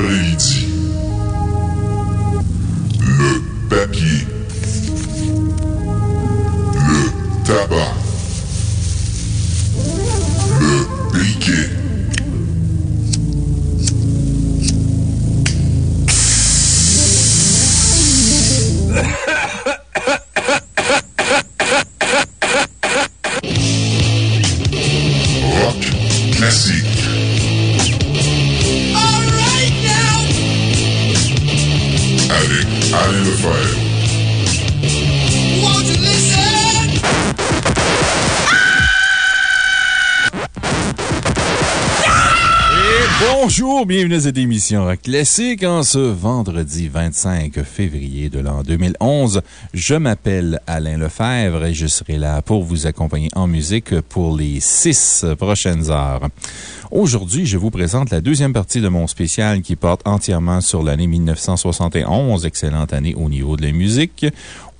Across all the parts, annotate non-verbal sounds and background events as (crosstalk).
Vendredi bienvenue à cette émission Classique en ce vendredi 25 février de l'an 2011. Je m'appelle Alain Lefebvre et je serai là pour vous accompagner en musique pour les six prochaines heures. Aujourd'hui, je vous présente la deuxième partie de mon spécial qui porte entièrement sur l'année 1971, excellente année au niveau de la musique.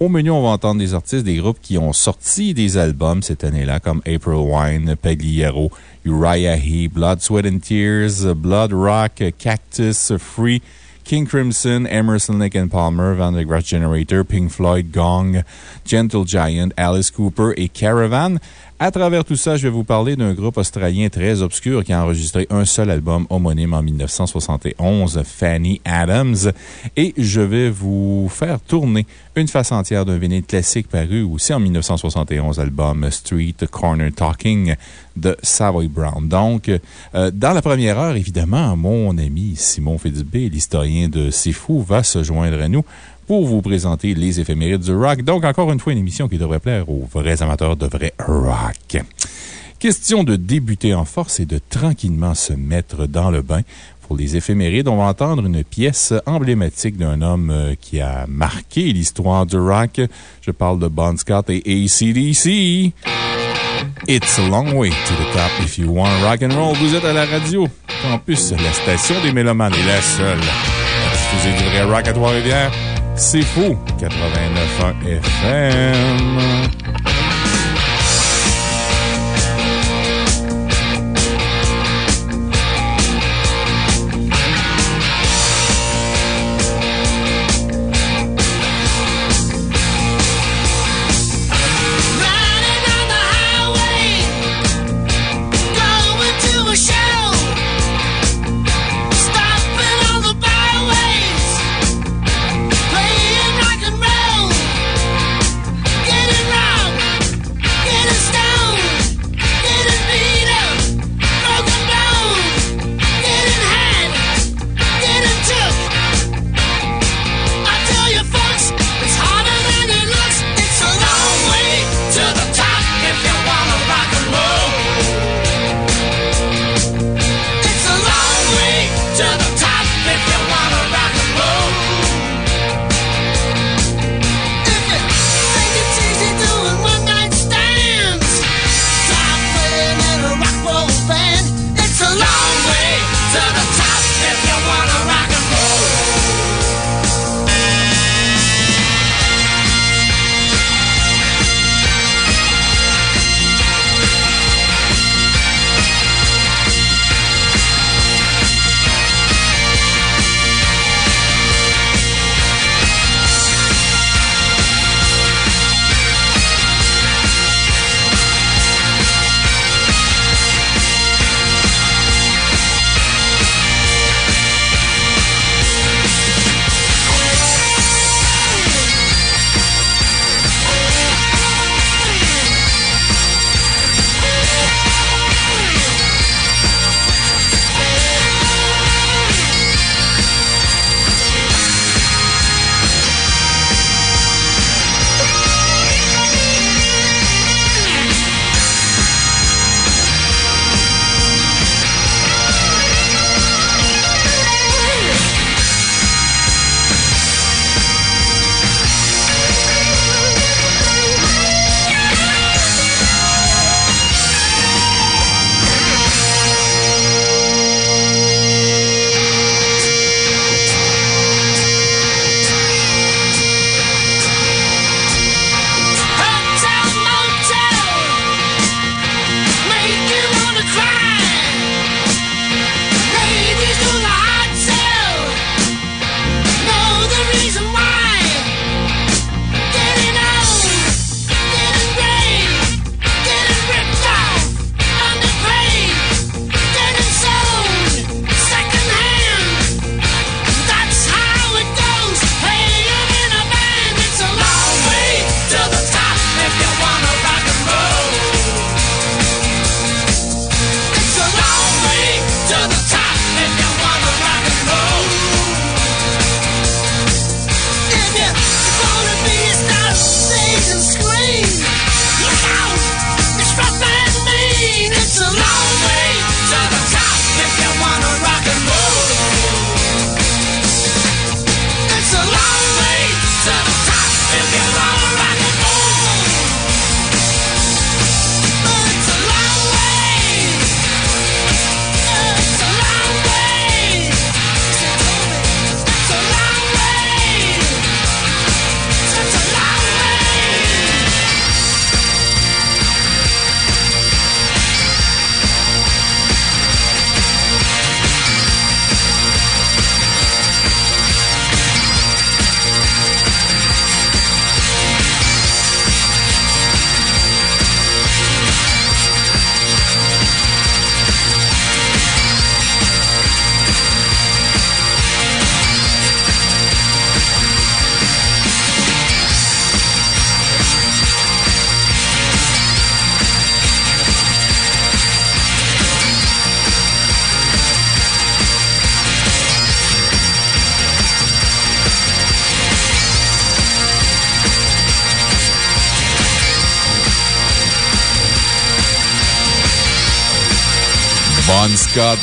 Au menu, on va entendre des artistes, des groupes qui ont sorti des albums cette année-là, comme April Wine, Pagliaro, Uriah Heep, Blood, Sweat and Tears, Blood Rock, Cactus, Free, King Crimson, Emerson, Lake and Palmer, Van de Graaff Generator, Pink Floyd, Gong, Gentle Giant, Alice Cooper et Caravan. À travers tout ça, je vais vous parler d'un groupe australien très obscur qui a enregistré un seul album homonyme en 1971, Fanny Adams. Et je vais vous faire tourner une face entière d'un vinyle classique paru aussi en 1971, album Street Corner Talking de Savoy Brown. Donc, euh, dans la première heure, évidemment, mon ami Simon Fitzbé, l'historien de C'est Fou, va se joindre à nous pour vous présenter les éphémérides du rock. Donc, encore une fois, une émission qui devrait plaire aux vrais amateurs de vrai rock. Question de débuter en force et de tranquillement se mettre dans le bain. Pour les éphémérides, on va entendre une pièce emblématique d'un homme euh, qui a marqué l'histoire du rock. Je parle de Bon Scott et ACDC. It's a long way to the top if you want rock and roll. Vous êtes à la radio. Campus, la station des Mélomanes est la seule. diffuser du vrai rock à Trois-Rivières. C'est fou. 89.1 FM.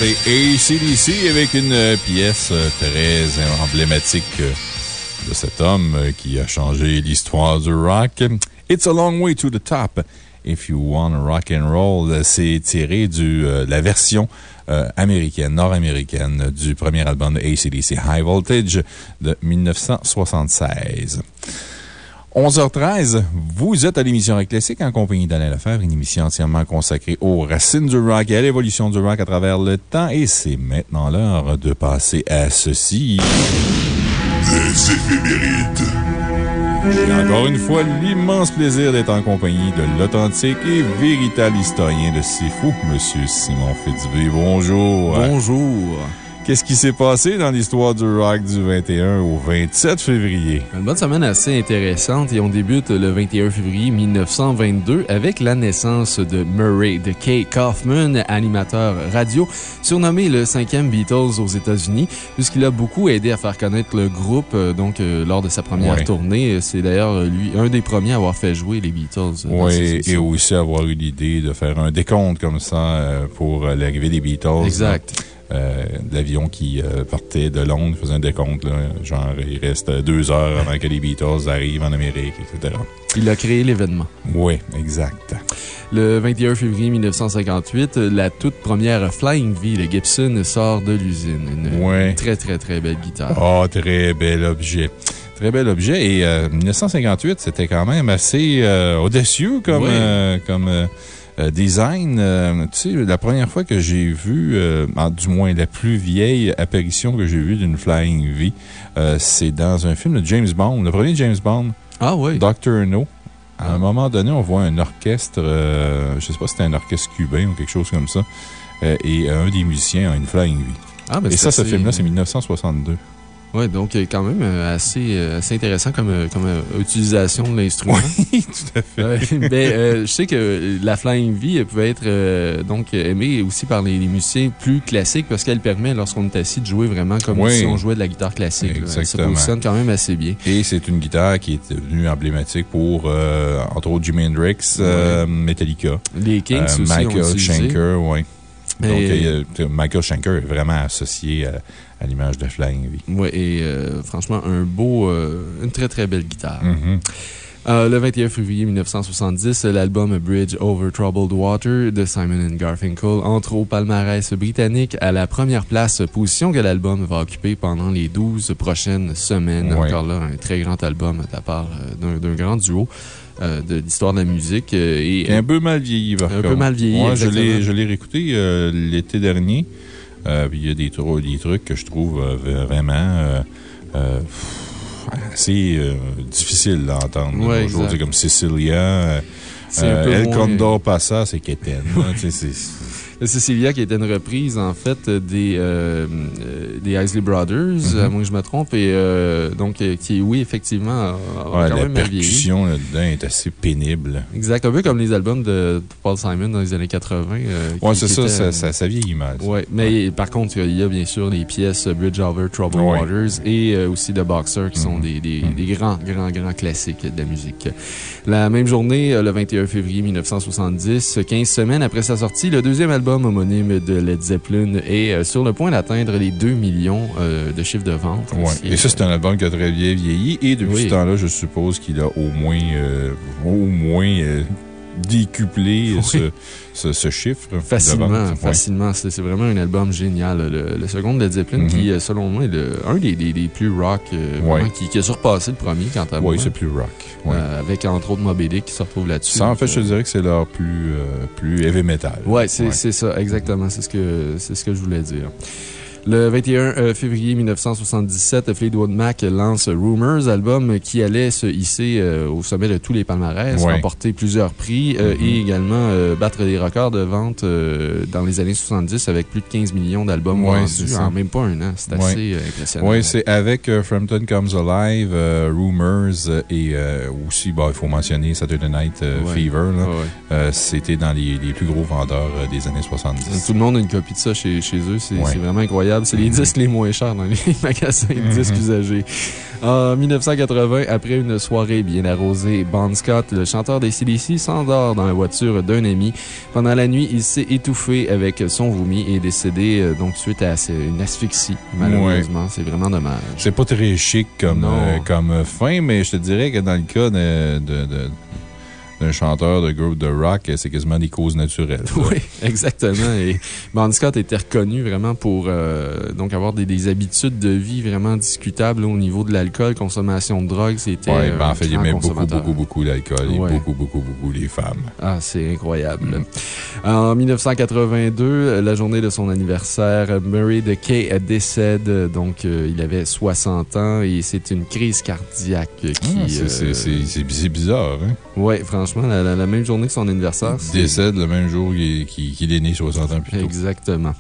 Et ACDC avec une euh, pièce euh, très emblématique euh, de cet homme qui a changé l'histoire du rock. It's a long way to the top. If you want rock and roll, c'est tiré de la version américaine, nord-américaine du premier album de ACDC High Voltage de 1976. 11h13, vous êtes à l'émission Rock Classique en compagnie d'Alain Lefebvre, une émission entièrement consacrée aux racines du rock et à l'évolution du rock à travers le temps. Et c'est maintenant l'heure de passer à ceci. Les éphémérides. J'ai encore une fois l'immense plaisir d'être en compagnie de l'authentique et véritable historien de C'est Fou, M. Simon Fitzbé. Bonjour. Bonjour. Qu'est-ce qui s'est passé dans l'histoire du rock du 21 au 27 février? Une bonne semaine assez intéressante et on débute le 21 février 1922 avec la naissance de Murray de Kay Kaufman, animateur radio, surnommé le cinquième Beatles aux États-Unis, puisqu'il a beaucoup aidé à faire connaître le groupe euh, donc, euh, lors de sa première tournée. C'est d'ailleurs lui un des premiers à avoir fait jouer les Beatles. Oui, et aussi avoir eu l'idée de faire un décompte comme ça euh, pour l'arrivée des Beatles. Exact. Euh, l'avion qui euh, partait de Londres faisait un décompte, genre il reste deux heures avant que les Beatles arrivent en Amérique, etc. Il a créé l'événement. Oui, exact. Le 21 février 1958, la toute première Flying V de Gibson sort de l'usine. Une, très, très, très belle guitare. Oh, très bel objet. Très bel objet. Et 1958, euh, c'était quand même assez audacieux comme, comme euh, design, euh, tu sais, la première fois que j'ai vu, euh, du moins la plus vieille apparition que j'ai vue d'une Flying V, c'est dans un film de James Bond, le premier James Bond. Ah oui. Dr. No. À un moment donné, on voit un orchestre, je ne sais pas si c'était un orchestre cubain ou quelque chose comme ça, et un des musiciens a une Flying V. Ah, ben et ça, ce film-là, c'est 1962. Oui, donc quand même euh, assez, euh, assez intéressant comme, euh, comme utilisation de l'instrument. Oui, (laughs) tout à fait. (laughs) ben, je sais que la Flying V pouvait être donc aimée aussi par les, musiciens plus classiques parce qu'elle permet, lorsqu'on est assis, de jouer vraiment comme si on jouait de la guitare classique. Exactement. Ça sonne quand même assez bien. Et c'est une guitare qui est devenue emblématique pour, entre autres, Jimi Hendrix, Metallica. Les Kings aussi. Michael Schenker, oui. Donc, Michael Schenker est vraiment associé à à l'image de Flying V. Oui, et euh, franchement, un beau, euh, une très très belle guitare. Mm-hmm. Euh, le 21 février 1970, l'album Bridge Over Troubled Water de Simon Garfinkel entre au palmarès britannique à la première place, position que l'album va occuper pendant les 12 prochaines semaines. Encore là, un très grand album de la part d'un grand duo. de l'histoire de la musique. et, un peu mal vieilli, Un peu mal vieilli. Moi, je l'ai réécouté l'été dernier. Euh, il y a des, des, trucs que je trouve euh, vraiment euh, assez difficiles à entendre. Ouais, comme Cecilia. El Condor Passa, c'est Kéten. C'est. Cecilia, qui était une reprise, en fait, des, euh, euh, des Isley Brothers, mm-hmm. à moins que je me trompe, et euh, donc, qui, oui, effectivement, a, la percussion là-dedans est assez pénible. Exact, un peu comme les albums de Paul Simon dans les années 80. oui, c'est ça, ça, ça, vieillit mal. Oui, mais par contre, il y a bien sûr les pièces Bridge Over Troubled Waters et aussi The Boxer, qui sont mm-hmm. des, mm-hmm. des, grands, grands, grands classiques de la musique. La même journée, le 21 février 1970, 15 semaines après sa sortie, le deuxième album homonyme de Led Zeppelin est euh, sur le point d'atteindre les 2 millions euh, de chiffres de vente. Et ça, c'est un album qui a très bien vieilli. Et depuis ce temps-là, je suppose qu'il a au moins, euh, au moins décuplé ce, ce, chiffre. Facilement, facilement. C'est vraiment un album génial. Le, second de Led Zeppelin, qui, selon moi, est un des, des, plus rock, qui, a surpassé le premier, quant à moi. Oui, c'est plus rock. avec, entre autres, Moby Dick qui se retrouve là-dessus. Ça, en fait, je dirais que c'est leur plus, plus heavy metal. Oui, c'est ça, exactement. C'est ce, que, ce que je voulais dire. Le 21 euh, février 1977, Fleetwood Mac lance Rumors, album qui allait se hisser euh, au sommet de tous les palmarès, remporter plusieurs prix euh, mm-hmm. et également battre des records de vente dans les années 70 avec plus de 15 millions d'albums vendus en même pas un an. C'est assez impressionnant. Oui, c'est avec Frampton Comes Alive, Rumors et aussi, il faut mentionner Saturday Night Fever. C'était dans les, plus gros vendeurs des années 70. Tout le monde a une copie de ça chez, chez eux. C'est vraiment incroyable. Incroyable. C'est les disques les moins chers dans les (laughs) magasins de disques usagés. En 1980, après une soirée bien arrosée, Bon Scott, le chanteur des CDC, s'endort dans la voiture d'un ami. Pendant la nuit, il s'est étouffé avec son vomi et est décédé euh, donc suite à une asphyxie, malheureusement. C'est vraiment dommage. C'est pas très chic comme, euh, comme euh, fin, mais je te dirais que dans le cas de- de- de- d'un chanteur de groupe de rock, c'est quasiment des causes naturelles. Oui, (laughs) exactement. Et Bon Scott était reconnu vraiment pour euh, donc avoir des, des habitudes de vie vraiment discutables au niveau de l'alcool, consommation de drogue. C'était. Un ben, en fait, il aimait beaucoup, beaucoup, beaucoup l'alcool et beaucoup, beaucoup, beaucoup les femmes. Ah, c'est incroyable. En 1982, la journée de son anniversaire, Murray de Kay décède. Donc, euh, il avait 60 ans et c'est une crise cardiaque qui. Ah, euh, c'est bizarre, hein? Ouais, franchement, la, la- la même journée que son anniversaire. Il décède le même jour qu'il qu'il est né 60 ans plus tôt. Exactement.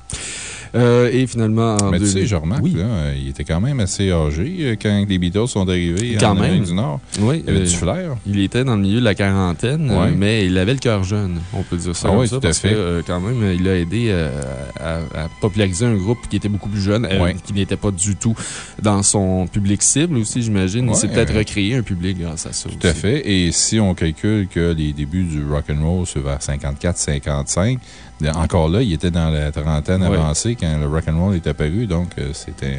Euh, et finalement, en Mais tu sais, 2000 je remarque, Oui. là, euh, il était quand même assez âgé euh, quand les Beatles sont arrivés Quand en Amérique même. du Nord. Oui, Il avait euh, du flair. Il était dans le milieu de la quarantaine, Ouais. euh, mais il avait le cœur jeune, on peut dire ça. Ah oui, ça, tout à parce fait. que, euh, quand même, il a aidé euh, à, à populariser un groupe qui était beaucoup plus jeune, euh, Ouais. qui n'était pas du tout dans son public cible aussi, j'imagine. Il s'est peut-être recréé un public grâce à ça. Tout à fait. Et si on calcule que les débuts du rock'n'roll, c'est vers 54-55, encore là, il était dans la trentaine Ouais. avancée quand le rock'n'roll est apparu. Donc, euh, c'était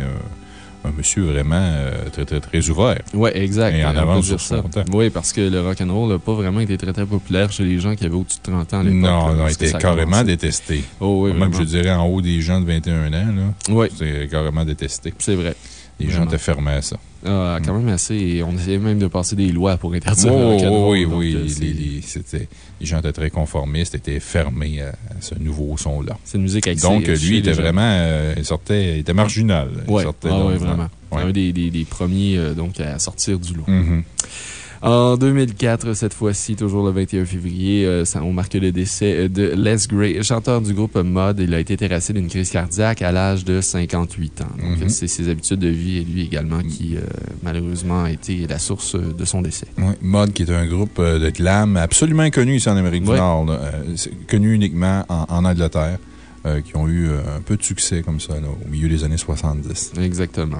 un, monsieur vraiment euh, très, très, très ouvert. Oui, exact. Et en avance son temps. Oui, parce que le rock'n'roll n'a pas vraiment été très, très populaire chez les gens qui avaient au-dessus de 30 ans à l'époque. Non, là, non, il était carrément détesté. Oh, oui, Même, vraiment. je dirais, en haut des gens de 21 ans, là. Oui, C'est carrément détesté. c'est vrai. Les gens étaient fermés à ça. Ah, quand même assez. On essayait même de passer des lois pour interdire le oui, donc, oui. euh, les, les- gens étaient très conformistes, étaient fermés à, à ce nouveau son-là. C'est une musique axée Donc, lui, il était vraiment. euh, il sortait. Il était marginal. Il Ouais, sortait ah ouais, l'ordinaire. vraiment. C'est un des, des- des premiers euh, donc, à sortir du lot. Mhm. En 2004, cette fois-ci, toujours le 21 février, euh, ça, on marque le décès euh, de Les Gray, chanteur du groupe Mod. Il a été terrassé d'une crise cardiaque à l'âge de 58 ans. Donc, Mhm. c'est ses habitudes de vie et lui également qui, euh, malheureusement, a été la source de son décès. Oui, Mod, qui est un groupe de glam absolument inconnu ici en Amérique du. Nord, là. Connu uniquement en, en Angleterre, euh, qui ont eu un peu de succès comme ça là, au milieu des années 70. Exactement.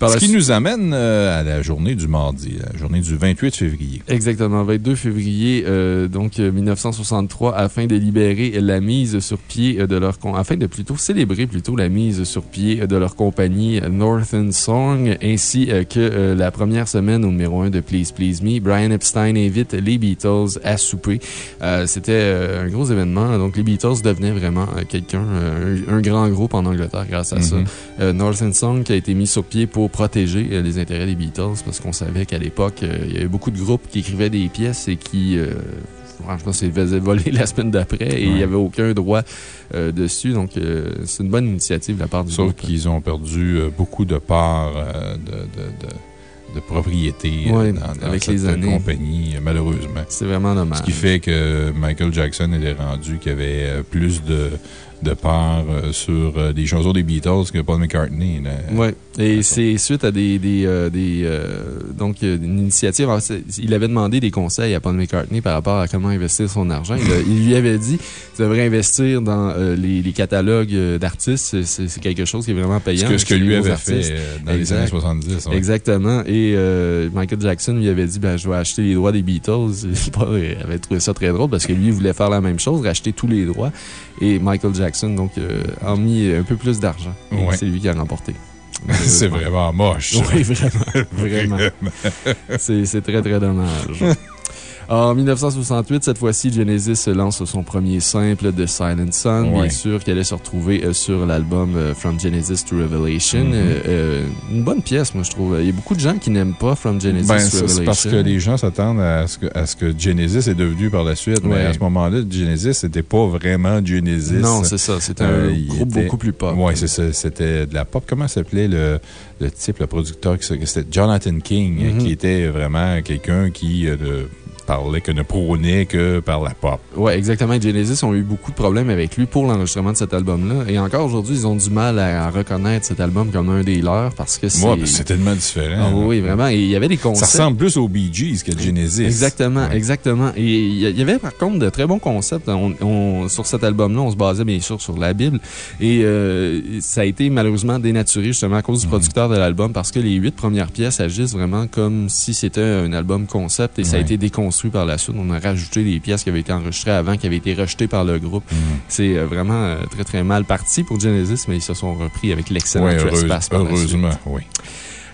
Par Ce qui nous amène euh, à la journée du mardi, la journée du 28 février. Exactement, 22 février, euh, donc euh, 1963, afin de libérer la mise sur pied euh, de leur... afin de plutôt célébrer plutôt la mise sur pied euh, de leur compagnie euh, Northern Song, ainsi euh, que euh, la première semaine au numéro 1 de Please Please Me. Brian Epstein invite les Beatles à souper. Euh, C'était euh, un gros événement, donc les Beatles devenaient vraiment euh, quelqu'un, euh, un, un grand groupe en Angleterre grâce à ça. Mhm. Euh, Northern Song qui a été mis sur pied pour protéger euh, les intérêts des Beatles parce qu'on savait qu'à l'époque, euh, il y avait beaucoup de groupes qui écrivaient des pièces et qui, euh, franchement, se faisaient voler (laughs) la semaine d'après et il n'y avait aucun droit euh, dessus. Donc, euh, c'est une bonne initiative de la part du Sauf qu'ils ont perdu euh, beaucoup de parts de, de, de, de propriété Ouais, dans, dans avec cette les années. compagnie, malheureusement. C'est vraiment dommage. Ce qui fait que Michael Jackson était rendu qu'il y avait plus de, de parts sur des chansons des Beatles que Paul McCartney. là. Et c'est suite à des, des, euh, des euh, donc euh, une initiative. Alors, il avait demandé des conseils à Paul McCartney par rapport à comment investir son argent. Il, (laughs) il lui avait dit, tu devrais investir dans euh, les, les catalogues euh, d'artistes. C'est- quelque chose qui est vraiment payant. que, ce que lui avait artistes. fait dans les années 70. ouais. Exactement. Et Michael Jackson lui avait dit ben, Je vais acheter les droits des Beatles. (laughs) Paul avait trouvé ça très drôle parce que lui, il voulait faire la même chose, racheter tous les droits. Et Michael Jackson, donc, a mis un peu plus d'argent. Ouais. C'est lui qui a remporté. C'est vraiment moche. Oui, vraiment. vraiment. C'est c'est très, très dommage. (laughs) En 1968, cette fois-ci, Genesis lance son premier simple de Silent Sun, bien sûr, qui allait se retrouver euh, sur l'album euh, From Genesis to Revelation. Mhm. Euh, euh, une bonne pièce, moi, je trouve. Il y a beaucoup de gens qui n'aiment pas From Genesis Ben, to Revelation. c'est parce que les gens s'attendent à, ce que- à ce que Genesis est devenu par la suite. Mais à ce moment-là, Genesis, c'était pas vraiment Genesis. Non, c'est ça. C'est un Euh, groupe était- beaucoup plus pop. Oui, c'est ça. C'était de la pop. Comment s'appelait le, le type, le producteur? C'était Jonathan King, Mhm. qui était vraiment quelqu'un qui, euh, parlait, que ne prônait que par la pop. Ouais, exactement. Genesis ont eu beaucoup de problèmes avec lui pour l'enregistrement de cet album-là. Et encore aujourd'hui, ils ont du mal à, reconnaître cet album comme un des leurs parce que c'est. Moi, c'est tellement différent. Ah, oui, vraiment. Et il y avait des concepts. Ça ressemble plus aux Bee Gees qu'à Genesis. Exactement, exactement. Et il y avait par contre de très bons concepts. On, sur cet album-là, on se basait bien sûr sur la Bible. Et euh, ça a été malheureusement dénaturé justement à cause du mhm. producteur de l'album parce que les huit premières pièces agissent vraiment comme si c'était un album concept et ça a été déconstruit par la suite. On a rajouté des pièces qui avaient été enregistrées avant, qui avaient été rejetées par le groupe. Mhm. C'est euh, vraiment euh, très, très mal parti pour Genesis, mais ils se sont repris avec l'excellent ouais, Trespass Heureusement, oui.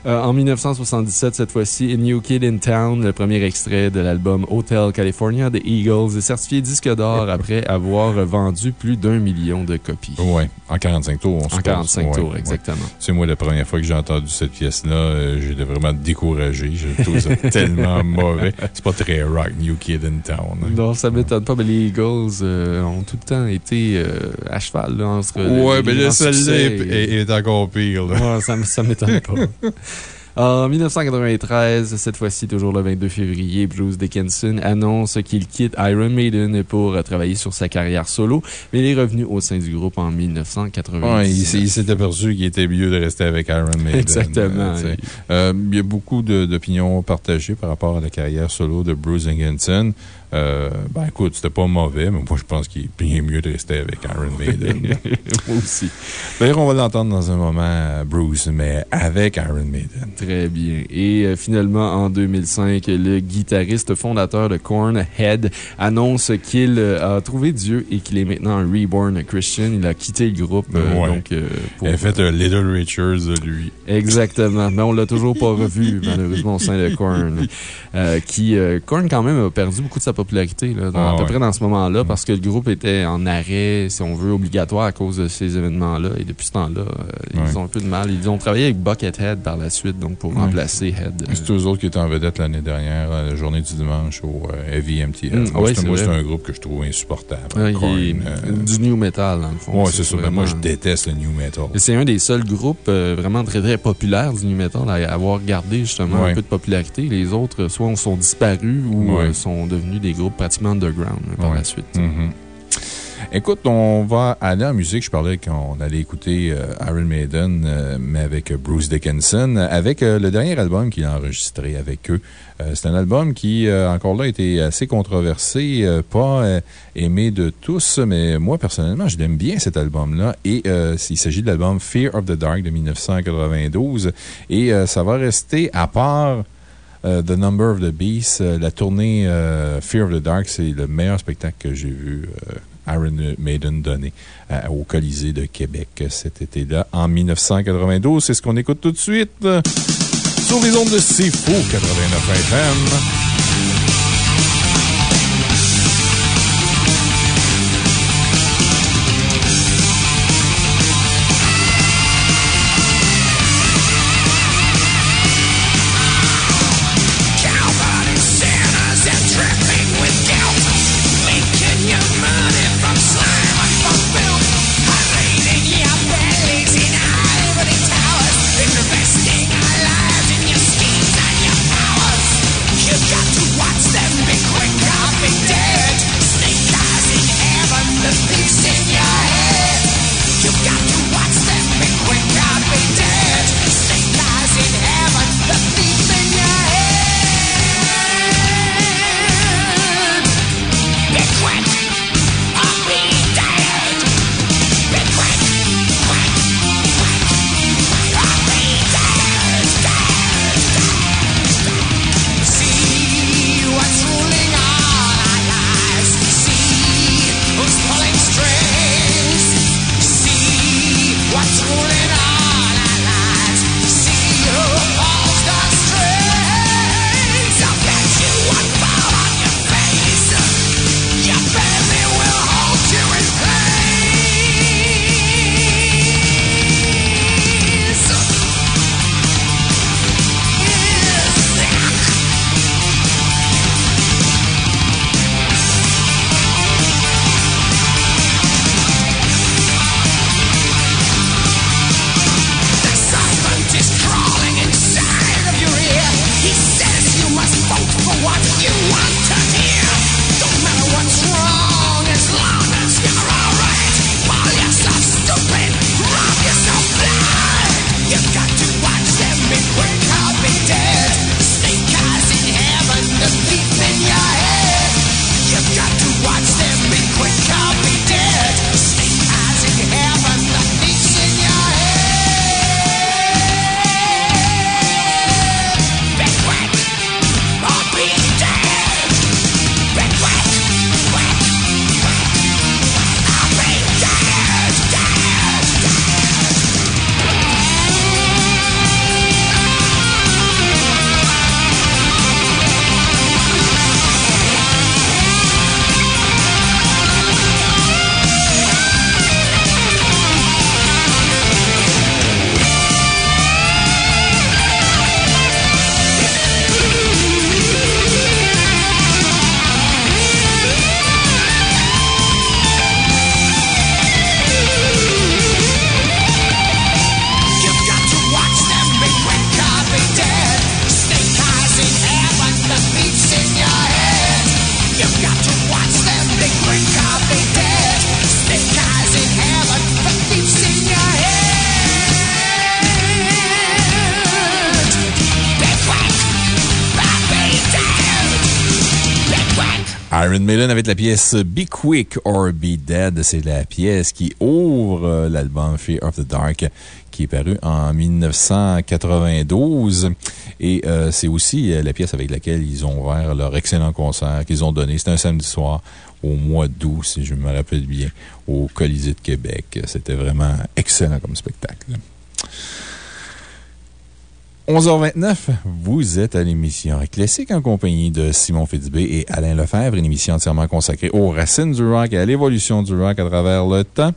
Euh, en 1977, cette fois-ci, New Kid in Town, le premier extrait de l'album Hotel California des Eagles, est certifié disque d'or (laughs) après avoir vendu plus d'un million de copies. Oui, en 45 tours, on En 45 tours, exactement. C'est moi, la première fois que j'ai entendu cette pièce-là, euh, j'étais vraiment découragé. Je trouve ça (laughs) tellement mauvais. C'est pas très rock, New Kid in Town. Non, ça m'étonne pas, mais les Eagles euh, ont tout le temps été à cheval là, entre. Ouais, mais le celle-là est, encore pire. ça, ça m'étonne pas. (laughs) En 1993, cette fois-ci, toujours le 22 février, Bruce Dickinson annonce qu'il quitte Iron Maiden pour travailler sur sa carrière solo, mais il est revenu au sein du groupe en 1990. il s'est aperçu qu'il était mieux de rester avec Iron Maiden. (laughs) Exactement. Euh, il y a beaucoup d'opinions partagées par rapport à la carrière solo de Bruce Dickinson. Euh, ben écoute, c'était pas mauvais, mais moi je pense qu'il est bien mieux de rester avec Iron Maiden. (laughs) moi aussi. D'ailleurs, on va l'entendre dans un moment, Bruce, mais avec Iron Maiden. Très bien. Et euh, finalement, en 2005, le guitariste fondateur de Korn, Head, annonce qu'il euh, a trouvé Dieu et qu'il est maintenant un reborn Christian. Il a quitté le groupe. donc, Il a fait un Little Richards de lui. Exactement. Mais on l'a toujours pas revu, malheureusement, au sein de Korn. (laughs) qui, Korn, quand même, a perdu beaucoup de sa popularité popularité, là, à peu près dans ce moment-là, parce que le groupe était en arrêt, si on veut, obligatoire à cause de ces événements-là. Et depuis ce temps-là, euh, ils ont un peu de mal. Ils ont travaillé avec Buckethead par la suite, donc pour remplacer Head. C'est eux autres qui étaient en vedette l'année dernière, la journée du dimanche au euh, Heavy MTL. Mm, moi, c'est un groupe que je trouve insupportable. Euh, du new metal, dans le fond. Oui, c'est ça. Moi, je déteste le new metal. C'est un des seuls groupes vraiment très, très populaires du new metal à avoir gardé justement un peu de popularité. Les autres, soit sont disparus ou sont devenus des groupes pratiquement underground par la suite. Mm-hmm. Écoute, on va aller en musique. Je parlais qu'on allait écouter euh, Iron Maiden, euh, mais avec Bruce Dickinson, avec euh, le dernier album qu'il a enregistré avec eux. C'est un album qui, encore là, était assez controversé, pas aimé de tous, mais moi, personnellement, je l'aime bien cet album-là. Et il s'agit de l'album Fear of the Dark de 1992. Et ça va rester à part euh, the Number of the Beast, euh, la tournée euh, Fear of the Dark, c'est le meilleur spectacle que j'ai vu Iron Maiden donner au Colisée de Québec cet été-là, en 1992. C'est ce qu'on écoute tout de suite sur les ondes de C'est 89 FM. Avec la pièce Be Quick or Be Dead. C'est la pièce qui ouvre euh, l'album Fear of the Dark qui est paru en 1992. Et euh, c'est aussi euh, la pièce avec laquelle ils ont ouvert leur excellent concert qu'ils ont donné. C'était un samedi soir au mois d'août, si je me rappelle bien, au Colisée de Québec. C'était vraiment excellent comme spectacle. 11h29, vous êtes à l'émission Classique en compagnie de Simon Fitzbé et Alain Lefebvre, une émission entièrement consacrée aux racines du rock et à l'évolution du rock à travers le temps.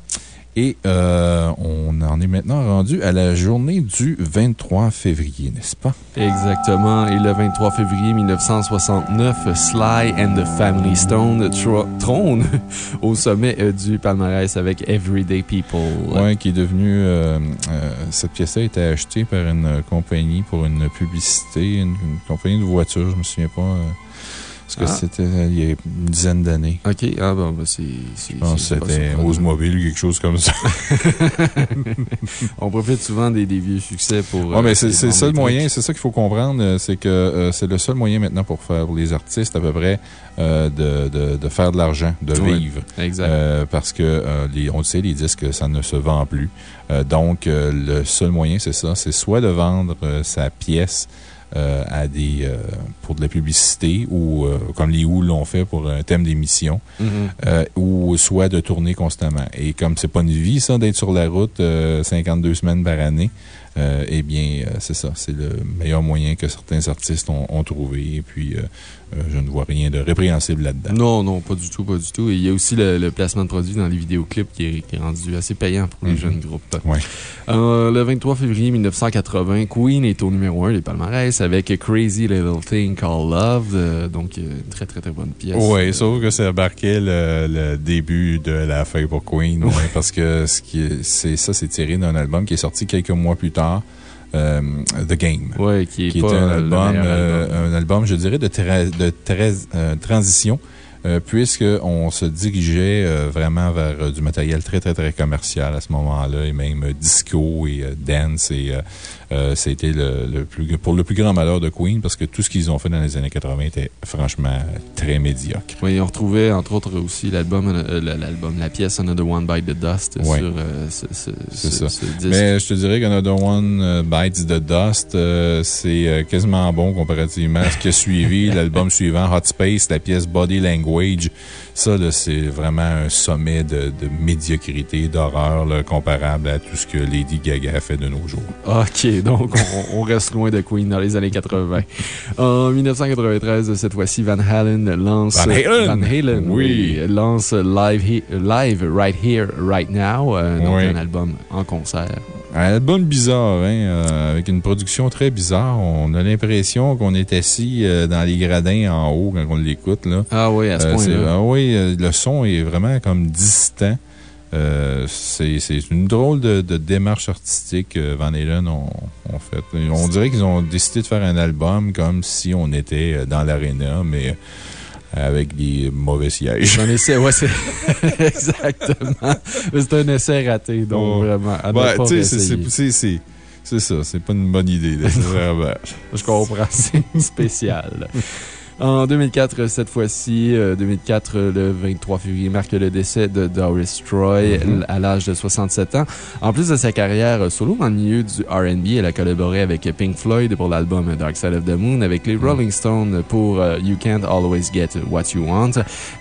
Et euh, on en est maintenant rendu à la journée du 23 février, n'est-ce pas? Exactement. Et le 23 février 1969, Sly and the Family Stone trône au sommet euh, du palmarès avec Everyday People. Oui, qui est devenu. Euh, cette pièce-là a été achetée par une compagnie pour une publicité, une, compagnie de voitures, je me souviens pas. Parce que ah. c'était euh, il y a une dizaine d'années. OK. Ah, bon, bah, c'est. Je pense que c'était quelque chose comme ça. (laughs) On profite souvent des, des vieux succès pour. Oui, mais c'est le seul moyen, c'est ça qu'il faut comprendre, euh, c'est que euh, c'est le seul moyen maintenant pour faire, pour les artistes à peu près, de, de, de, faire de l'argent, de vivre. exact. parce que, les, on le sait, les disques, ça ne se vend plus. donc, le seul moyen, c'est ça, c'est soit de vendre sa pièce euh, à des, euh, pour de la publicité ou euh, comme les Who l'ont fait pour un thème d'émission, mm-hmm. ou soit de tourner constamment. Et comme c'est pas une vie, ça, d'être sur la route 52 semaines par année, eh bien, c'est ça. C'est le meilleur moyen que certains artistes ont, ont trouvé. Et puis, euh, je ne vois rien de répréhensible là-dedans. Non, non, pas du tout, pas du tout. Et il y a aussi le, placement de produits dans les vidéoclips qui est, qui est rendu assez payant pour les mhm. jeunes groupes. Ouais. Euh, le 23 février 1980, Queen est au numéro 1 des palmarès avec Crazy Little Thing Called Love. Euh, donc, une très, très, très bonne pièce. Oui, sauf que ça embarquait le, début de la feuille pour Queen. parce que ce qui c'est ça, c'est tiré d'un album qui est sorti quelques mois plus tard. Euh, The Game. qui, est, un, album, euh, un album, je dirais, de, de euh, transition. puisqu'on se dirigeait vraiment vers du matériel très, très, très commercial à ce moment-là, et même disco et dance et euh, C'était le, plus, pour le plus grand malheur de Queen parce que tout ce qu'ils ont fait dans les années 80 était franchement très médiocre. Oui, on retrouvait entre autres aussi l'album, euh, l'album, la pièce Another One Bite the Dust sur euh, ce, C'est ça. Mais je te dirais qu'Another One Bites the Dust, c'est quasiment bon comparativement à ce qui a suivi (laughs) l'album suivant, Hot Space, la pièce Body Language. Ça, c'est vraiment un sommet de, médiocrité, d'horreur, comparable à tout ce que Lady Gaga fait de nos jours. OK, donc on, reste loin de Queen dans les années 80. En 1993, cette fois-ci, Van Halen lance. Van Halen? Van Halen, oui. Lance Live, Live Right Here, Right Now, euh, donc un album en concert. Un album bizarre, hein, euh, avec une production très bizarre. On a l'impression qu'on est assis euh, dans les gradins en haut quand on l'écoute. Ah oui, à ce point-là. Ah oui, le son est vraiment comme distant. c'est une drôle de, démarche artistique Van Halen ont, fait. On dirait qu'ils ont décidé de faire un album comme si on était dans l'aréna, mais avec des mauvais sièges. Un essai, ouais, c'est. (laughs) Exactement. C'est un essai raté, donc vraiment. Ouais, c'est ça, c'est pas une bonne idée. (laughs) Je comprends, c'est spécial. (laughs) En 2004, cette fois-ci, 2004, euh, le 23 février, marque le décès de Doris Troy mm-hmm. à l'âge de 67 ans. En plus de sa carrière solo dans le milieu du RB, elle a collaboré avec Pink Floyd pour l'album Dark Side of the Moon, avec les mm. Rolling Stones pour euh, You Can't Always Get What You Want,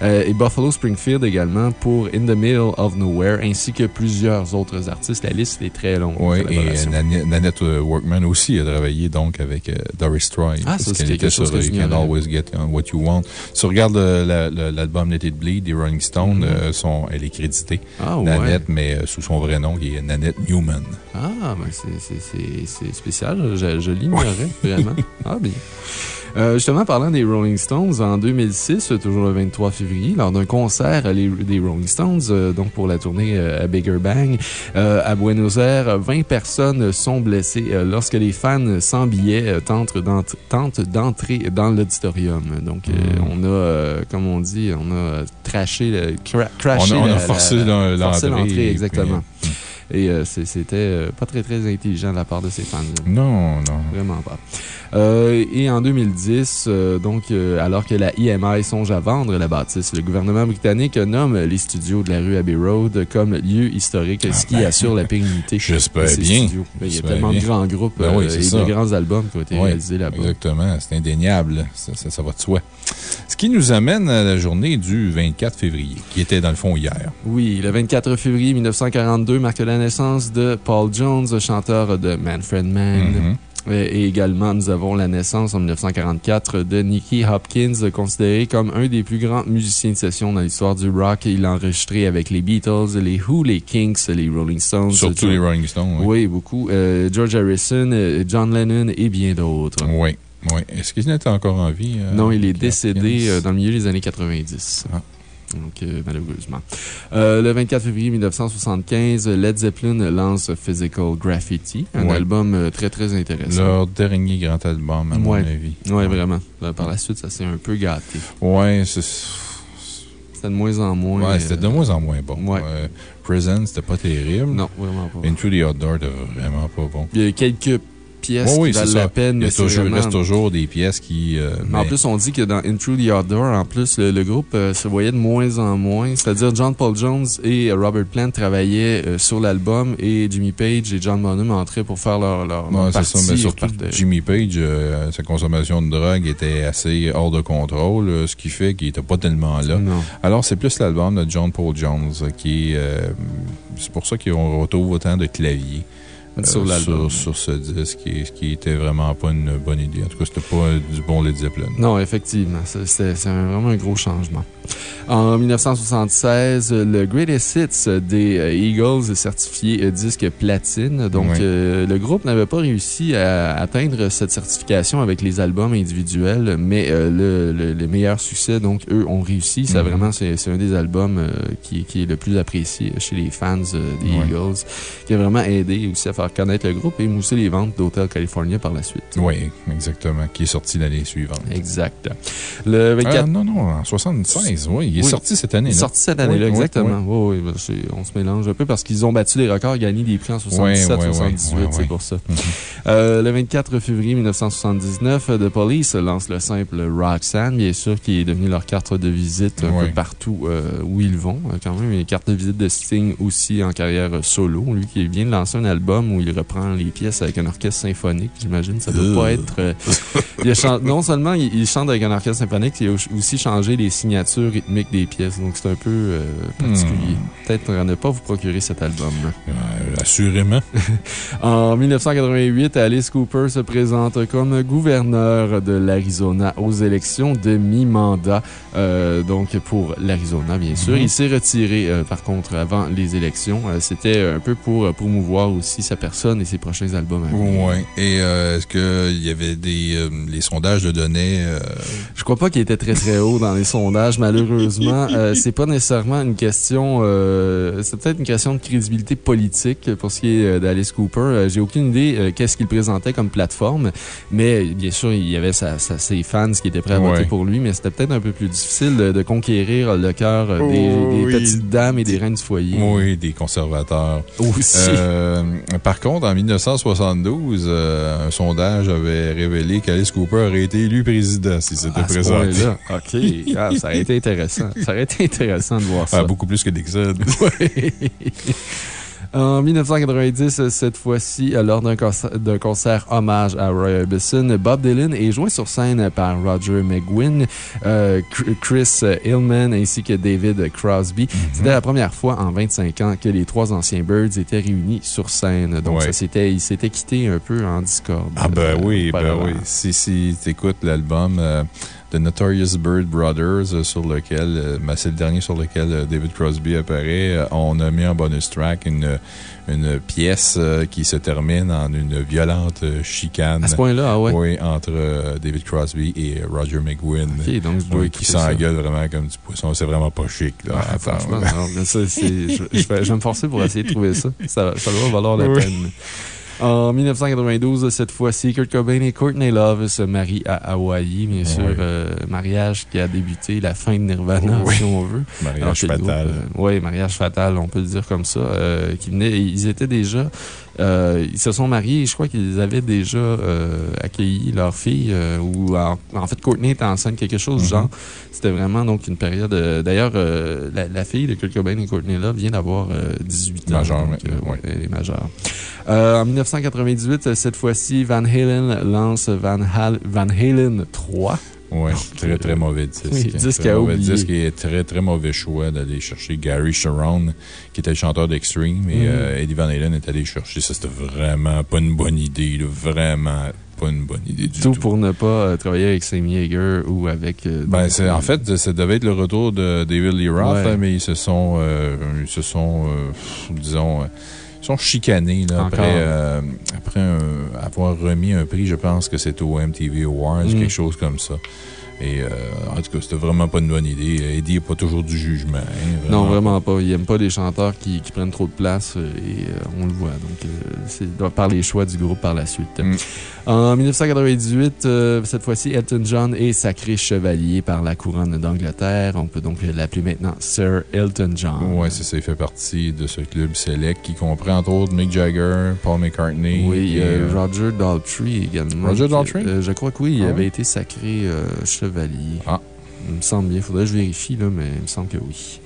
euh, et Buffalo Springfield également pour In the Middle of Nowhere, ainsi que plusieurs autres artistes. La liste est très longue. Oui, et Nanette Workman aussi a travaillé donc avec Doris Troy. Ah, ça, c'est quelque chose que You Can't Always Get What You Want. Si tu regardes l'album Let It Bleed des Rolling Stones, mm-hmm. euh, elle est créditée. Ah, Nanette, mais euh, sous son vrai nom, qui est Nanette Newman. Ah, ben c'est spécial. Je, je l'ignorais, vraiment. (laughs) Ah, bien. Euh, justement, parlant des Rolling Stones, en 2006, toujours le 23 février, lors d'un concert des Rolling Stones, euh, donc pour la tournée euh, à Bigger Bang, à Buenos Aires, 20 personnes sont blessées lorsque les fans sans billets tentent d'entrer dans l'auditorium. Donc, hmm. on a, comme on dit, on a traché, crashé. On a, forcé l'entrée. exactement. Et euh, c'était euh, pas très, très intelligent de la part de ses fans. Non, non. Vraiment pas. Euh, et en 2010, euh, donc, alors que la EMI songe à vendre la bâtisse, le gouvernement britannique nomme les studios de la rue Abbey Road comme lieu historique, ce qui ben, assure la pérennité. (laughs) j'espère de ces bien. studios. Ben, Il y a tellement de grands groupes Ben oui, et ça. de grands albums qui ont été Oui, réalisés là-bas. Exactement, c'est indéniable. Ça, ça, ça va de soi. Ce qui nous amène à la journée du 24 février, qui était dans le fond hier. Oui, le 24 février 1942 marque la naissance de Paul Jones, chanteur de Manfred Mann. Mhm. Euh, Et également, nous avons la naissance en 1944 de Nicky Hopkins, considéré comme un des plus grands musiciens de session dans l'histoire du rock. Il a enregistré avec les Beatles, les Who, les Kinks, les Rolling Stones. Surtout les Rolling Stones. Oui. Oui, beaucoup. Euh, George Harrison, euh, John Lennon et bien d'autres. Oui. Oui. Est-ce qu'il était encore en vie? euh, Non, il est décédé euh, dans le milieu des années 90. Ah. Donc, euh, malheureusement. Le 24 février 1975, Led Zeppelin lance Physical Graffiti, un Ouais. album très, très intéressant. Leur dernier grand album, à mon avis. Oui, vraiment. Par la suite, ça s'est un peu gâté. Ouais, c'est. C'était de moins en moins. Ouais, c'était de moins en moins bon. Ouais. Prison, c'était pas terrible. Non, vraiment pas. Into the Outdoor, c'était vraiment pas bon. Il y a quelques pièces Oui, oui, qui c'est valent ça. la peine. Il y mais a c'est toujours- il vraiment- reste toujours des pièces qui. euh, Mais en plus, on dit que dans Intrude the Outdoor, en plus, le, le groupe euh, se voyait de moins en moins. C'est-à-dire, John Paul Jones et Robert Plant travaillaient euh, sur l'album et Jimmy Page et John Bonham entraient pour faire leur, leur, leur Ouais, c'est partie. ça, mais surtout. Jimmy Page, sa consommation de drogue était assez hors de contrôle, ce qui fait qu'il n'était pas tellement là. Non. Alors, c'est plus l'album de John Paul Jones qui est. c'est pour ça qu'on retrouve autant de claviers. Euh, Sur l'album. Sur, sur ce disque, qui, ce qui était vraiment pas une bonne idée. En tout cas, c'était pas du bon Led Zeppelin. Non, effectivement. C'est vraiment un gros changement. En 1976, le Greatest Hits des euh, Eagles est certifié euh, disque platine. Donc, Oui. euh, le groupe n'avait pas réussi à atteindre cette certification avec les albums individuels, mais euh, le, le- le meilleur succès, donc, eux ont réussi. Ça, Mhm. vraiment, c'est un des albums euh, qui, qui est le plus apprécié chez les fans des Oui. Eagles, qui a vraiment aidé aussi à faire connaître le groupe et mousser les ventes d'Hotel California par la suite. Oui, exactement. Qui est sorti l'année suivante. Exact. Le 24 non, non, en 76, oui. Il est Oui. sorti cette année. Il est sorti cette année-là, Oui, exactement. Oui, oui, ben, on se mélange un peu parce qu'ils ont battu les records, gagné des prix en 77, Ouais, ouais, ouais, 78, ouais, c'est pour ça. Mhm. Euh, le 24 février 1979, The Police lance le simple Roxanne, bien sûr, qui est devenu leur carte de visite un peu partout euh, où ils vont. Euh, Quand même, une carte de visite de Sting aussi en carrière solo. Lui qui vient de lancer un album où il reprend les pièces avec un orchestre symphonique, j'imagine. Ça doit pas Ugh. être. euh, il a chan- non seulement il, il chante avec un orchestre symphonique, il a aussi changé les signatures rythmiques des pièces. Donc c'est un peu euh, particulier. Hmm. Peut-être à ne pas vous procurer cet album. Euh, assurément. (laughs) En 1988, Alice Cooper se présente comme gouverneur de l'Arizona aux élections de mi-mandat, euh, donc pour l'Arizona, bien sûr. Mhm. Il s'est retiré, par contre, avant les élections. C'était un peu pour promouvoir aussi sa personne et ses prochains albums. Oui. Et est-ce qu'il y avait des. les sondages donnaient. euh, Je crois pas qu'il était très très haut dans les sondages, malheureusement. Euh, c'est pas nécessairement une question, euh, c'est peut-être une question de crédibilité politique pour ce qui est euh, d'Alice Cooper. J'ai aucune idée qu'est-ce qu'il présentait comme plateforme, mais bien sûr, il y avait sa- sa- ses fans qui étaient prêts à voter Ouais. pour lui, mais c'était peut-être un peu plus difficile de, de conquérir le cœur des, Oh, des oui. petites dames et des reines du foyer. Oui, des conservateurs. Aussi. Euh, par contre, en 1972, euh, un sondage avait révélé qu'Alice Cooper aurait été élu président si c'était présenté. OK. Ah, ça aurait été intéressant. Ça aurait été intéressant de voir ça. Ah, beaucoup plus que Dixon. (laughs) En 1990, cette fois-ci, lors d'un concert, concert hommage à Roy Orbison, Bob Dylan est joint sur scène par Roger McGuinn, euh, Chris Hillman ainsi que David Crosby. Mhm. C'était la première fois en 25 ans que les trois anciens Birds étaient réunis sur scène. Donc, Ouais. ça ils s'étaient quittés un peu en discorde. Ah, ben euh, oui, ben auparavant. oui. Si, si tu écoutes l'album euh, The Notorious Bird Brothers, euh, sur lequel, euh, ben, c'est le dernier sur lequel euh, David Crosby apparaît, on a mis en bonus track une, une pièce qui se termine en une violente chicane. À ce point-là, ah ouais. Oui, entre David Crosby et Roger McGuinn. Donc Oui, qui s'engueule vraiment comme du poisson. C'est vraiment pas chic, là. Ah, franchement, non, mais ça, je, je vais, je vais me forcer pour essayer de trouver ça. Ça, ça doit valoir la Oui. peine. En 1992, cette fois-ci, Kurt Cobain et Courtney Love se marient à Hawaï, bien sûr. Oui. euh, mariage qui a débuté la fin de Nirvana, Oui. si on veut. Mariage Alors fatal. euh, oui, mariage fatal, on peut le dire comme ça. euh, qui venait, ils étaient déjà. euh, ils se sont mariés, je crois qu'ils avaient déjà euh, accueilli leur fille, euh, ou en, en fait, Courtney était enceinte, quelque chose du Mhm. genre. C'était vraiment donc une période. D'ailleurs, euh, la, la fille de Kurt Cobain et Courtney Love vient d'avoir euh, 18 ans. Majeure ouais. elle est majeure. Euh, en 1998, cette fois-ci, Van Halen lance Van, Hal- Van Halen 3. Oui, très, très mauvais disque. Oui, disque très à mauvais oublier. disque et très, très mauvais choix d'aller chercher Gary Sharon, qui était le chanteur d'Extreme, et Mhm. euh, Eddie Van Halen est allé chercher. Ça, c'était vraiment pas une bonne idée, là, vraiment pas une bonne idée du tout. Tout pour ne pas euh, travailler avec Sammy Hager ou avec. euh, Ben, en fait, ça devait être le retour de David Lee Roth, Ouais. mais ils se sont, ils se sont, disons, sont chicanés, là, après, euh, après un- avoir remis un prix, je pense que c'était au MTV Awards, Mm. quelque chose comme ça. Et, euh, en tout cas, c'était vraiment pas une bonne idée. Eddie n'a pas toujours du jugement. hein, Non, vraiment pas. Il n'aime pas les chanteurs qui, qui prennent trop de place euh, et euh, on le voit. Donc, euh, c'est par les choix du groupe par la suite. Mm. En 1998, euh, cette fois-ci, Elton John est sacré chevalier par la couronne d'Angleterre. On peut donc l'appeler maintenant Sir Elton John. Oui, c'est ça. Il fait partie de ce club select qui comprend entre autres Mick Jagger, Paul McCartney. Oui, et, Roger Daltrey également. Roger Daltrey? Je crois que oui, il Ah avait été sacré euh, chevalier. Ah. Il me semble bien. Faudrait que je vérifie, là, mais il me semble que oui.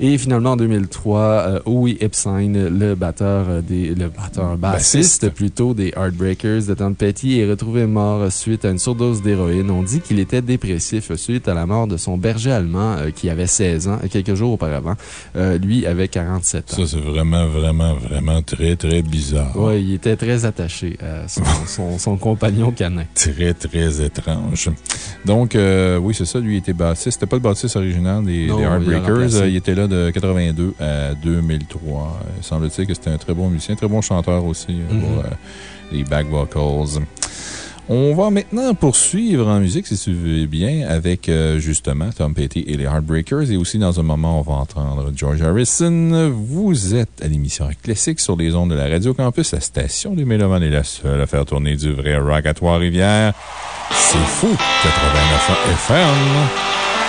Et finalement, en 2003, euh, Howie Epstein, le batteur euh, des, le batteur bassiste, Bassiste. plutôt des Heartbreakers de Tom Petty, est retrouvé mort suite à une surdose d'héroïne. On dit qu'il était dépressif suite à la mort de son berger allemand euh, qui avait 16 ans, euh, quelques jours auparavant. Euh, lui avait 47 ans. Ça, c'est vraiment, vraiment, vraiment très, très bizarre. Oui, il était très attaché à son, (laughs) son, son compagnon canin. Très, très étrange. Donc, oui, c'est ça. Lui, était bassiste. C'était pas le bassiste original des, Heartbreakers. Il était là de 82 à 2003. Euh, Semble-t-il que c'était un très bon musicien, très bon chanteur aussi euh, Mhm. pour euh, les back vocals. On va maintenant poursuivre en musique, si tu veux bien, avec euh, justement Tom Petty et les Heartbreakers. Et aussi, dans un moment, on va entendre George Harrison. Vous êtes à l'émission Classique sur les ondes de la Radio Campus. La station des Mélomanes est la seule à faire tourner du vrai rock à Trois-Rivières. C'est fou! 89 FM.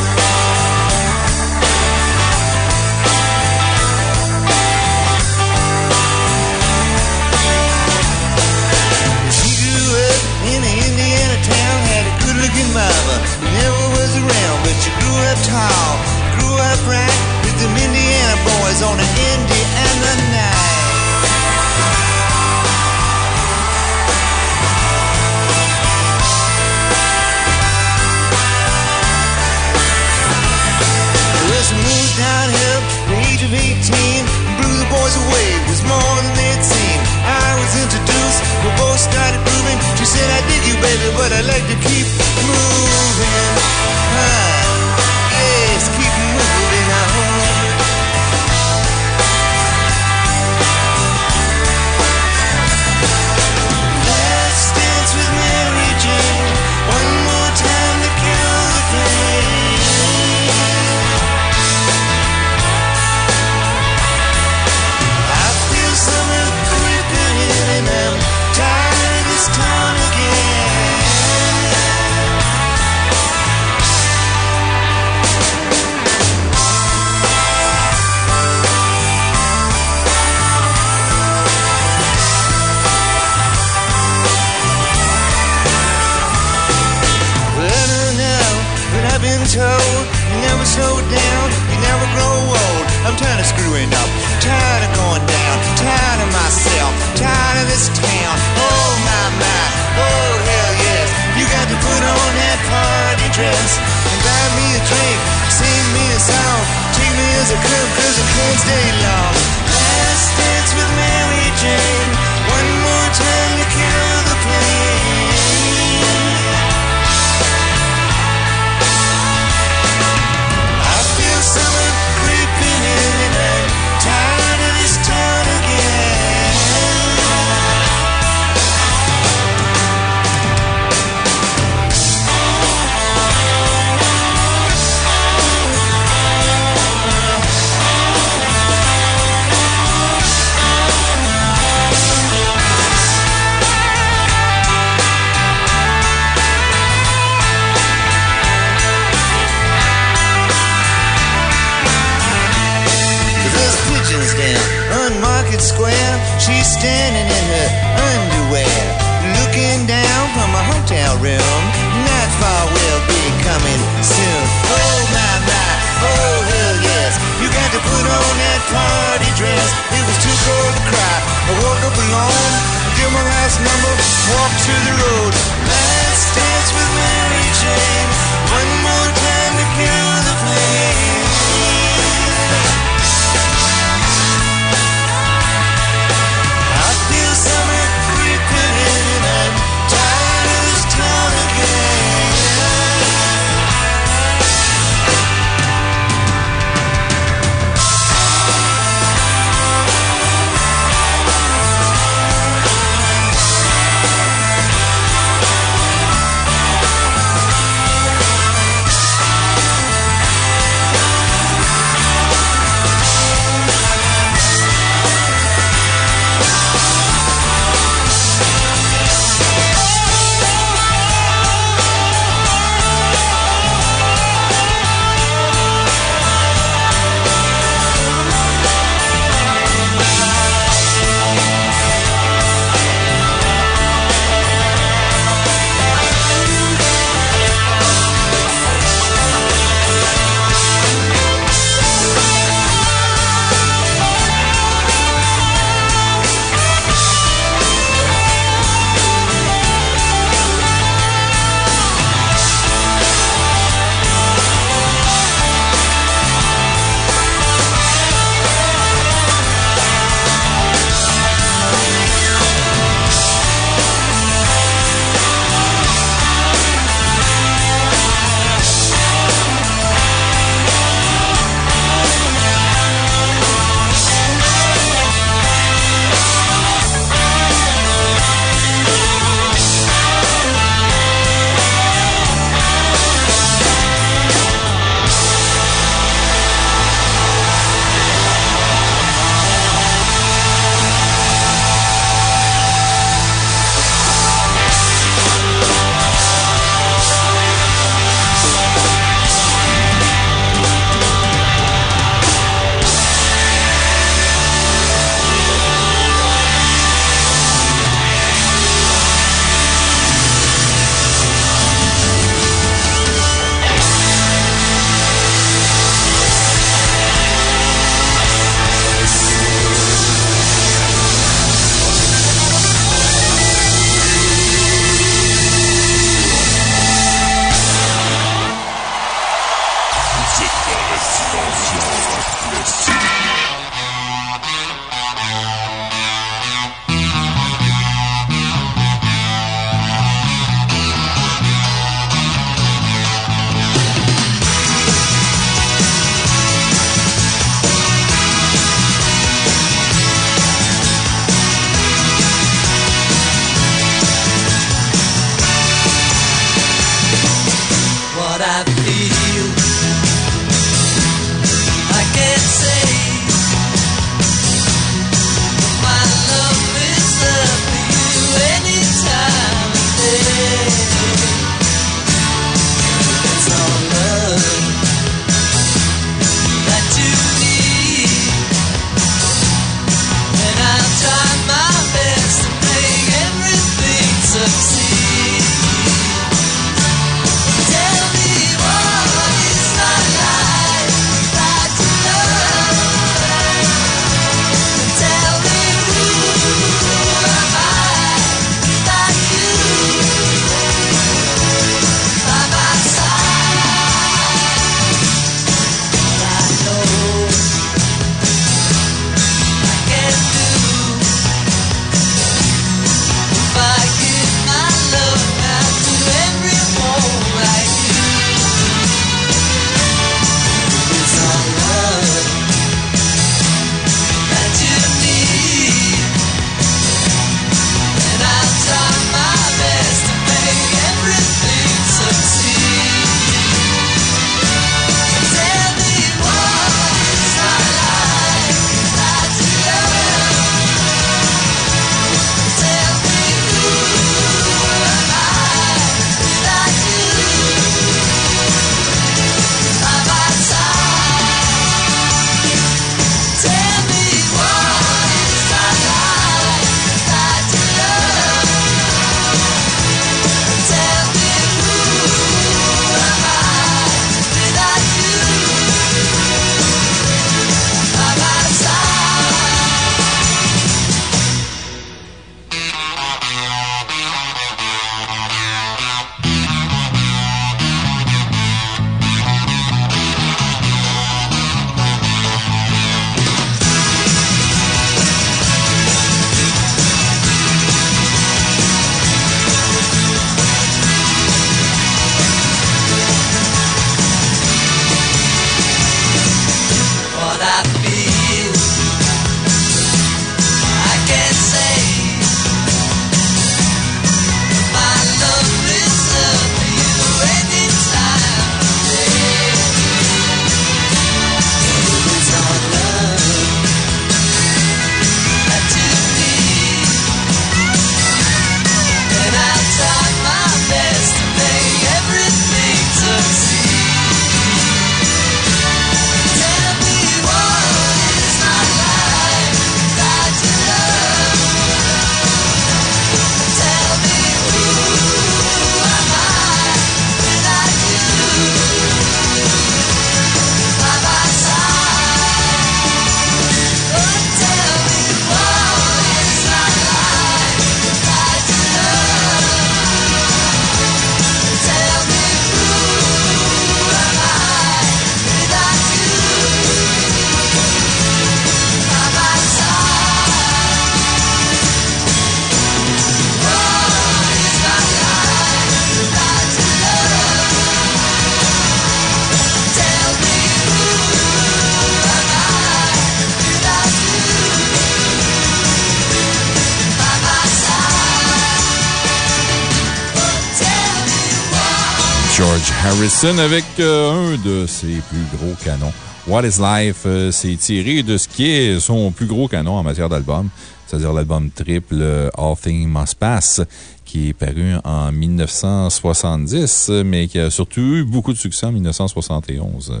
Harrison avec euh, un de ses plus gros canons. What is Life, euh, c'est tiré de ce qui est son plus gros canon en matière d'album, c'est-à-dire l'album triple euh, All Things Must Pass, qui est paru en 1970, euh, mais qui a surtout eu beaucoup de succès en 1971. Euh,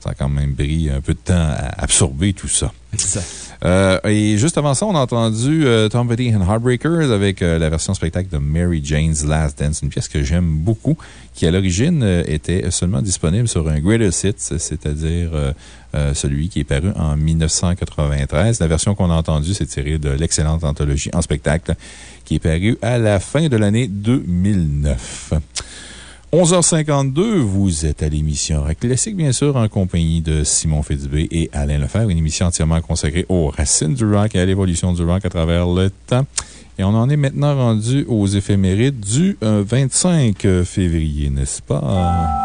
Ça a quand même pris un peu de temps à absorber tout ça. Euh, et juste avant ça, on a entendu euh, Tom Petty and Heartbreakers avec euh, la version spectacle de Mary Jane's Last Dance, une pièce que j'aime beaucoup, qui à l'origine était seulement disponible sur un Greatest Hits, c'est-à-dire celui qui est paru en 1993. La version qu'on a entendue, c'est tirée de l'excellente anthologie en spectacle qui est paru à la fin de l'année 2009. 11h52, vous êtes à l'émission Rock Classique, bien sûr, en compagnie de Simon Fitzbé et Alain Lefebvre, une émission entièrement consacrée aux racines du rock et à l'évolution du rock à travers le temps. Et on en est maintenant rendu aux éphémérides du euh, 25 février, n'est-ce pas?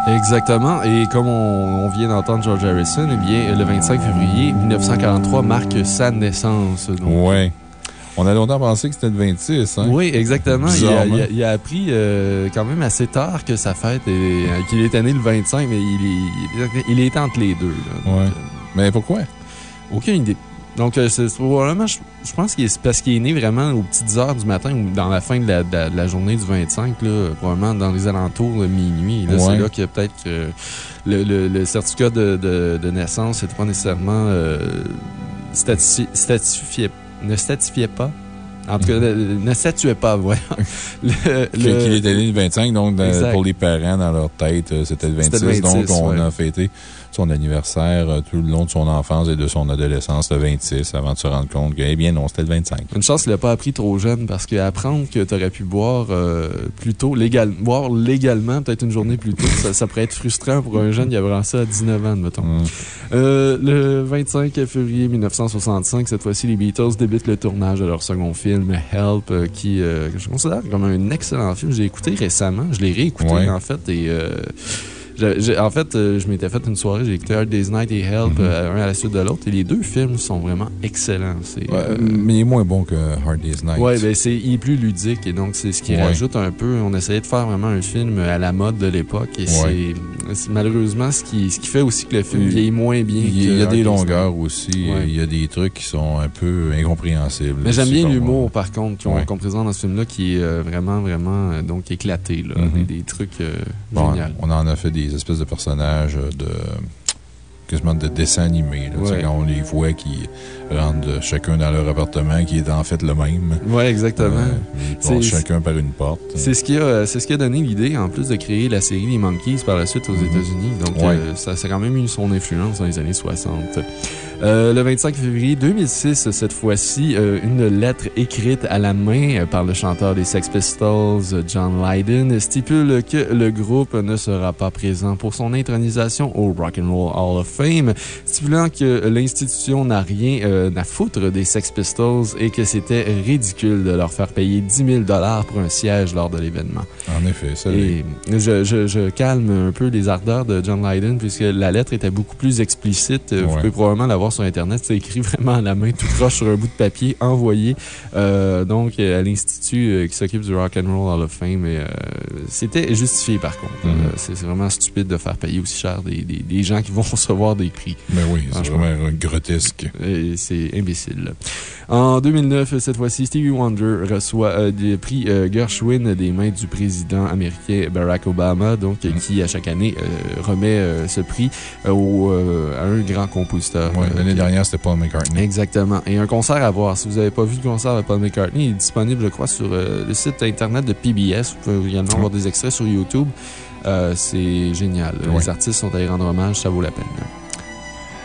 Exactement. Et comme on, on vient d'entendre George Harrison, eh bien, le 25 février 1943 marque sa naissance. Donc, Ouais. On a longtemps pensé que c'était le 26, hein? Oui, exactement. Il a, Bizarrement. il a- il a appris euh, quand même assez tard que sa fête, est- euh, qu'il était né le 25, mais il, est, il est entre les deux. là. Donc, Ouais. euh, Mais pourquoi? aucune idée. Donc, c'est probablement, je, je pense est c'est parce qu'il est né vraiment aux petites heures du matin ou dans la fin de la, de la- de la journée du 25, là, probablement dans les alentours de minuit. Ouais. C'est là que peut-être que le, le- le certificat de, naissance n'était pas nécessairement euh, stati- statifié- ne statifiait pas. En tout cas, ne- statuait pas, voilà. Le- le- qu'il était né le 25, donc Exact. pour les parents, dans leur tête, euh, c'était le 26. C'était le 26, donc, on ouais. a fêté son anniversaire euh, tout le long de son enfance et de son adolescence, le 26, avant de se rendre compte que, eh bien, non, c'était le 25. Une chance qu'il l'a pas appris trop jeune parce qu'apprendre que tu aurais pu boire euh, plus tôt, légal, boire légalement, peut-être une journée plus tôt, ça, ça pourrait être frustrant pour un jeune qui avait ça à 19 ans, mettons. Hum. Euh, le 25 février 1965, cette fois-ci, les Beatles débutent le tournage de leur second film, Help, qui je considère comme un excellent film. J'ai écouté récemment, je l'ai réécouté Ouais. en fait, et je- je- en fait, euh, je m'étais fait une soirée, j'ai écouté Hard Day's Night et Help, Mhm. euh, un à la suite de l'autre, et les deux films sont vraiment excellents. Ouais, euh, mais il est moins bon que Hard Day's Night. Ouais, ben c'est, il est plus ludique et donc c'est ce qui Ouais. rajoute un peu. On essayait de faire vraiment un film à la mode de l'époque et c'est, c'est malheureusement ce qui, ce qui fait aussi que le film Il- vieillit moins bien. Il y a, y a des longueurs aussi. Il y a des trucs qui sont un peu incompréhensibles. Mais j'aime bien l'humour, par contre, qu'on, présente dans ce film-là, qui est vraiment, vraiment donc éclaté. Là, Mhm. des, des trucs euh, Bon, géniaux. on en a fait des espèces de personnages de. quasiment de dessins animés. là. Ouais. Quand on les voit qui rentrent chacun dans leur appartement, qui est en fait le même. Ouais, exactement. Euh, ils passent chacun par une porte. C'est ce, qui a, c'est ce qui a donné l'idée, en plus de créer la série Les Monkeys par la suite aux États-Unis. Donc, Mhm. Ouais. euh, ça, ça a quand même eu son influence dans les années 60. Euh, le 25 février 2006, cette fois-ci, euh, une lettre écrite à la main euh, par le chanteur des Sex Pistols, John Lydon, stipule que le groupe ne sera pas présent pour son intronisation au Rock and Roll Hall of Fame, stipulant que l'institution n'a rien euh, à foutre des Sex Pistols et que c'était ridicule de leur faire payer 10 000 pour un siège lors de l'événement. En effet, ça. Et je, je- je calme un peu les ardeurs de John Lydon puisque la lettre était beaucoup plus explicite. Vous pouvez probablement la voir sur Internet. C'est écrit (laughs) vraiment à la main, tout croche sur un bout de papier, envoyé euh, donc à l'Institut euh, qui s'occupe du Rock and Roll Hall of Fame. Euh, C'était justifié par contre. Mhm. Euh, C'est vraiment stupide de faire payer aussi cher des, des- des gens qui vont (laughs) recevoir des prix. Mais oui, c'est vraiment grotesque. C'est imbécile. En 2009, cette fois-ci, Stevie Wonder reçoit euh, des prix euh, Gershwin des mains du président américain Barack Obama, donc, euh, qui, à chaque année, euh, remet euh, ce prix euh, au, euh, à un grand compositeur. Ouais, Euh, L'année dernière, c'était Paul McCartney. Exactement. Et un concert à voir. Si vous n'avez pas vu le concert de Paul McCartney, il est disponible, je crois, sur euh, le site internet de PBS. Vous pouvez également voir des extraits sur YouTube. Euh, C'est génial. Les artistes sont allés rendre hommage, ça vaut la peine.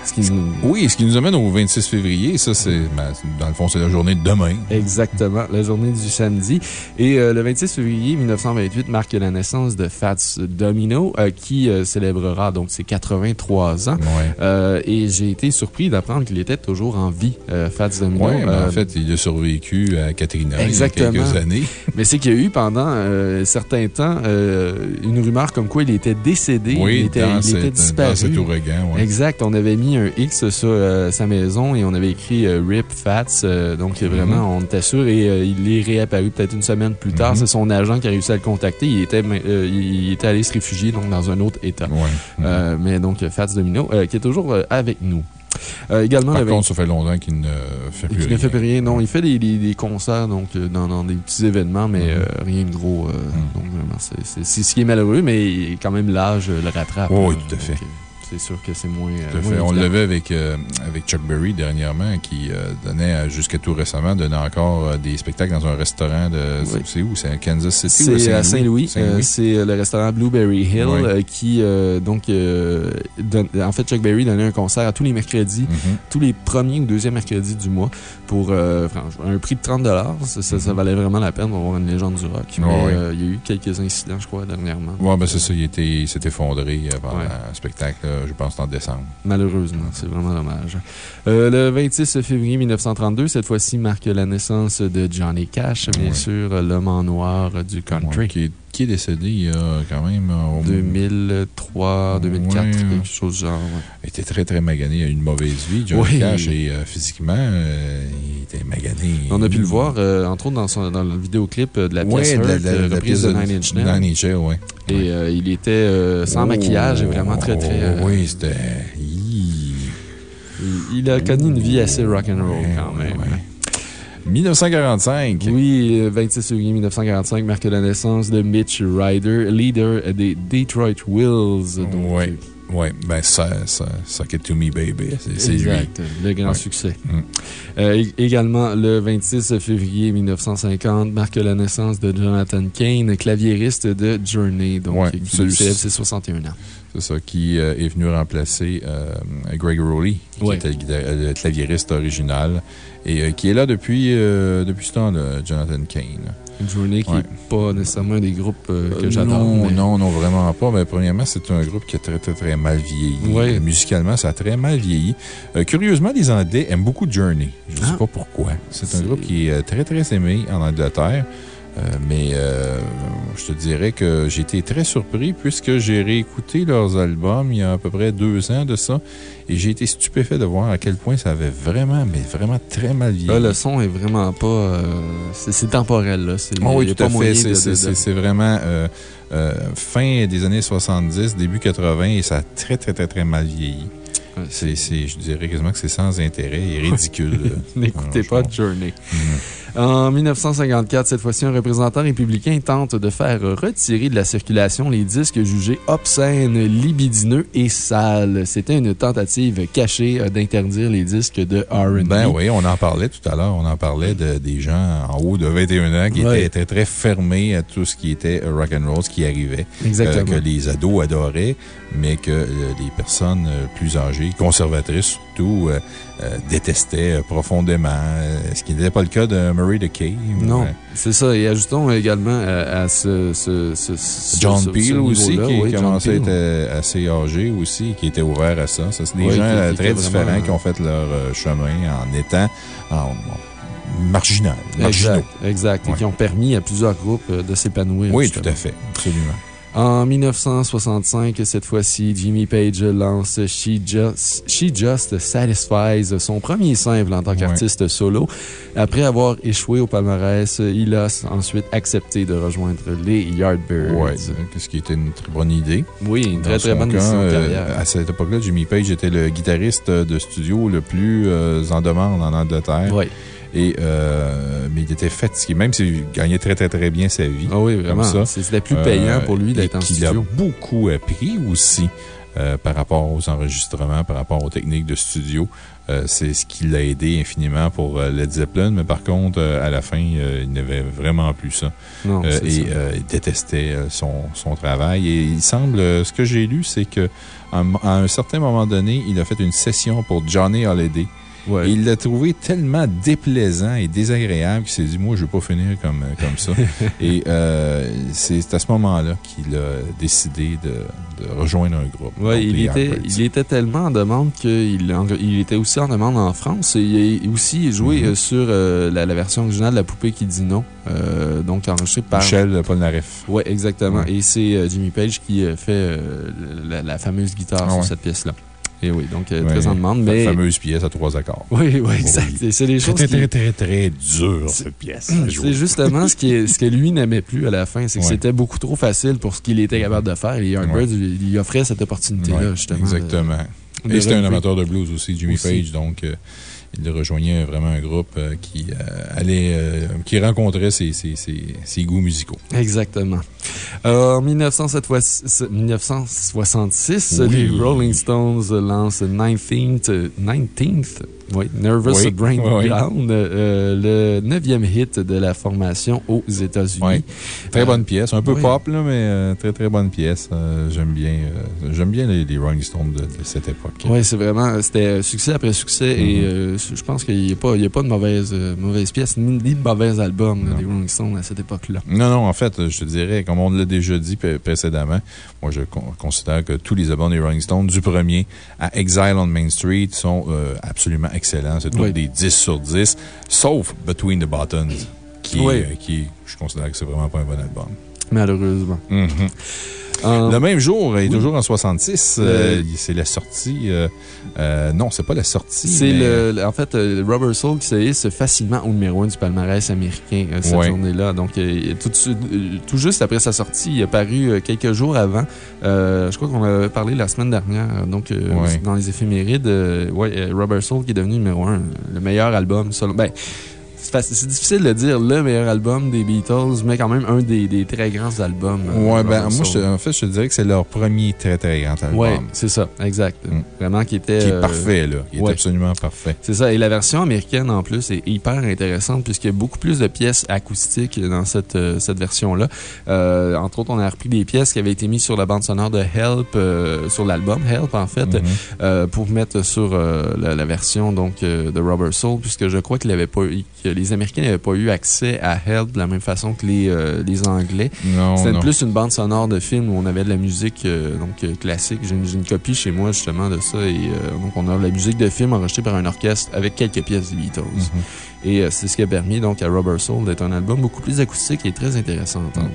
Ce qui nous- Oui, ce qui nous amène au 26 février, ça, c'est, ben, dans le fond, c'est la journée de demain. Exactement, la journée du samedi. Et euh, le 26 février 1928 marque la naissance de Fats Domino, euh, qui euh, célébrera donc ses 83 ans. Ouais. Et j'ai été surpris d'apprendre qu'il était toujours en vie, Fats Domino. Ouais, ben, en fait, il a survécu à Katrina Exactement. il y a quelques années. (laughs) Mais c'est qu'il y a eu pendant euh, certains temps une rumeur comme quoi il était décédé, Oui, il était, dans, il cette- était disparu. dans cet ouragan. ouais. Exact. On avait mis mis un X sur euh, sa maison et on avait écrit euh, RIP Fats. euh, donc, Mhm. vraiment, on était sûr. Et il est réapparu peut-être une semaine plus tard. Mhm. C'est son agent qui a réussi à le contacter. Il était, il était allé se réfugier donc, dans un autre État. Ouais. Mais donc, Fats Domino, qui est toujours avec nous. Euh, également, Par contre, ça fait longtemps qu'il ne fait plus il rien. ne fait plus rien. Non, il fait des, des- des concerts donc, dans, dans des petits événements, mais Mhm. euh, rien de gros. euh, Mhm. Donc, vraiment, c'est- ce qui est malheureux, mais quand même, l'âge le rattrape. Oh, oui, tout à fait. donc, C'est sûr que c'est moins. Tout euh, à moins fait. On l'avait avec, euh, avec Chuck Berry dernièrement, qui euh, donnait, jusqu'à tout récemment, donnait encore euh, des spectacles dans un restaurant de. Oui. C'est où? C'est à Kansas City C'est à Saint-Louis? C'est le restaurant Blueberry Hill Oui. qui, donc, donne- en fait, Chuck Berry donnait un concert à tous les mercredis, Mhm. tous les premiers ou deuxièmes mercredis du mois pour franchement, un prix de 30 Ça, ça, ça Mhm. valait vraiment la peine d'avoir une légende du rock. Ouais, Mais il y a eu quelques incidents, je crois, dernièrement. Ouais, ben c'est ça, il, s'est effondré pendant un spectacle, je pense, en décembre. Malheureusement, c'est vraiment dommage. Euh, le 26 février 1932, cette fois-ci, marque la naissance de Johnny Cash, bien Ouais. sûr, l'homme en noir du country. Ouais, qui, est, qui est décédé il y a quand même. euh, au- 2003, 2004, Ouais. quelque chose du genre. Il était très, très magané. Il a eu une mauvaise vie, Johnny Oui. Cash, et euh, physiquement, euh, il était magané. On a pu le voir, euh, entre autres, dans, son, dans le vidéoclip euh, de la pièce de la- de la- euh, de la reprise de Nine Inch Nails. Nine Inch Nails, ouais. Et euh, il était euh, sans Oh, maquillage et vraiment très, très... euh, Oui, c'était. Il, il a connu une vie assez rock'n'roll quand même. ouais. 1945. Oui, euh, 26 février 1945 marque la naissance de Mitch Ryder, leader des Detroit Wills. Donc. Oui, ben, ça, ça, Suck It To Me Baby, c'est lui. Exact, le grand Ouais. succès. Mm. Euh, ég- également, le 26 février 1950 marque la naissance de Jonathan Kane, claviériste de Journey, donc Ouais, qui celui-ci. célèbre ses 61 ans. C'est ça, qui euh, est venu remplacer euh, Greg Rowley, qui Ouais. était le, claviériste original, et qui est là depuis, depuis ce temps-là, Jonathan Kane. Journey qui Ouais. n'est pas nécessairement un des groupes euh, que Euh, j'adore. Non, mais- non, non, vraiment pas. Mais premièrement, c'est un groupe qui a très, très, très mal vieilli. Ouais. Musicalement, ça a très mal vieilli. Euh, curieusement, les Anglais aiment beaucoup Journey. Je ne sais Ah. pas pourquoi. C'est un groupe qui est très, très aimé en Angleterre. Euh, mais euh, je te dirais que j'ai été très surpris puisque j'ai réécouté leurs albums il y a à peu près deux ans de ça. Et j'ai été stupéfait de voir à quel point ça avait vraiment, mais vraiment très mal vieilli. Là, le son est vraiment pas. euh, c'est temporel, là. C'est- il oui, y a tout à pas fait. C'est- de- vraiment euh, euh, fin des années 70, début 80, et ça a très, très, très, très mal vieilli. Ouais, je dirais quasiment que c'est sans intérêt et ridicule. (laughs) N'écoutez pas Journey. Mhm. En 1954, cette fois-ci, un représentant républicain tente de faire retirer de la circulation les disques jugés obscènes, libidineux et sales. C'était une tentative cachée euh, d'interdire les disques de R&B. Ben oui, on en parlait tout à l'heure. On en parlait de, des gens en haut de 21 ans qui Ouais. étaient, étaient très fermés à tout ce qui était rock and roll, ce qui arrivait. Exactement. Euh, que les ados adoraient, mais que euh, les personnes euh, plus âgées, conservatrices surtout, euh, euh, détestaient euh, profondément. euh, ce qui n'était pas le cas de Murray DeKay. Non, Ouais. c'est ça. Et ajoutons également à, à ce, ce, ce- ce- John Peel aussi, qui oui, commençait à être assez âgé aussi, qui était ouvert à ça. Ça, c'est des Oui, gens qui- qui très différents vraiment, qui ont fait leur chemin en étant en, marginal, marginaux. Exact, exact. Et Ouais. qui ont permis à plusieurs groupes de s'épanouir. Oui, justement. tout à fait. Absolument. En 1965, cette fois-ci, Jimmy Page lance She Just, She Just Satisfies, son premier simple en tant Ouais. qu'artiste solo. Après avoir échoué au palmarès, il a ensuite accepté de rejoindre les Yardbirds. Oui, ce qui était une très bonne idée. Oui, une très très bonne décision euh, à cette époque-là, Jimmy Page était le guitariste de studio le plus euh, en demande en Angleterre. Oui. Et, euh, mais il était fatigué, même s'il gagnait très, très, très bien sa vie. Ah oui, vraiment. C'était plus payant Euh, pour lui d'être et en qu'il a studio. beaucoup appris aussi euh, par rapport aux enregistrements, par rapport aux techniques de studio. Euh, C'est ce qui l'a aidé infiniment pour euh, Led Zeppelin, mais par contre, euh, à la fin, euh, il n'avait vraiment plus ça. Non, Euh, et ça. euh, il détestait euh, son, son travail. Et il semble, euh, ce que j'ai lu, c'est que à un- à un certain moment donné, il a fait une session pour Johnny Holiday. Ouais. Et il l'a trouvé tellement déplaisant et désagréable qu'il s'est dit, moi, je ne vais pas finir comme, comme ça. (laughs) et euh, c'est à ce moment-là qu'il a décidé de, de rejoindre un groupe. Ouais, il, était, Yardbirds. il était tellement en demande qu'il il était aussi en demande en France. Et il a aussi joué Mhm. euh, sur euh, la, la version originale de La Poupée qui dit non, euh, donc enregistré par. Michel Polnareff. Oui, exactement. Ouais. Et c'est euh, Jimmy Page qui euh, fait euh, la, la fameuse guitare Ah sur cette pièce-là. Et oui, donc euh, Ouais. très en demande. La Mais... fameuse pièce à trois accords. Oui, oui, exact. Et C'est des choses Très, qui... très, très, très dur, cette pièce. (clears throat) C'est justement ce, qui est- ce que lui n'aimait plus à la fin, c'est que c'était beaucoup trop facile pour ce qu'il était capable de faire. Et Yardbirds lui offrait cette opportunité-là, justement. Exactement. de- de Et c'était un amateur de blues aussi, Jimmy Aussi. Page, donc euh, il rejoignait vraiment un groupe euh, qui euh, allait, euh, qui rencontrait ses, ses- ses- ses goûts musicaux. Exactement. Euh, en 1907 fois- 1966, Oui. les Rolling Stones lancent 19th, euh, 19th oui, Nervous Oui, Breakdown, euh, le neuvième hit de la formation aux États-Unis. Très Euh, bonne pièce, un peu oui. pop, là, mais euh, très très bonne pièce. J'aime bien, j'aime bien les, les Rolling Stones de, de cette époque. Oui, c'est vraiment, c'était succès après succès et Mhm. je pense qu'il n'y a, pas- il y a pas de mauvaise, mauvaise pièce ni, de mauvais album des Rolling Stones à cette époque-là. Non, non, en fait, je te dirais, comme on l'a déjà dit pré- précédemment, moi je con- considère que tous les albums des Rolling Stones, du premier à Exile on Main Street, sont euh, absolument excellents. C'est tous Oui. des 10 sur 10, sauf Between the Buttons, qui, Oui. euh, qui je considère que c'est vraiment pas un bon album. Malheureusement. Mhm. Euh, Le même jour, et oui. toujours en 66, Le- euh, c'est la sortie. euh, euh, non, c'est pas la sortie. C'est mais- en fait, euh, Rubber Soul qui se hisse facilement au numéro 1 du palmarès américain cette Ouais. journée-là. Donc, tout, tout juste après sa sortie, il a paru quelques jours avant. Je crois qu'on en avait parlé la semaine dernière. Donc, Ouais. dans les éphémérides, ouais, Rubber Soul qui est devenu numéro 1, le meilleur album. Selon, ben, c'est difficile de dire le meilleur album des Beatles, mais quand même un des, des très grands albums. euh, Ouais, ben, moi, je en fait, je te dirais que c'est leur premier très, très grand album. Ouais, c'est ça, exact. Mm. Vraiment qui était. Qui est euh, parfait, là. Il est absolument parfait. C'est ça. Et la version américaine, en plus, est hyper intéressante puisqu'il y a beaucoup plus de pièces acoustiques dans cette, euh, cette version-là. Euh, entre autres, on a repris des pièces qui avaient été mises sur la bande sonore de Help, euh, sur l'album Help, en fait, Mhm. euh, pour mettre sur la, la version donc, de Rubber Soul, puisque je crois qu'il avait pas eu- que les Américains n'avaient pas eu accès à Help de la même façon que les, euh, les Anglais. C'était plus une bande sonore de film où on avait de la musique euh, donc, euh, classique. J'ai une, copie chez moi, justement, de ça. Et donc, on a de la musique de film enregistrée par un orchestre avec quelques pièces des Beatles. Mhm. Et c'est ce qui a permis donc, à Rubber Soul d'être un album beaucoup plus acoustique et très intéressant à entendre.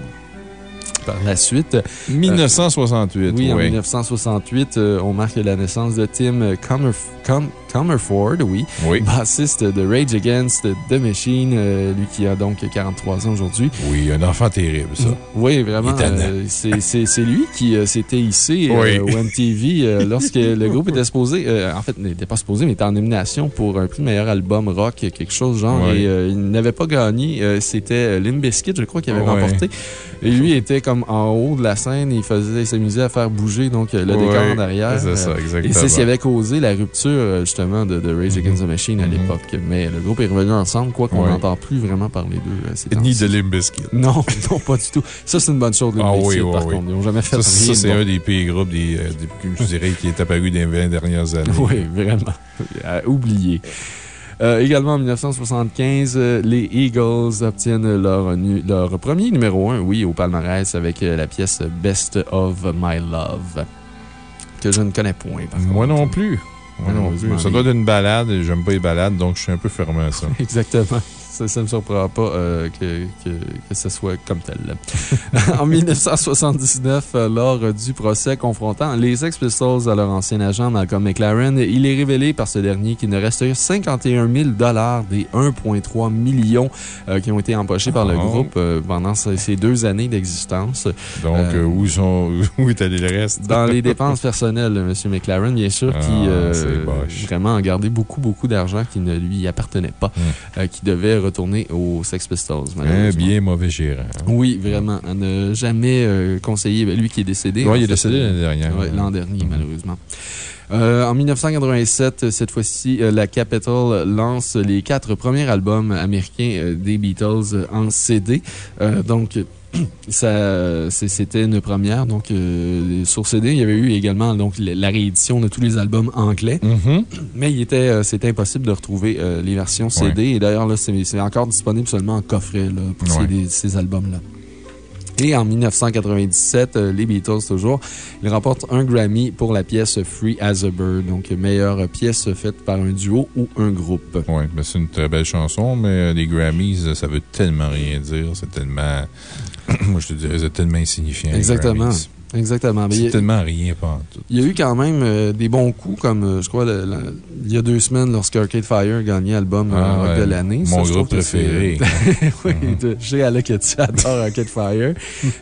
Par la suite, 1968, oui, en oui. 1968, euh, on marque la naissance de Tim Comerf Com- Comerford, oui, Oui. bassiste de Rage Against the Machine, euh, lui qui a donc 43 ans aujourd'hui. Oui, un enfant terrible, ça. Oui, vraiment. Euh, c'est- lui qui euh, s'était hissé euh, Oui. au MTV euh, lorsque (laughs) le groupe était supposé, euh, en fait, n'était pas supposé, mais était en nomination pour un prix meilleur album rock, quelque chose genre, Oui. et euh, il n'avait pas gagné. euh, C'était euh, Limp Bizkit, je crois, qui avait remporté. Et lui était comme en haut de la scène, il faisait, il s'amusait à faire bouger donc euh, le décor en arrière. C'est ça, Euh, exactement. et c'est ce qui avait causé la rupture, euh, justement, de, de Rage Against the Machine à Mhm. l'époque. Mais le groupe est revenu ensemble, quoi qu'on Ouais. n'entend plus vraiment parler d'eux. euh, Ni de Limp Bizkit. (laughs) Non, non, pas du tout. Ça, c'est une bonne chose, Ah oui, oui, par oui. contre. Ils n'ont jamais fait Ça, c'est bon. un des pires groupes, des, euh, des- je dirais, qui est apparu dans les 20 dernières années. (laughs) Oui, vraiment. (laughs) À oublier. Euh, également en 1975, euh, les Eagles obtiennent leur, premier numéro 1, oui, au palmarès avec euh, la pièce Best of My Love, que je ne connais point, par Moi contre. non plus. Moi non plus. Ça doit être une balade et j'aime pas les balades, donc je suis un peu fermé à ça. (laughs) Exactement. Ça, ça ne me surprend pas euh, que, que, que ce soit comme tel. (laughs) en 1979, euh, lors du procès confrontant les Sex Pistols à leur ancien agent Malcolm McLaren, il est révélé par ce dernier qu'il ne reste que 51 000 des 1,3 millions euh, qui ont été empochés par le Oh. groupe euh, pendant ces deux années d'existence. Donc, où, sont, (laughs) où est allé le reste? Dans les (laughs) dépenses personnelles de M. McLaren, bien sûr, Ah, qui boche. vraiment a gardé beaucoup, beaucoup d'argent qui ne lui appartenait pas, Hmm. qui devait retourner aux Sex Pistols, Un bien mauvais gérant. Oui, vraiment. À ne jamais euh, conseiller. Ben, lui qui est décédé. Oui, il est fait, décédé euh, l'année dernière. ouais, L'an dernier, Mhm. malheureusement. Euh, en 1987, cette fois-ci, euh, la Capitol lance les quatre premiers albums américains euh, des Beatles en CD. Euh, donc, (clears throat) c'était une première. Donc, euh, sur CD, il y avait eu également donc, la réédition de tous les albums anglais. Mhm. (clears throat) Mais il était, euh, c'était impossible de retrouver euh, les versions CD. Et d'ailleurs, c'est c'est encore disponible seulement en coffret là, pour Ouais. ces, ces albums-là. Et en 1997, euh, les Beatles toujours, ils remportent un Grammy pour la pièce Free as a Bird, donc meilleure pièce faite par un duo ou un groupe. Oui, ben c'est une très belle chanson, mais euh, les Grammys, ça veut tellement rien dire. C'est tellement. (clears throat) Moi, je te dirais, c'est tellement insignifiant. Exactement. Exactement. Mais il y C'est a- tellement rien, pas en tout. Il y a eu quand même euh, des bons coups, comme euh, je crois le- le- il y a deux semaines, lorsque Arcade Fire gagnait album euh, Ah, rock ouais. de l'année. Mon groupe préféré. (laughs) oui, je sais, Alec, que tu (laughs) adores Arcade Fire.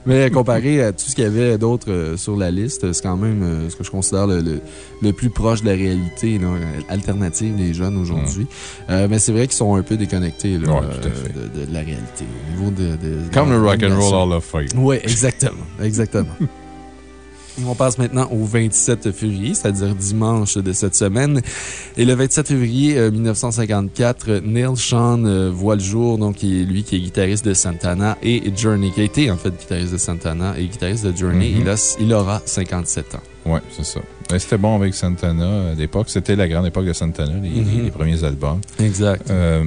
Mais comparé à tout ce qu'il y avait d'autre euh, sur la liste, c'est quand même ce que je considère le, le- le plus proche de la réalité là, alternative des jeunes aujourd'hui. Euh, mais c'est vrai qu'ils sont un peu déconnectés là, Mm. Ouais, à de, de la réalité au niveau de. de- Comme le la- Rock and Roll l'animation. Hall of Fame. Oui, exactement. Exactement. (laughs) On passe maintenant au 27 février, c'est-à-dire dimanche de cette semaine. Et le 27 février euh, 1954, Neil Sean euh, voit le jour, donc qui est lui qui est guitariste de Santana et Journey, qui a été en fait guitariste de Santana et guitariste de Journey. Mhm. il, a- il aura 57 ans. Ouais, c'est ça. C'était bon avec Santana à l'époque. C'était la grande époque de Santana, les, Mhm. les premiers albums. Exact. Euh,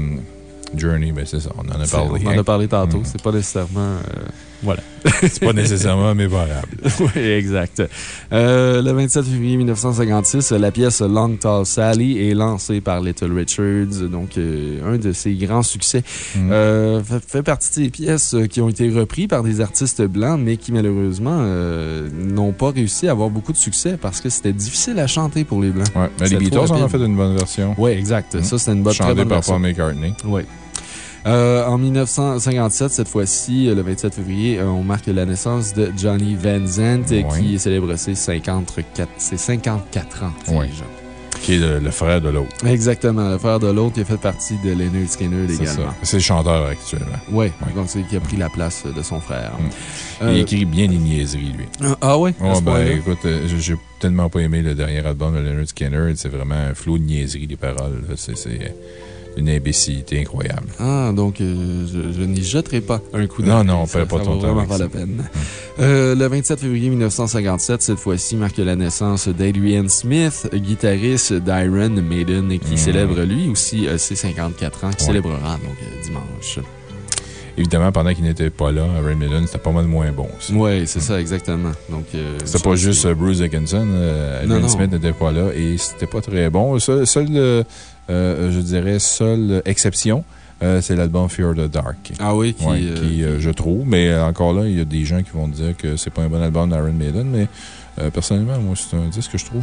Journey, ben c'est ça. On en a parlé. On en a parlé tantôt. Mhm. C'est pas nécessairement. euh, voilà. C'est pas nécessairement mémorable. (laughs) oui, exact. Euh, le 27 février 1956, la pièce Long Tall Sally est lancée par Little Richards, donc euh, un de ses grands succès. Mm. Euh, fait, fait partie des pièces qui ont été reprises par des artistes blancs, mais qui malheureusement n'ont pas réussi à avoir beaucoup de succès parce que c'était difficile à chanter pour les Blancs. Ouais. Mais les Beatles en ont fait une bonne version. Oui, exact. Mm. Ça, c'est une bonne, très bonne par version. Paul McCartney. Oui. Euh, en 1957, cette fois-ci, euh, le 27 février, euh, on marque la naissance de Johnny Van Zandt, qui célèbre ses 54, ses 54 ans. Ouais. dis-je. Qui est le, le frère de l'autre. Exactement. Le frère de l'autre, qui a fait partie de Leonard Skinner C'est également. ça. C'est le chanteur actuellement. Oui, Ouais. donc c'est qui a pris la place de son frère. Mm. Euh, Il écrit bien les niaiseries, lui. ah, Ah ouais? à Oh, ce ben, écoute, euh, j'ai- tellement pas aimé le dernier album de Leonard Skinner. C'est vraiment un flot de niaiseries, les paroles. c'est une imbécilité incroyable. Ah, donc euh, je, je n'y jetterai pas un coup d'œil. Non, non, Ça- perds pas ça ton temps pas la peine. Euh, le 27 février 1957, cette fois-ci, marque la naissance d'Adrian Smith, guitariste d'Iron Maiden, qui Mm. célèbre lui aussi euh, ses 54 ans, qui Ouais. célébrera donc dimanche. Évidemment, pendant qu'il n'était pas là, Iron Maiden, c'était pas mal moins bon. aussi. Oui, c'est ça, exactement. Euh, C'était pas juste Bruce Dickinson. euh, Non, Adrian non. Smith n'était pas là et c'était pas très bon. Seul, seul, euh, je dirais, seule exception, euh, c'est l'album Fear the Dark. Ah oui, qui. Ouais, euh, qui, euh, je trouve. Mais euh, encore là, il y a des gens qui vont dire que c'est pas un bon album d'Iron Maiden. Mais euh, personnellement, moi, c'est un disque que je trouve.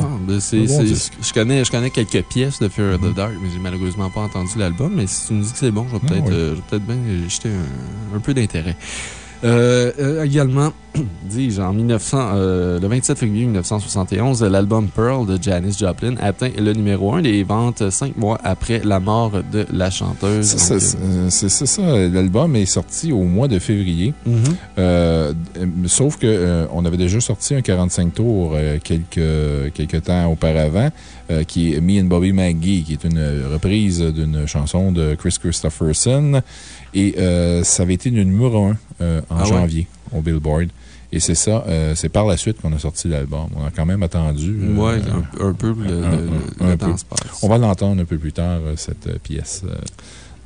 Ah, ben, c'est- bon disque. je, connais, je connais quelques pièces de Fear of Mhm. the Dark, mais j'ai malheureusement pas entendu l'album. Mais si tu me dis que c'est bon, je vais Ah, peut-être oui. euh, peut-être bien jeter un, un peu d'intérêt. Euh, euh, également, (coughs) dis-je, en 1900, euh, le 27 février 1971, l'album Pearl de Janis Joplin atteint le numéro 1 des ventes cinq mois après la mort de la chanteuse. C'est ça, euh, ça. L'album est sorti au mois de février. mhm. Euh, sauf que euh, on avait déjà sorti un 45 tours quelques, quelques temps auparavant, qui est Me and Bobby McGee, qui est une reprise d'une chanson de Chris Christopherson. Et ça avait été le numéro 1 en Ah ouais? janvier au Billboard. Et c'est ça, euh, c'est par la suite qu'on a sorti l'album. On a quand même attendu. euh, euh, un, un peu, le, le- un- le- un le peu. temps se passe. on va l'entendre un peu plus tard, euh, cette pièce,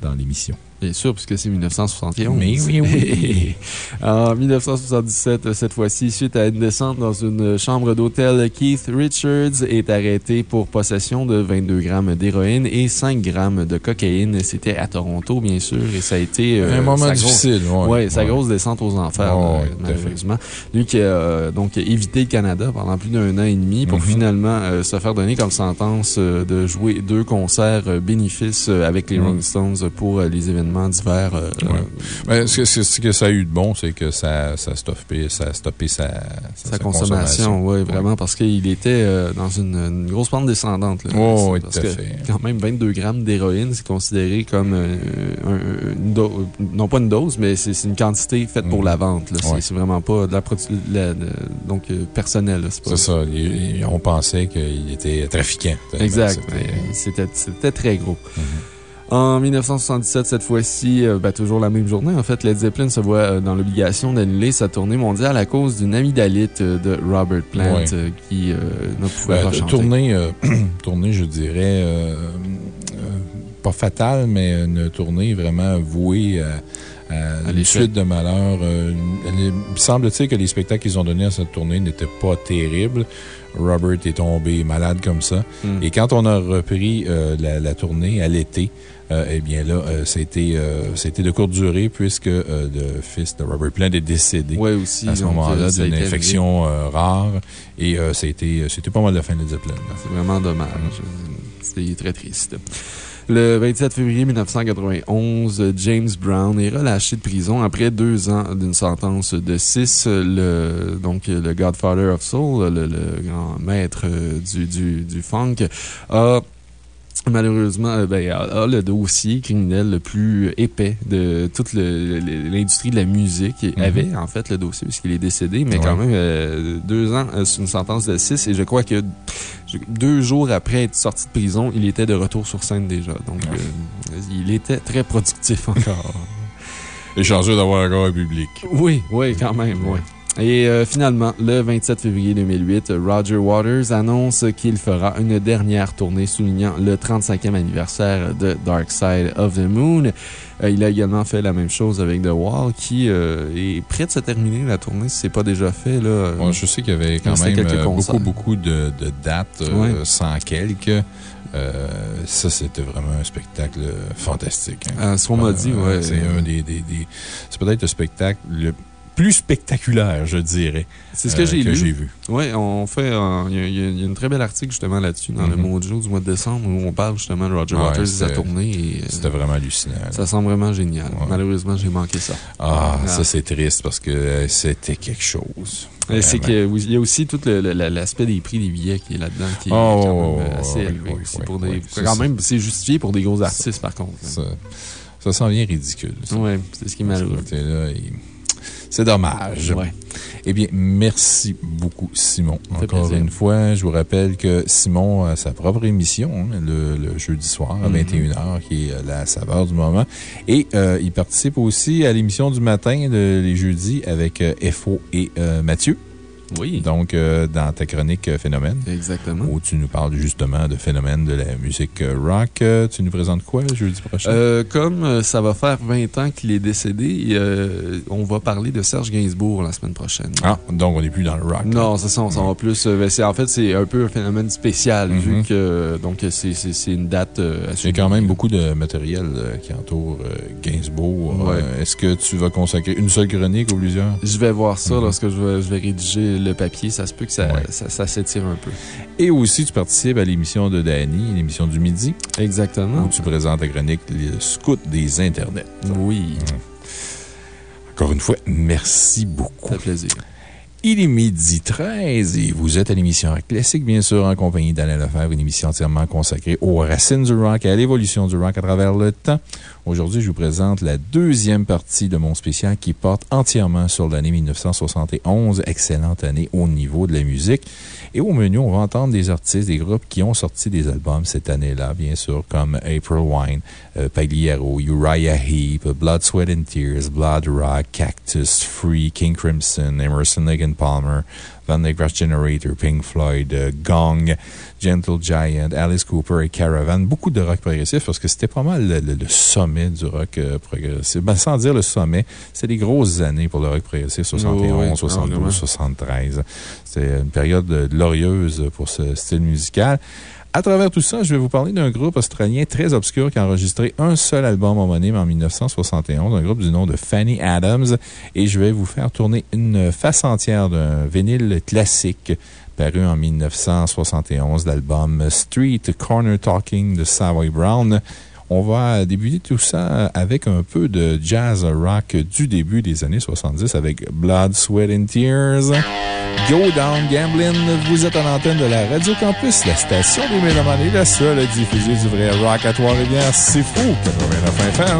dans l'émission. Bien sûr, puisque c'est 1971. Mais oui, oui. (laughs) en 1977, cette fois-ci, suite à une descente dans une chambre d'hôtel, Keith Richards est arrêté pour possession de 22 grammes d'héroïne et 5 grammes de cocaïne. C'était à Toronto, bien sûr, et ça a été. euh, un moment sa grosse- difficile, ouais. Ouais, sa Ouais. grosse descente aux enfers, fait. malheureusement. Lui qui a euh, donc évité le Canada pendant plus d'un an et demi pour Mhm. finalement euh, se faire donner comme sentence euh, de jouer deux concerts euh, bénéfices euh, avec les Mhm. Rolling Stones pour euh, les événements d'hiver. euh, Ouais. Ben, ce, que, ce- ce que ça a eu de bon, c'est que ça, ça, a stoppé, ça a stoppé sa, sa, Sa consommation, oui, vraiment, parce qu'il était euh, dans une, une grosse pente descendante. là. Oh, oui, parce tout à que fait. Quand même, 22 grammes d'héroïne, c'est considéré comme euh, un- une do- non pas une dose, mais c'est une quantité faite pour Mhm. la vente. C'est Ouais. c'est vraiment pas de la, la- de- donc, euh, personnel. C'est ça. ils- on pensait qu'il était trafiquant. Exact. C'était- très gros. Mhm. En 1977, cette fois-ci, euh, ben, toujours la même journée, en fait, Led Zeppelin se voit euh, dans l'obligation d'annuler sa tournée mondiale à cause d'une amygdalite euh, de Robert Plant euh, qui euh, ne pouvait Ben, pas chanter. tournée, euh, (clears throat) tournée, je dirais, euh, euh, pas fatale, mais une tournée vraiment vouée À une l'échec. suite de malheurs. Euh, il semble-t-il que les spectacles qu'ils ont donnés à cette tournée n'étaient pas terribles. Robert est tombé malade comme ça. Hmm. Et quand on a repris euh, la, la tournée à l'été, euh, eh bien là, euh, c'était euh, c'était de courte durée puisque euh, le fils de Robert Plant est décédé. Ouais, aussi. À ce moment-là, euh, d'une infection euh, rare. Et euh, c'était c'était pas mal la fin de Zeppelin. C'est vraiment dommage. C'était très triste. Le 27 février 1991, James Brown est relâché de prison après deux ans d'une sentence de six. Le, donc, le Godfather of Soul, le, le grand maître euh, du, du, du funk, a malheureusement, euh, ben, a, a le dossier criminel le plus épais de toute l'industrie de la musique. Il Mhm. avait, en fait, le dossier puisqu'il est décédé, mais Ouais. quand même, euh, deux ans, euh, c'est une sentence de six. Et je crois que deux jours après être sorti de prison, il était de retour sur scène déjà. Donc, euh, il était très productif (laughs) encore. Et chanceux d'avoir un public. Oui, oui, quand même, oui. Et euh, finalement, le 27 février 2008, Roger Waters annonce qu'il fera une dernière tournée soulignant le 35e anniversaire de Dark Side of the Moon. Euh, il a également fait la même chose avec The Wall, qui euh, est prêt de se terminer la tournée, si ce n'est pas déjà fait. Là. Je sais qu'il y avait quand même beaucoup, beaucoup de, de dates, Ouais. sans quelques. Euh, ça, c'était vraiment un spectacle fantastique. hein. Euh, ce qu'on m'a dit, ouais. C'est un des. des- des- c'est peut-être le spectacle le plus spectaculaire, je dirais. C'est ce que euh, j'ai que vu. Oui, on fait. euh, Il y, a- il y a- il y a une très belle article justement là-dessus dans le Mhm. Mojo du mois de décembre où on parle justement de Roger Ouais, Waters et sa c'était- tournée. euh, C'était vraiment hallucinant. Ça semble vraiment génial. Ouais. Malheureusement, j'ai manqué ça. Ah, Ah. ça, c'est triste parce que euh, c'était quelque chose. C'est Vraiment. qu'il y a aussi tout l'aspect des prix des billets qui est là-dedans, qui est Oh, quand même oh, assez oui, élevé oui, pour des. quand même, c'est justifié pour des gros artistes, par contre. Ça, ça s'en vient ridicule. Oui, c'est ce qui est malheureux. C'est dommage. Ouais. Eh bien, merci beaucoup, Simon. Encore plaisir. une fois, je vous rappelle que Simon a sa propre émission hein, le, le jeudi soir à Mhm. 21h, qui est la saveur du moment. Et euh, il participe aussi à l'émission du matin, de, les jeudis, avec euh, FO et euh, Mathieu. Oui. Donc, euh, dans ta chronique euh, Phénomène, Exactement. où tu nous parles justement de phénomène de la musique euh, rock. Tu nous présentes quoi jeudi prochain? Euh, comme ça va faire 20 ans qu'il est décédé, euh, on va parler de Serge Gainsbourg la semaine prochaine. ah, donc on n'est plus dans le rock. Non, c'est ça, on s'en va plus. c'est- en fait, c'est un peu un phénomène spécial, vu que donc c'est une date Il y a quand même beaucoup de matériel qui entoure Gainsbourg. Ouais. Est-ce que tu vas consacrer une seule chronique ou plusieurs? Je vais voir ça Mhm. lorsque je vais, je vais rédiger le papier. Ça se peut que ça, Ouais. ça, ça s'étire un peu. Et aussi, tu participes à l'émission de Danny, l'émission du midi, où Exactement. tu présentes ta chronique Le Scout des Internets. Oui, Encore une fois, merci beaucoup. ça fait plaisir. Il est midi 13 et vous êtes à l'émission Rock Classique, bien sûr, en compagnie d'Alain Lefebvre, une émission entièrement consacrée aux racines du rock et à l'évolution du rock à travers le temps. Aujourd'hui, je vous présente la deuxième partie de mon spécial qui porte entièrement sur l'année 1971, excellente année au niveau de la musique. Et au menu, on va entendre des artistes, des groupes qui ont sorti des albums cette année-là, bien sûr, comme April Wine, euh, Pagliaro, Uriah Heep, Blood, Sweat and Tears, Blood Rock, Cactus, Free, King Crimson, Emerson, Lake Palmer, Van Brass Generator, Pink Floyd, euh, Gong, Gentle Giant, Alice Cooper et Caravan. Beaucoup de rock progressif parce que c'était pas mal le, le- le sommet du rock euh, progressif. Ben, sans dire le sommet, c'est des grosses années pour le rock progressif, 71, Oh, oui, 72, vraiment. 73. C'était une période euh, glorieuse pour ce style musical. À travers tout ça, je vais vous parler d'un groupe australien très obscur qui a enregistré un seul album homonyme en 1971, un groupe du nom de Fanny Adams. Et je vais vous faire tourner une face entière d'un vinyle classique paru en 1971, l'album Street Corner Talking de Savoy Brown. On va débuter tout ça avec un peu de jazz rock du début des années 70 avec Blood, Sweat and Tears. Go Down Gamblin', vous êtes à l'antenne de la Radio Campus, la station des Mélomanes et la seule à diffuser du vrai rock à Trois-Rivières. C'est fou, 89 FM.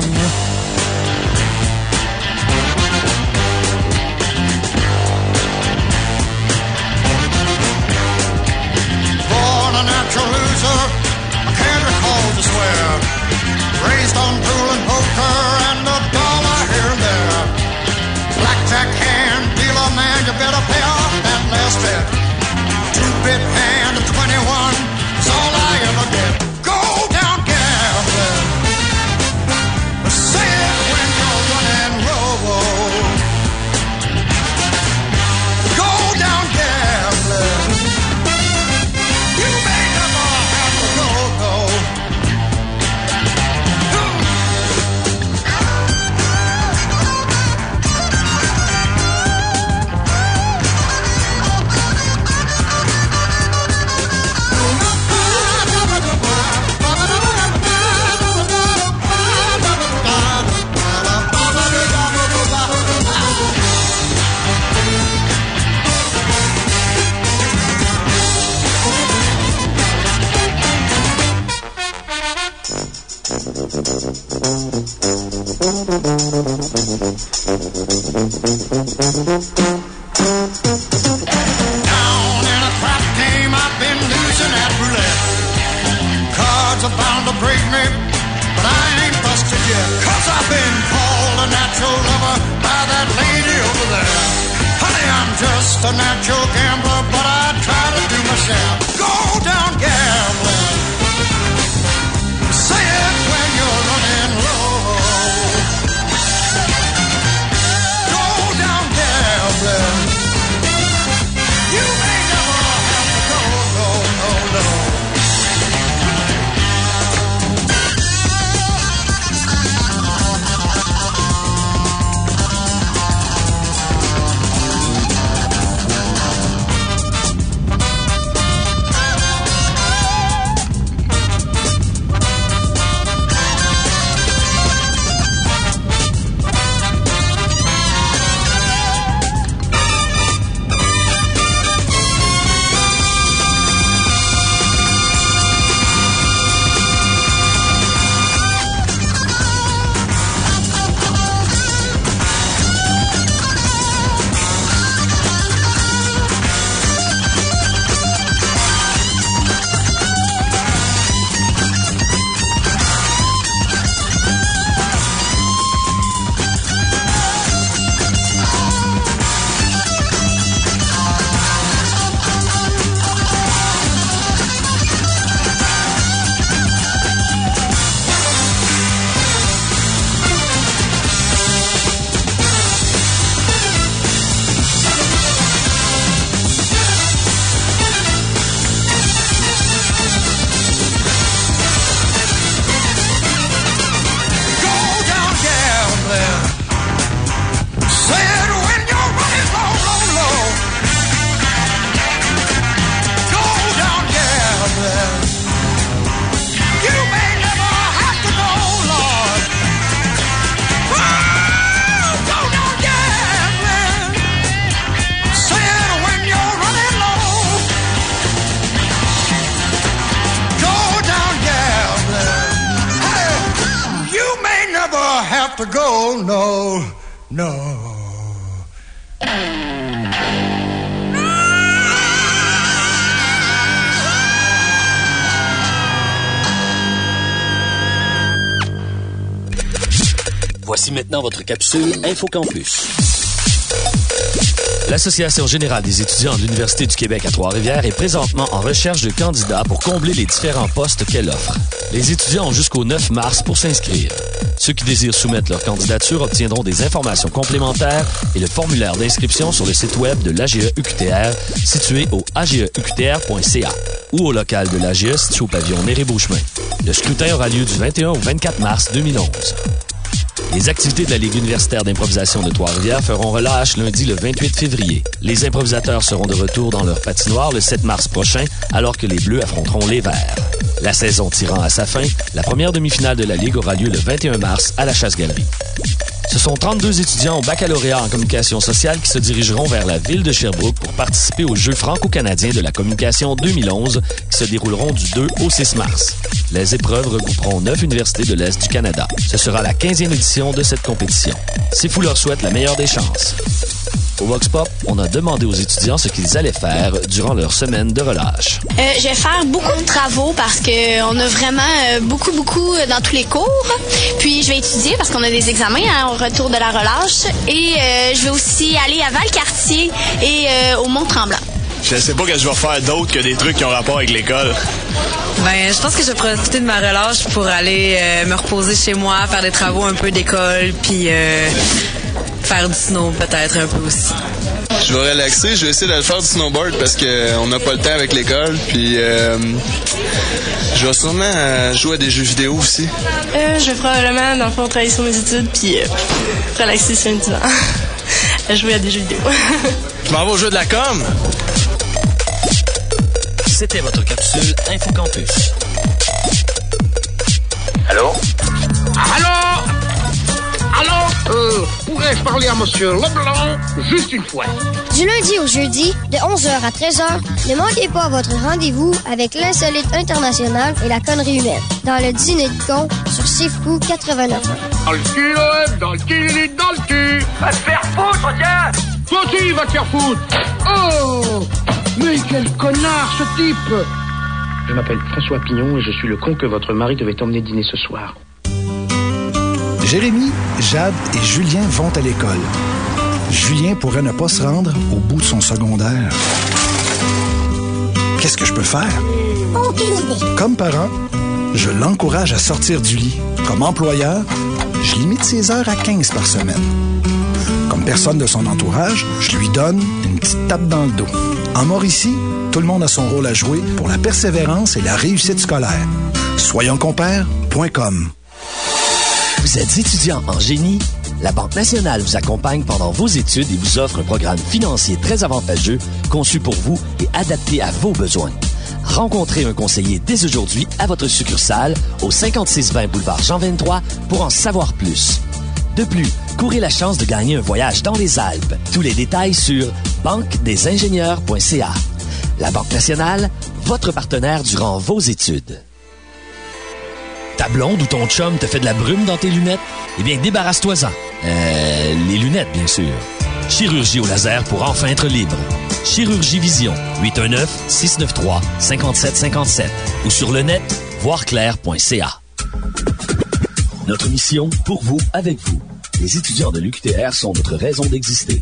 Capsule InfoCampus. L'Association générale des étudiants de l'Université du Québec à Trois-Rivières est présentement en recherche de candidats pour combler les différents postes qu'elle offre. Les étudiants ont jusqu'au 9 mars pour s'inscrire. Ceux qui désirent soumettre leur candidature obtiendront des informations complémentaires et le formulaire d'inscription sur le site web de l'AGE-UQTR situé au ageuqtr.ca ou au local de l'AGE situé au pavillon Néré-Beauchemin. Le scrutin aura lieu du 21 au 24 mars 2011. Les activités de la Ligue universitaire d'improvisation de Trois-Rivières feront relâche lundi le 28 février. Les improvisateurs seront de retour dans leur patinoire le 7 mars prochain, alors que les Bleus affronteront les Verts. La saison tirant à sa fin, la première demi-finale de la Ligue aura lieu le 21 mars à la Chasse-Galerie. Ce sont 32 étudiants au baccalauréat en communication sociale qui se dirigeront vers la ville de Sherbrooke pour participer aux Jeux franco-canadiens de la communication 2011 qui se dérouleront du 2 au 6 mars. Les épreuves regrouperont neuf universités de l'Est du Canada. Ce sera la 15e édition de cette compétition. Sifu leur souhaite la meilleure des chances. Au Vox Pop, on a demandé aux étudiants ce qu'ils allaient faire durant leur semaine de relâche. Euh, je vais faire beaucoup de travaux parce que on a vraiment euh, beaucoup, beaucoup dans tous les cours. Puis je vais étudier parce qu'on a des examens hein, au retour de la relâche. Et euh, je vais aussi aller à Valcartier et euh, au Mont-Tremblant. Je sais pas que je vais faire d'autre que des trucs qui ont rapport avec l'école. Ben, je pense que je vais profiter de ma relâche pour aller euh, me reposer chez moi, faire des travaux un peu d'école, puis euh, faire du snow peut-être un peu aussi. Je vais relaxer, je vais essayer de faire du snowboard parce qu'on n'a pas le temps avec l'école. Puis euh, je vais sûrement euh, jouer à des jeux vidéo aussi. Euh, je vais probablement, dans le fond, travailler sur mes études puis euh, relaxer sur un divan. (laughs) Jouer à des jeux vidéo. Je m'en vais au jeu de la com? C'était votre capsule InfoCampus. Allô? Allô? Allô? Euh, pourrais-je parler à Monsieur Leblanc juste une fois? Du lundi au jeudi, de 11h à 13h, ne manquez pas votre rendez-vous avec l'insolite international et la connerie humaine dans le dîner de con sur Fou 89. Dans le cul, dans le cul, dans le cul Va te faire foutre, tiens Toi aussi, va te faire foutre Oh Mais quel connard, ce type Je m'appelle François Pignon et je suis le con que votre mari devait emmener dîner ce soir. Jérémy, Jade et Julien vont à l'école. Julien pourrait ne pas se rendre au bout de son secondaire. Qu'est-ce que je peux faire? Comme parent, je l'encourage à sortir du lit. Comme employeur, je limite ses heures à 15 par semaine. Comme personne de son entourage, je lui donne une petite tape dans le dos. En Mauricie, tout le monde a son rôle à jouer pour la persévérance et la réussite scolaire. Soyonscompères.com Vous êtes étudiant en génie? La Banque nationale vous accompagne pendant vos études et vous offre un programme financier très avantageux conçu pour vous et adapté à vos besoins. Rencontrez un conseiller dès aujourd'hui à votre succursale au 5620 boulevard Jean 23 pour en savoir plus. De plus, courez la chance de gagner un voyage dans les Alpes. Tous les détails sur banquedesingénieurs.ca. La Banque nationale, votre partenaire durant vos études. Ta blonde ou ton chum te fait de la brume dans tes lunettes? Eh bien, débarrasse-toi-en. Euh, les lunettes, bien sûr. Chirurgie au laser pour enfin être libre. Chirurgie Vision, 819-693-5757 ou sur le net, voirclair.ca. Notre mission, pour vous, avec vous. Les étudiants de l'UQTR sont notre raison d'exister.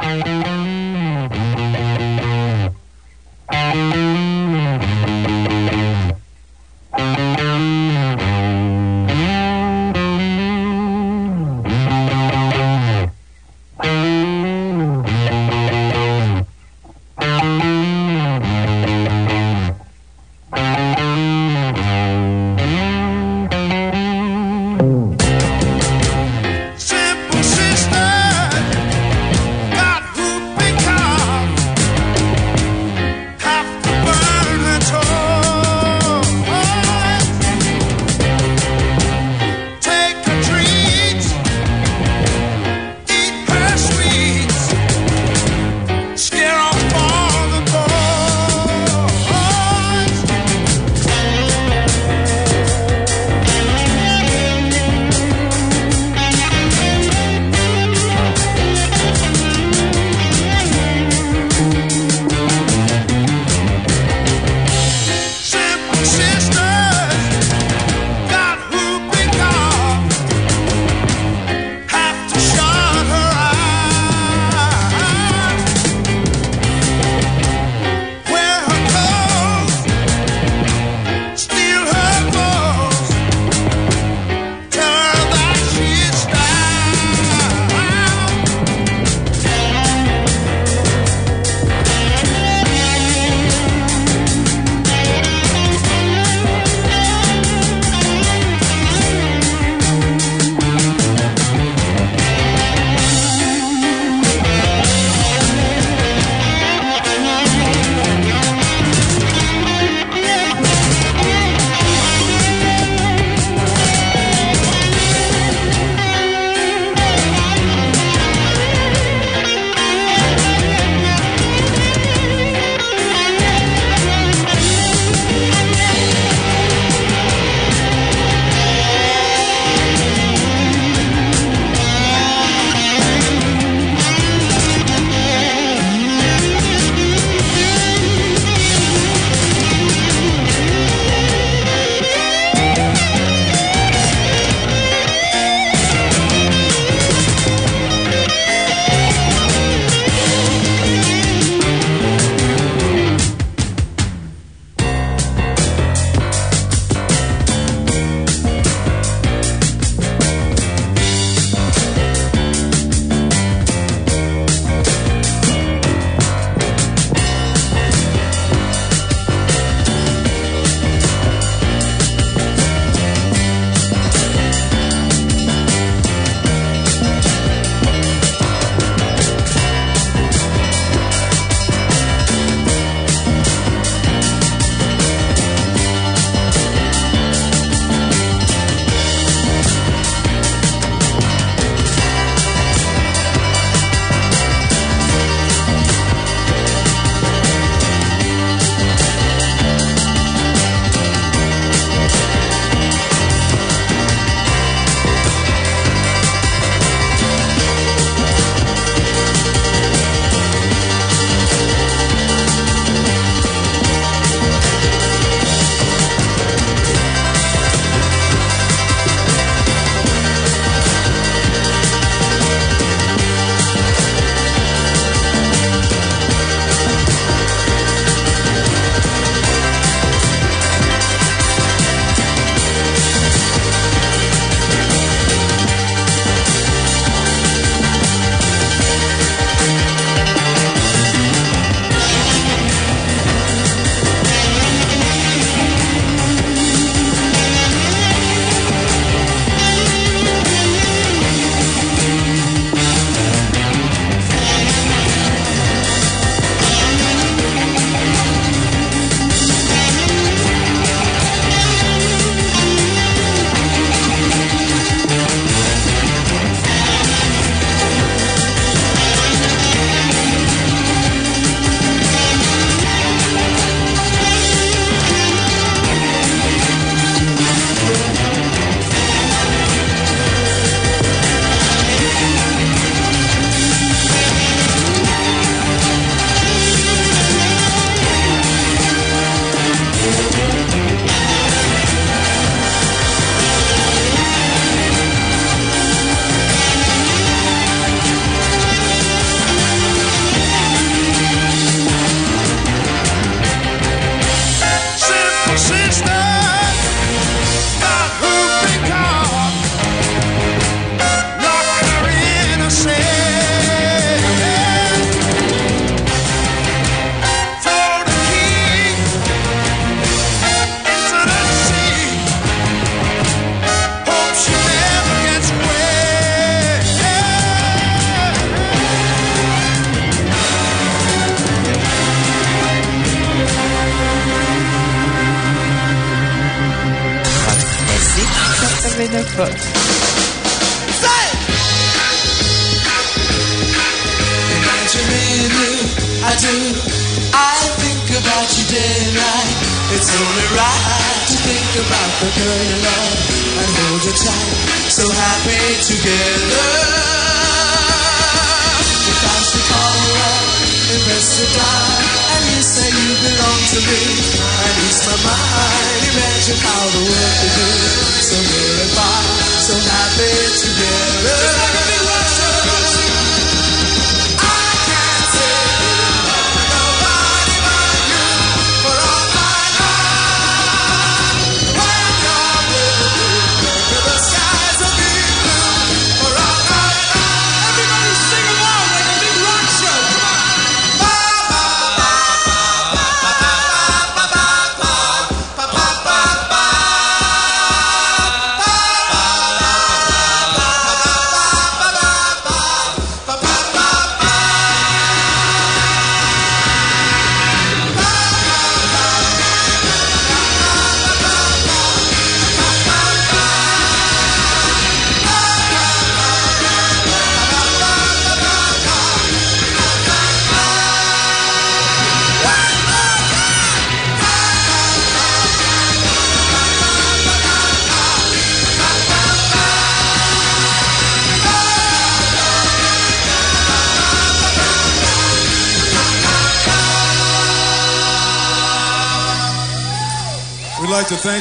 Simple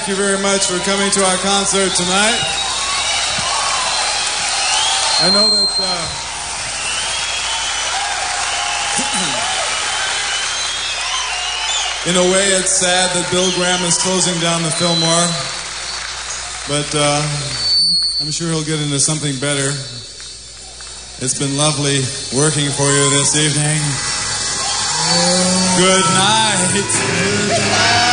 thank you very much for coming to our concert tonight. I know that. Uh, (clears throat) in a way, it's sad that Bill Graham is closing down the Fillmore, but uh, I'm sure he'll get into something better. It's been lovely working for you this evening. Good night.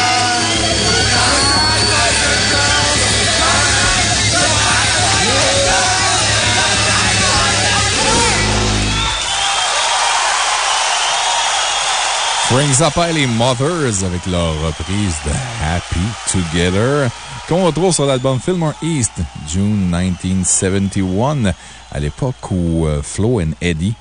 Frank Zappa et les Mothers avec leur reprise de Happy Together, qu'on retrouve sur l'album Fillmore East, June 1971, à l'époque où euh, Flo et Eddie,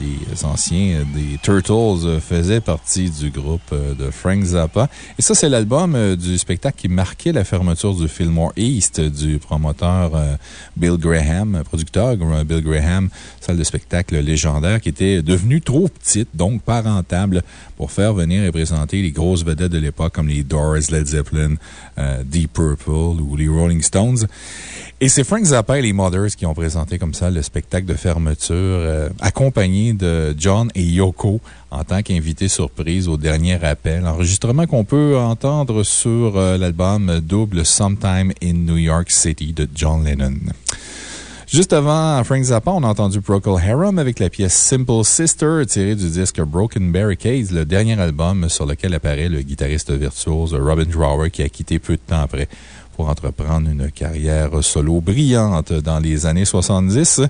les anciens des Turtles, euh, faisaient partie du groupe euh, de Frank Zappa. Et ça, c'est l'album euh, du spectacle qui marquait la fermeture du Fillmore East du promoteur euh, Bill Graham, producteur euh, Bill Graham, salle de spectacle légendaire qui était devenue trop petite, donc pas rentable pour faire venir et présenter les grosses vedettes de l'époque comme les Doors, Led Zeppelin, euh, Deep Purple ou les Rolling Stones. Et c'est Frank Zappa et les Mothers qui ont présenté comme ça le spectacle de fermeture, euh, accompagné de John et Yoko en tant qu'invité surprise au dernier appel. Enregistrement qu'on peut entendre sur euh, l'album double Sometime in New York City de John Lennon. Juste avant Frank Zappa, on a entendu Procol Harum avec la pièce Simple Sister tirée du disque Broken Barricades, le dernier album sur lequel apparaît le guitariste virtuose Robin Drower qui a quitté peu de temps après pour entreprendre une carrière solo brillante dans les années 70.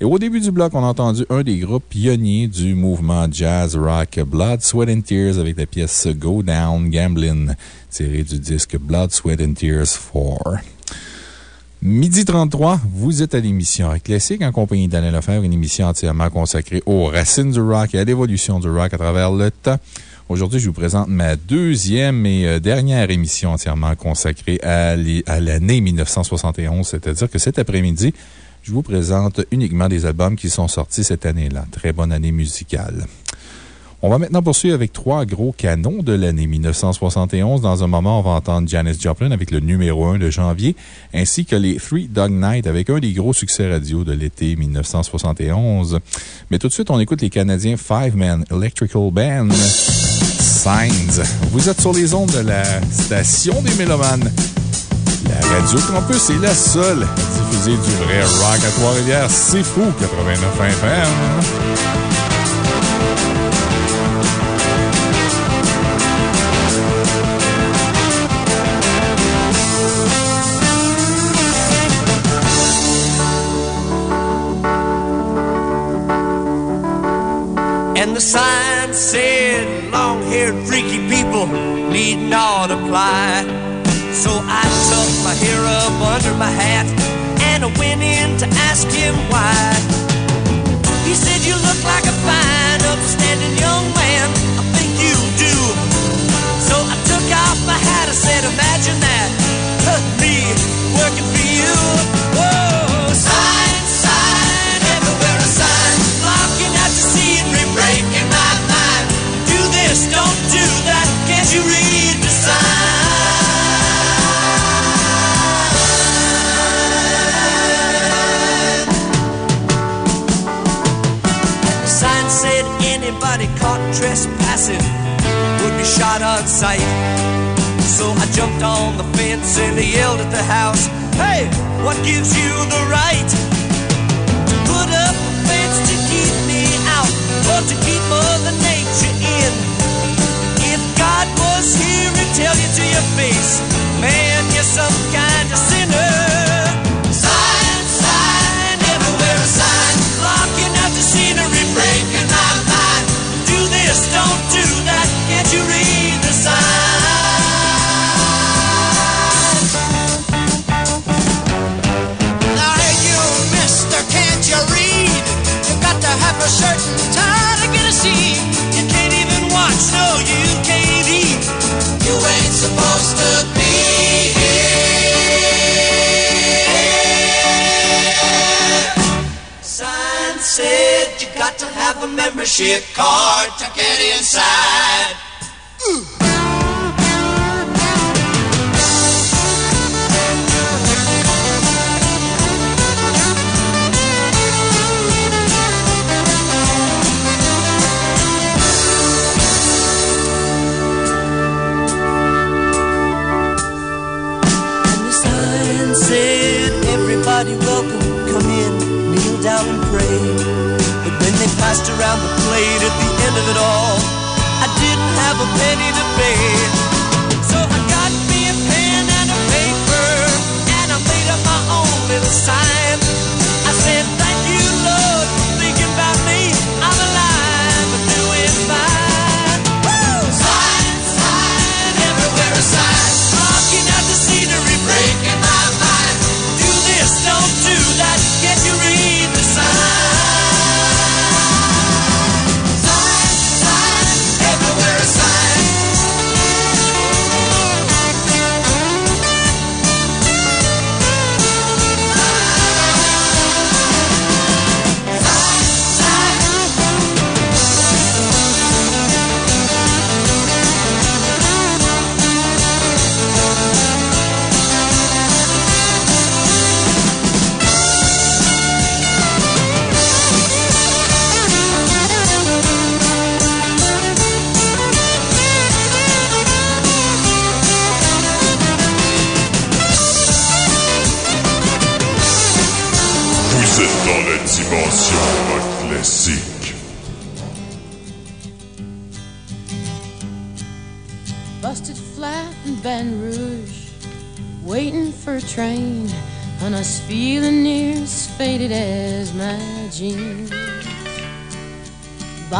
Et au début du bloc, on a entendu un des groupes pionniers du mouvement jazz rock Blood, Sweat and Tears avec la pièce Go Down Gamblin' tirée du disque Blood, Sweat and Tears 4. Midi 33, vous êtes à l'émission Classique en compagnie d'Alain Lefebvre, une émission entièrement consacrée aux racines du rock et à l'évolution du rock à travers le temps. Aujourd'hui, je vous présente ma deuxième et euh, dernière émission entièrement consacrée à l'année 1971, c'est-à-dire que cet après-midi, je vous présente uniquement des albums qui sont sortis cette année-là. Très bonne année musicale. On va maintenant poursuivre avec trois gros canons de l'année 1971. Dans un moment, on va entendre Janis Joplin avec le numéro 1 de janvier, ainsi que les Three Dog Night avec un des gros succès radio de l'été 1971. Mais tout de suite, on écoute les Canadiens Five Man Electrical Band. Signs. Vous êtes sur les ondes de la station des Mélomanes. La Radio Campus est la seule à diffuser du vrai rock à Trois-Rivières. C'est fou, 89 FM. So I tucked my hair up under my hat and I went in to ask him why. He said, You look like a fine, upstanding young shot on sight. So I jumped on the fence and I yelled at the house, Hey, what gives you the right to put up a fence to keep me out or to keep Mother Nature in? If God was here, he'd tell you to your face, Man, you're some kind of sinner. Supposed to be here. Sign said you got to have a membership card to get inside. End of it all, I didn't have a penny to pay. So I got me a pen and a paper, and I made up my own little sign.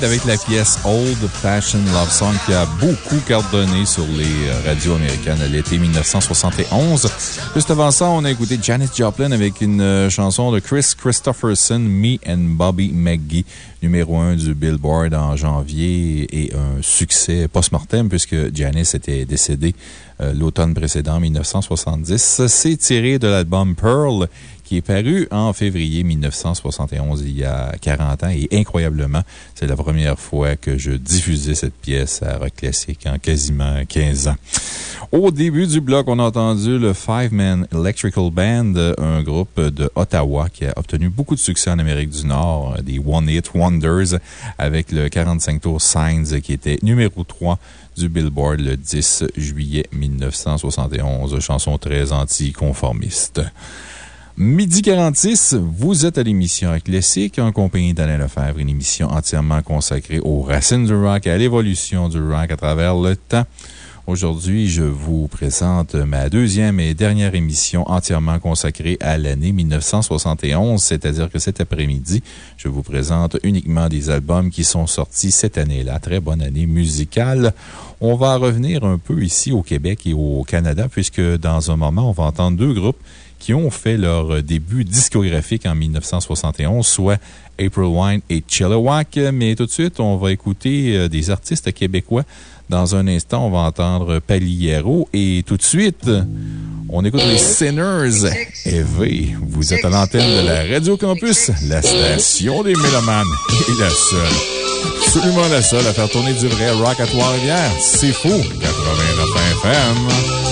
Avec la pièce Old Fashioned Love Song qui a beaucoup cartonné sur les euh, radios américaines à l'été 1971. Juste avant ça, on a écouté Janis Joplin avec une euh, chanson de Chris Christopherson, Me and Bobby McGee, numéro 1 du Billboard en janvier et un succès post-mortem puisque Janis était décédée euh, l'automne précédent, 1970. C'est tiré de l'album Pearl qui est paru en février 1971, il y a 40 ans. Et incroyablement, c'est la première fois que je diffusais cette pièce à Rock Classic en quasiment 15 ans. Au début du bloc, on a entendu le Five Man Electrical Band, un groupe de Ottawa qui a obtenu beaucoup de succès en Amérique du Nord, des One Hit Wonders, avec le 45 tours Signs qui était numéro 3 du Billboard le 10 juillet 1971. Chanson très anticonformiste. Midi 46, vous êtes à l'émission Classique en compagnie d'Alain Lefebvre, une émission entièrement consacrée aux racines du rock et à l'évolution du rock à travers le temps. Aujourd'hui, je vous présente ma deuxième et dernière émission entièrement consacrée à l'année 1971, c'est-à-dire que cet après-midi, je vous présente uniquement des albums qui sont sortis cette année-là. Très bonne année musicale. On va revenir un peu ici au Québec et au Canada, puisque dans un moment, on va entendre deux groupes qui ont fait leur début discographique en 1971, soit April Wine et Chilliwack. Mais tout de suite, on va écouter euh, des artistes québécois. Dans un instant, on va entendre Paliero. Et tout de suite, on écoute les Sinners EV. Vous êtes à l'antenne de la Radio Campus, la station des Mélomanes et la seule, absolument la seule à faire tourner du vrai rock à Trois-Rivières. C'est fou! 89 FM.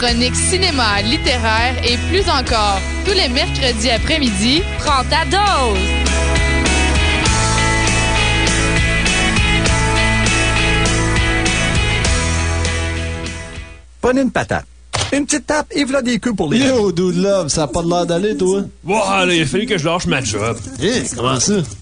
Chroniques cinéma, littéraires et plus encore. Tous les mercredis après-midi, prends ta dose. Prenez une patate. Une petite tape et voilà des queues pour les. Yo, dude love, ça a pas de l'air d'aller, toi? Wow, là, il a fallu que je lâche ma job. Eh, comment ça?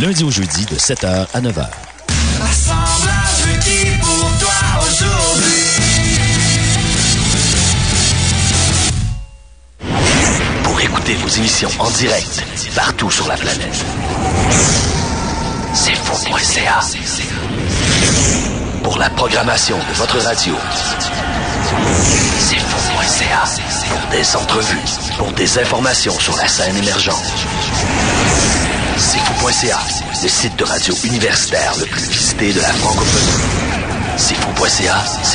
lundi au jeudi de 7h à 9h. Assemblage requis pour toi aujourd'hui. Pour écouter vos émissions en direct partout sur la planète. C'est faux.ca. Pour la programmation de votre radio. C'est faux.ca. Pour des entrevues, pour des informations sur la scène émergente. C'est le site de radio universitaire le plus visité de la francophonie. C'est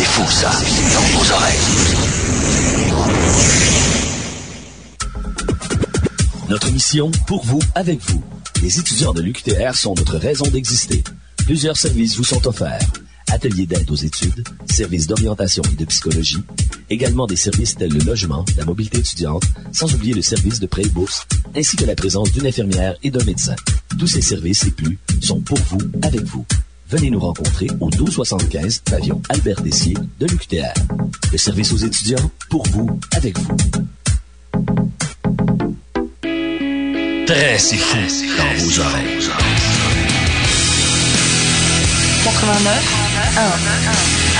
fou ça, dans vos oreilles. Notre mission, pour vous, avec vous. Les étudiants de l'UQTR sont notre raison d'exister. Plusieurs services vous sont offerts. Ateliers d'aide aux études, services d'orientation et de psychologie, Également des services tels le logement, la mobilité étudiante, sans oublier le service de prêt et bourse, ainsi que la présence d'une infirmière et d'un médecin. Tous ces services et plus sont pour vous, avec vous. Venez nous rencontrer au 1275 pavillon Albert Dessier de l'UQTR. Le service aux étudiants, pour vous, avec vous. Très c'est fou dans vos oreilles. 89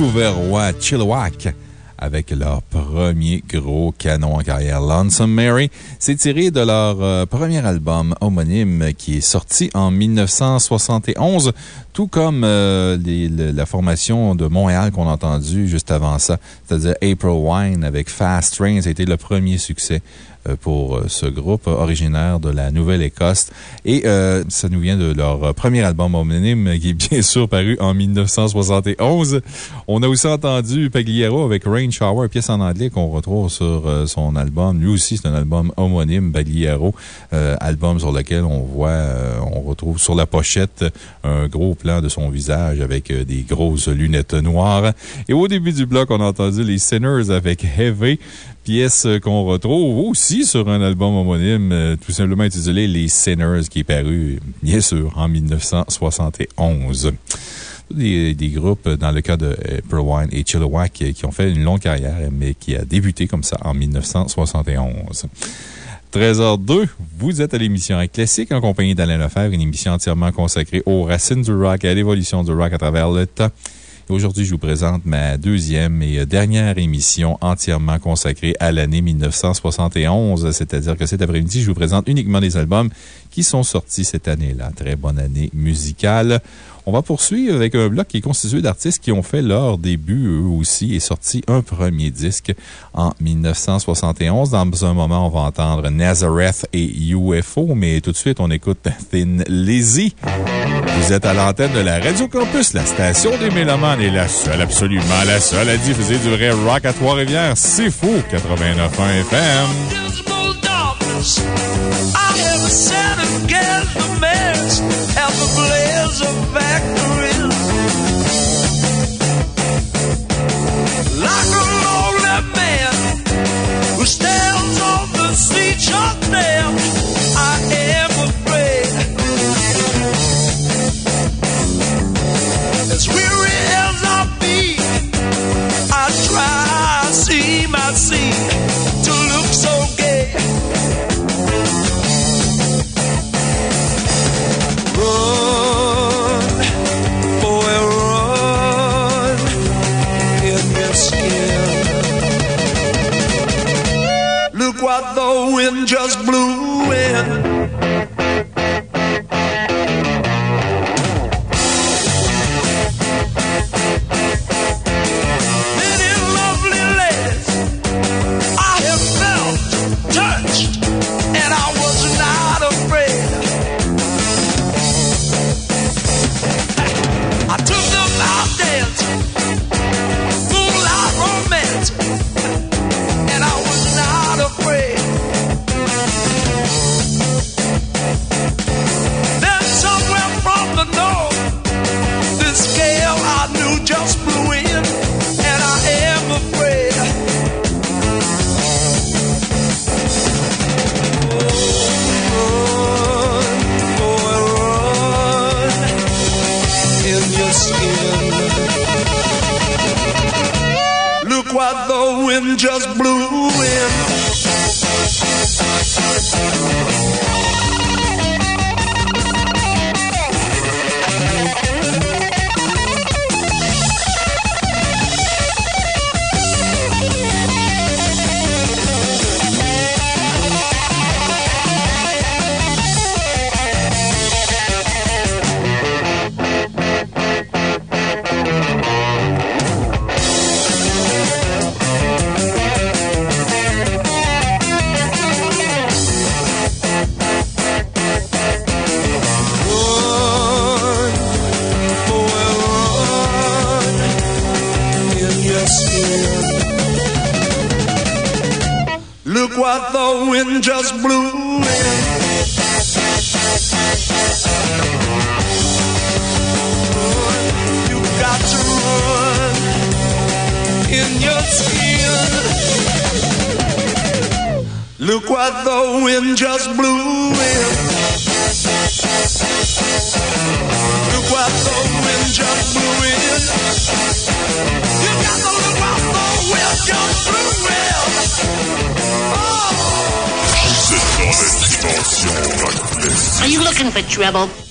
Vancouverois Chilliwack avec leur premier gros canon en carrière, Lonesome Mary. C'est tiré de leur euh, premier album homonyme qui est sorti en 1971, tout comme euh, la formation de Montréal qu'on a entendu juste avant ça, c'est-à-dire April Wine avec Fast Train. Ça a été le premier succès euh, pour ce groupe originaire de la Nouvelle-Écosse. Et euh, ça nous vient de leur euh, premier album homonyme qui est bien sûr paru en 1971. On a aussi entendu Pagliaro avec Rain Shower, pièce en anglais qu'on retrouve sur euh, son album. Lui aussi, c'est un album homonyme, Pagliaro, album sur lequel on voit, on retrouve sur la pochette un gros plan de son visage avec des grosses lunettes noires. Et au début du bloc, on a entendu les Sinners avec Heavy pièce euh, qu'on retrouve aussi sur un album homonyme, euh, tout simplement intitulé Les Sinners, qui est paru, bien sûr, en 1971. Des, des groupes, dans le cas de April Wine et Chilliwack, qui, ont fait une longue carrière, mais qui a débuté comme ça en 1971. 13h02, vous êtes à l'émission Rock Classique en compagnie d'Alain Lefebvre, une émission entièrement consacrée aux racines du rock et à l'évolution du rock à travers le temps. Aujourd'hui, je vous présente ma deuxième et dernière émission entièrement consacrée à l'année 1971. C'est-à-dire que cet après-midi, je vous présente uniquement des albums qui sont sortis cette année-là. Très bonne année musicale. On va poursuivre avec un bloc qui est constitué d'artistes qui ont fait leur début, eux aussi, et sorti un premier disque en 1971. Dans un moment, on va entendre Nazareth et UFO, mais tout de suite, on écoute Thin Lizzy. Vous êtes à l'antenne de la Radio Campus, la station des Mélomanes et la seule, absolument la seule à diffuser du vrai rock à Trois-Rivières. C'est fou, 89.1 FM. Invisible darkness. I have a set against the mess and the blaze of factories. Like a lonely man who stands on the sea-shore there, I am afraid. As weary as I be, I try, seem I see, to just blew in. Just the wind just blew in. You got to run in your skin. Look what the wind just blew in. Look what the wind just blew in. You got to look what the wind just blew in. Are you looking for trouble?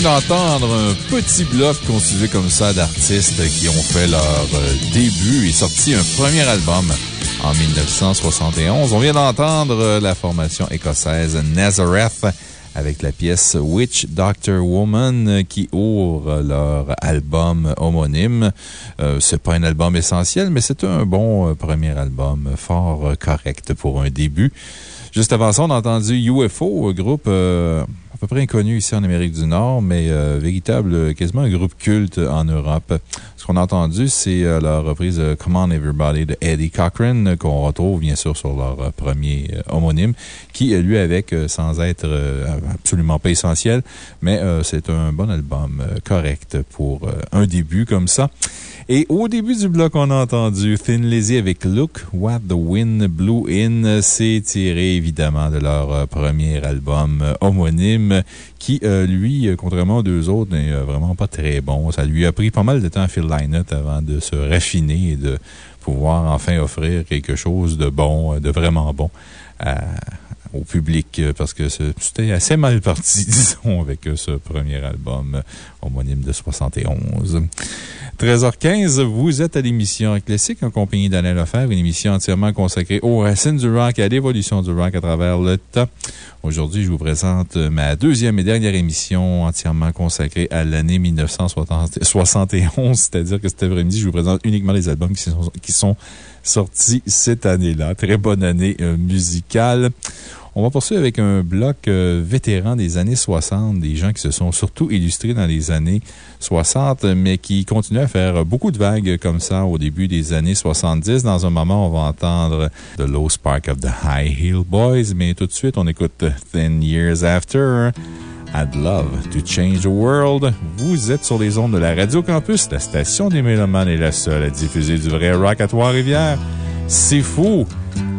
Vient d'entendre un petit bloc constitué comme ça d'artistes qui ont fait leur euh, début et sorti un premier album en 1971. On vient d'entendre euh, la formation écossaise Nazareth avec la pièce Witch Doctor Woman euh, qui ouvre leur album homonyme. Euh, c'est pas un album essentiel, mais c'est un bon premier album, fort correct pour un début. Juste avant ça, on a entendu UFO, groupe peu près inconnu ici en Amérique du Nord, mais euh, véritable, euh, quasiment un groupe culte en Europe. Ce qu'on a entendu, c'est euh, la reprise de Come On Everybody de Eddie Cochran, qu'on retrouve bien sûr sur leur premier homonyme, qui, lui, avec, sans être absolument pas essentiel, mais c'est un bon album correct pour un début comme ça. Et au début du bloc, on a entendu Thin Lizzy avec Look What the Wind Blew In. C'est tiré évidemment de leur euh, premier album euh, homonyme qui, euh, lui, contrairement aux deux autres, n'est vraiment pas très bon. Ça lui a pris pas mal de temps à Phil Lynott avant de se raffiner et de pouvoir enfin offrir quelque chose de bon, de vraiment bon au public parce que c'était assez mal parti, (laughs) disons, avec ce premier album homonyme de 71. 13h15, vous êtes à l'émission Classique en compagnie d'Alain Lefebvre, une émission entièrement consacrée aux racines du rock et à l'évolution du rock à travers le temps. Aujourd'hui, je vous présente ma deuxième et dernière émission entièrement consacrée à l'année 1971, c'est-à-dire que cet après-midi, je vous présente uniquement les albums qui sont, sortis cette année-là. Très bonne année euh, musicale. On va poursuivre avec un bloc euh, vétéran des années 60, des gens qui se sont surtout illustrés dans les années 60, mais qui continuent à faire beaucoup de vagues comme ça au début des années 70. Dans un moment, on va entendre The Low Spark of the High Heel Boys, mais tout de suite, on écoute Ten Years After. I'd love to change the world. Vous êtes sur les ondes de la Radio Campus, la station des Mélomanes est la seule à diffuser du vrai rock à Trois-Rivières. C'est fou!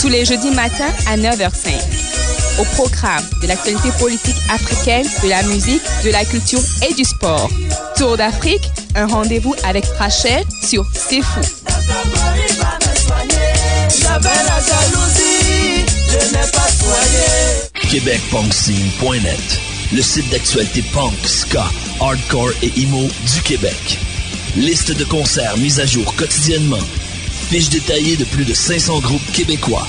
Tous les jeudis matins à 9h05. Au programme de l'actualité politique africaine, de la musique, de la culture et du sport. Tour d'Afrique, un rendez-vous avec Rachel sur C'est Fou. QuébecPunkScene.net, le site d'actualité punk, ska, hardcore et emo du Québec. Liste de concerts mise à jour quotidiennement. Fiche détaillée de plus de 500 groupes québécois.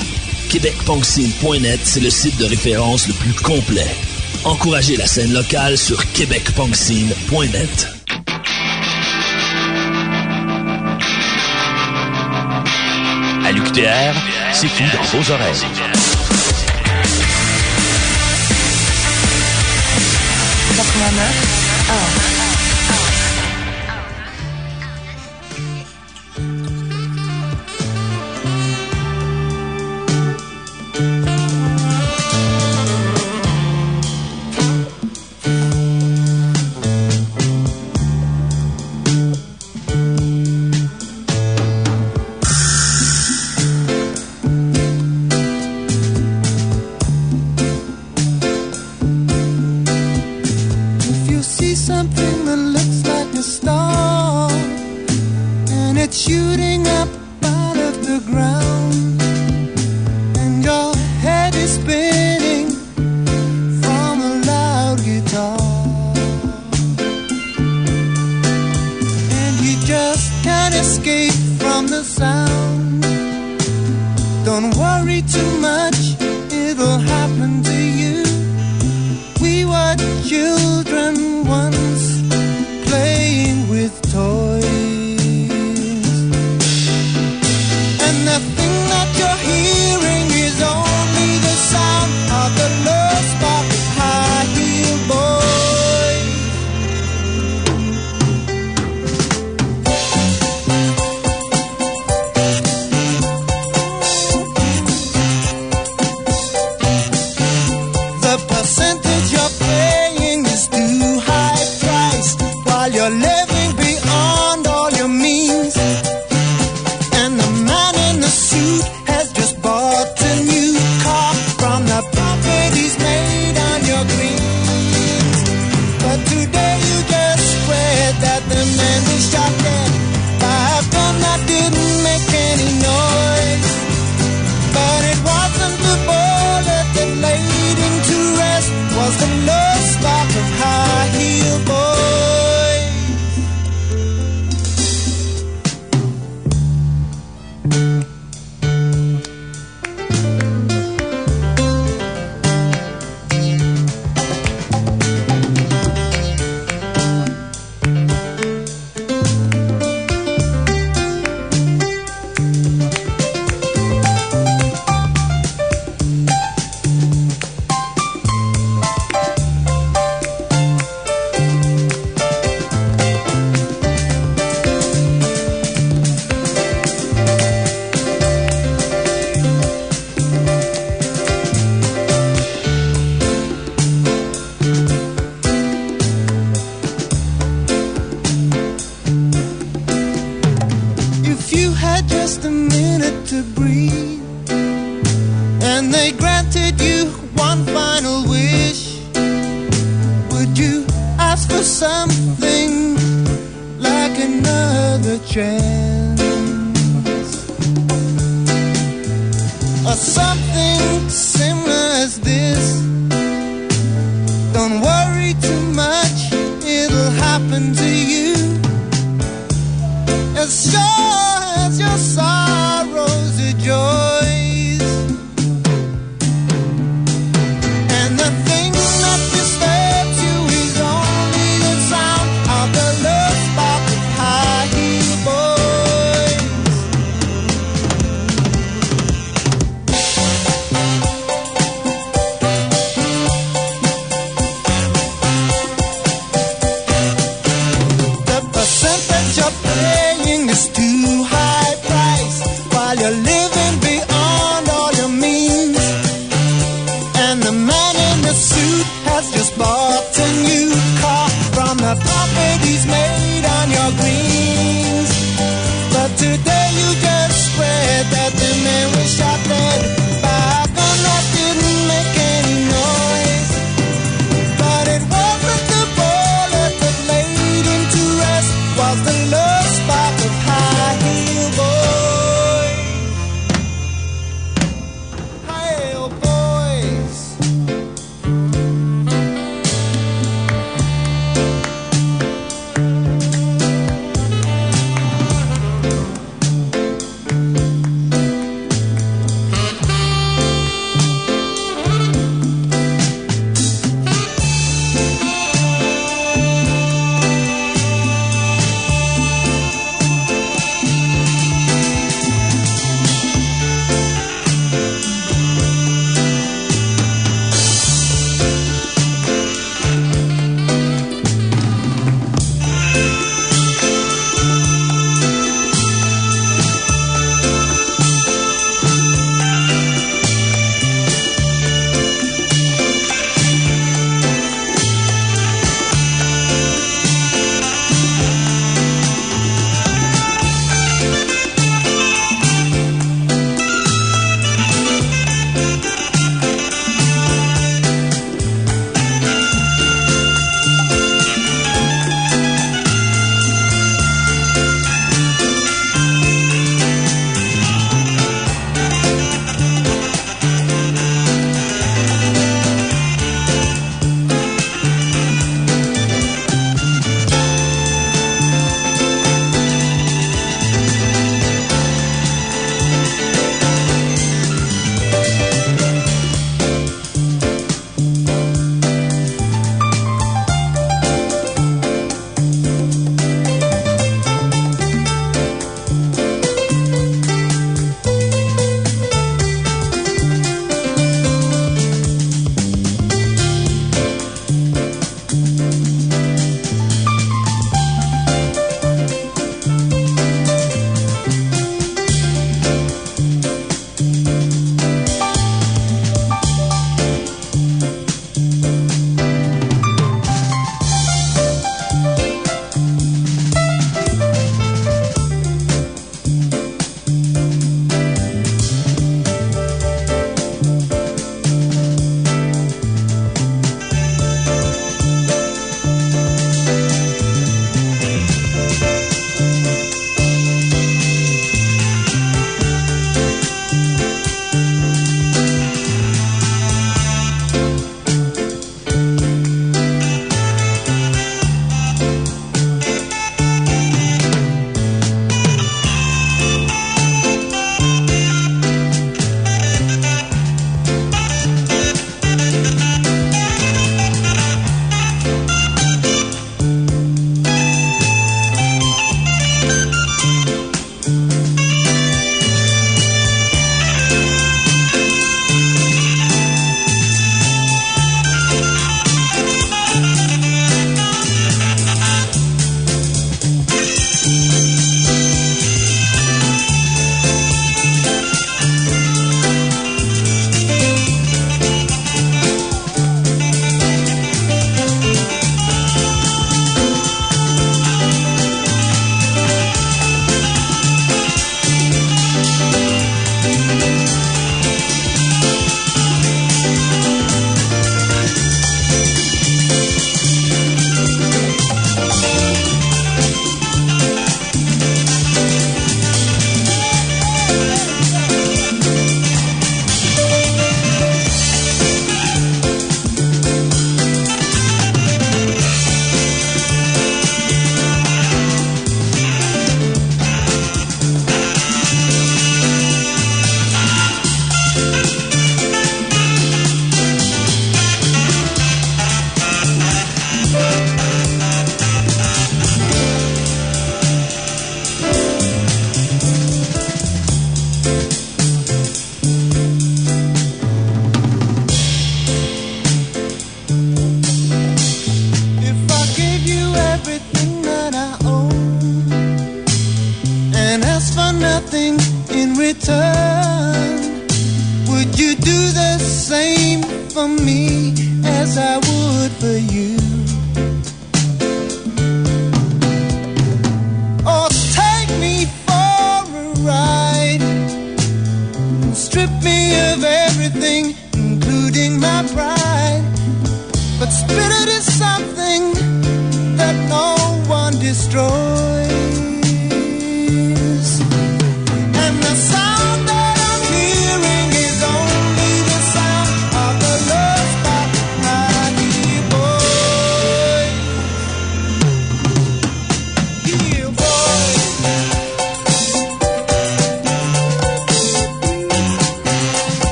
QuébecPunkScene.net, c'est le site de référence le plus complet. Encouragez la scène locale sur QuébecPunkScene.net. À l'UQTR, c'est fou dans vos oreilles.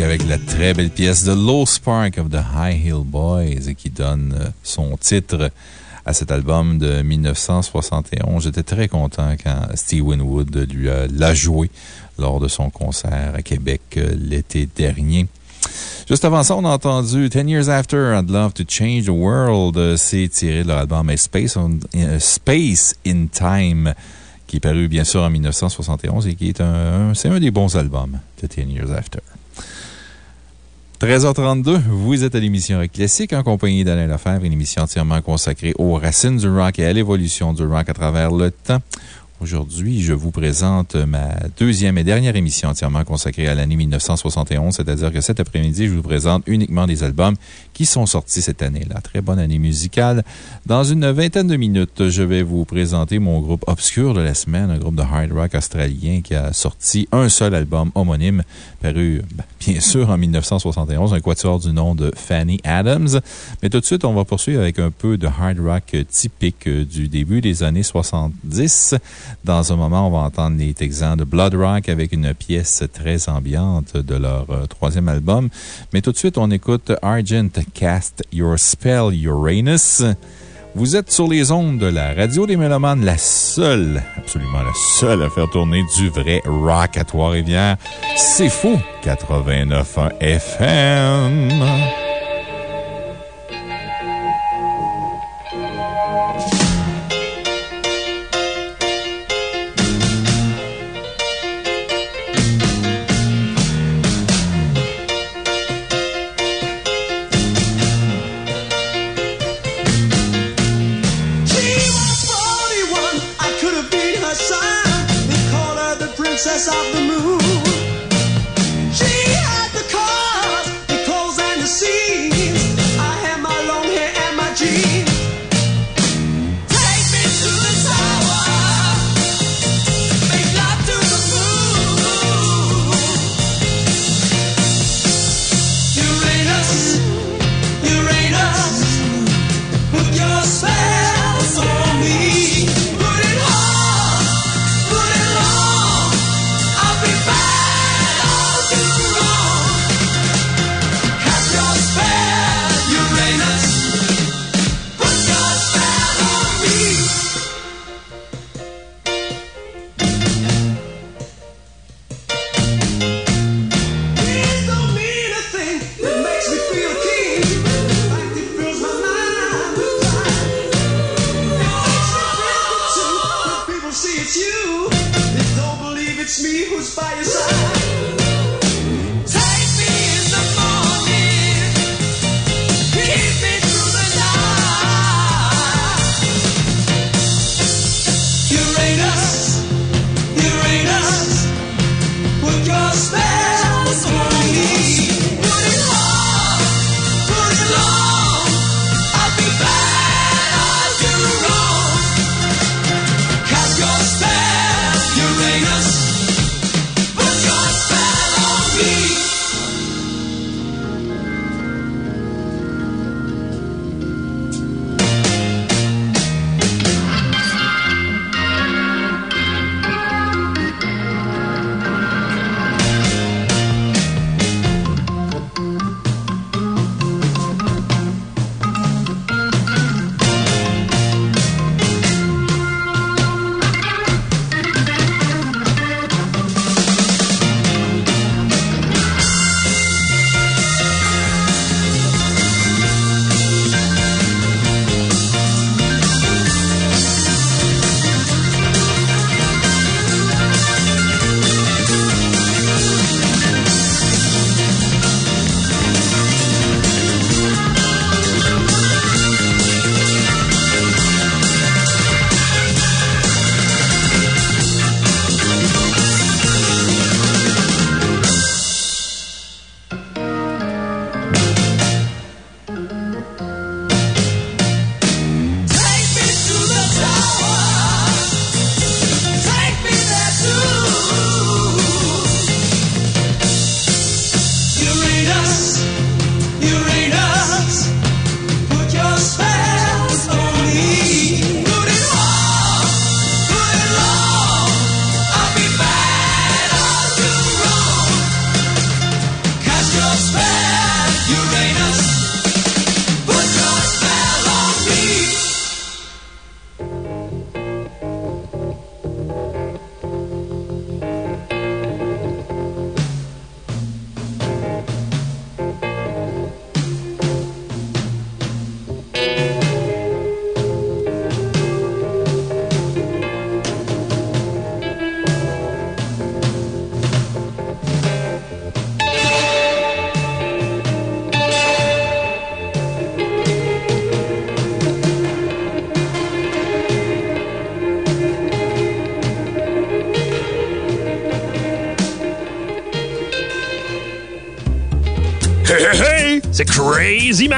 Avec la très belle pièce de Low Spark of the High Hill Boys qui donne euh, son titre à cet album de 1971. J'étais très content quand Steve Winwood lui l'a joué lors de son concert à Québec euh, l'été dernier. Juste avant ça, on a entendu Ten Years After, I'd Love to Change the World. C'est tiré de leur album Space, Space in Time, qui est paru bien sûr en 1971 et qui est un, un des bons albums de Ten Years After. 13h32, vous êtes à l'émission Classique en compagnie d'Alain Lefebvre, une émission entièrement consacrée aux racines du rock et à l'évolution du rock à travers le temps. Aujourd'hui, je vous présente ma deuxième et dernière émission entièrement consacrée à l'année 1971, c'est-à-dire que cet après-midi, je vous présente uniquement des albums qui sont sortis cette année-là. Très bonne année musicale. Dans une vingtaine de minutes, je vais vous présenter mon groupe obscur de la semaine, un groupe de hard rock australien qui a sorti un seul album homonyme, paru ben, bien (laughs) sûr en 1971, un quatuor du nom de Fanny Adams. Mais tout de suite, on va poursuivre avec un peu de hard rock typique du début des années 70. Dans un moment, on va entendre les Texans de Blood Rock avec une pièce très ambiante de leur euh, troisième album. Mais tout de suite, on écoute Argent Cast Your Spell Uranus. Vous êtes sur les ondes de la radio des Mélomanes, la seule, absolument la seule à faire tourner du vrai rock à Trois-Rivières. C'est fou! 89.1 FM.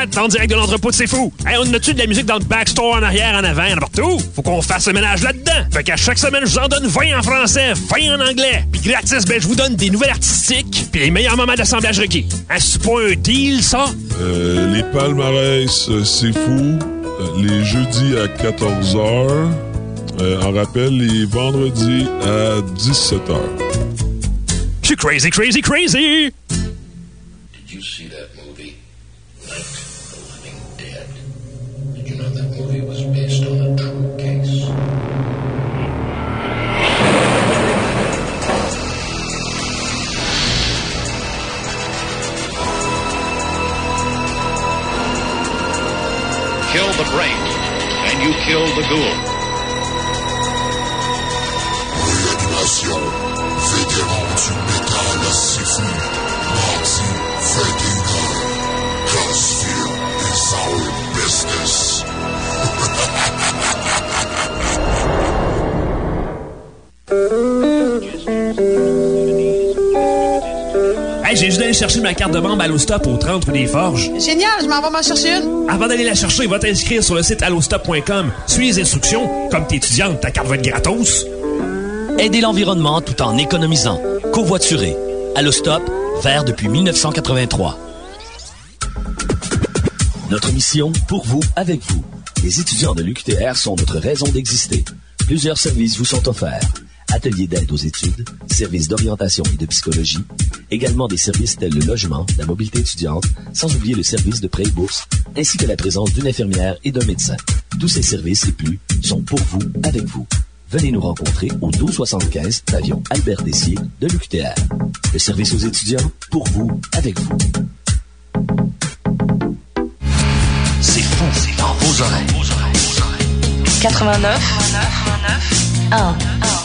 Matt en direct de l'entrepôt de C'est Fou. Hey, on a-tu de la musique dans le backstore en arrière, en avant, n'importe où? Faut qu'on fasse le ménage là-dedans. Fait qu'à chaque semaine, je vous en donne 20 en français, 20 en anglais. Puis gratis, ben, je vous donne des nouvelles artistiques puis les meilleurs moments d'assemblage requis. Hein, c'est pas un deal, ça? Euh, les palmarès, euh, c'est fou. Euh, les jeudis à 14h. en rappel, les vendredis à 17h. Je suis crazy, crazy, crazy! Ma carte de membre Allostop au 30 rue des Forges. Génial, je m'en vais m'en chercher une. Avant d'aller la chercher, va t'inscrire sur le site allostop.com. Suis les instructions. Comme t'es étudiante, ta carte va être gratos. Aider l'environnement tout en économisant. Covoiturer. Allostop, vert depuis 1983. Notre mission, pour vous, avec vous. Les étudiants de l'UQTR sont notre raison d'exister. Plusieurs services vous sont offerts. Ateliers d'aide aux études, services d'orientation et de psychologie, également des services tels le logement, la mobilité étudiante, sans oublier le service de prêt et bourse, ainsi que la présence d'une infirmière et d'un médecin. Tous ces services et plus sont pour vous, avec vous. Venez nous rencontrer au 1275 avion Albert Dessier de l'UQTR. Le service aux étudiants, pour vous, avec vous. C'est fou, c'est dans vos oreilles. 89, 89 1. 1.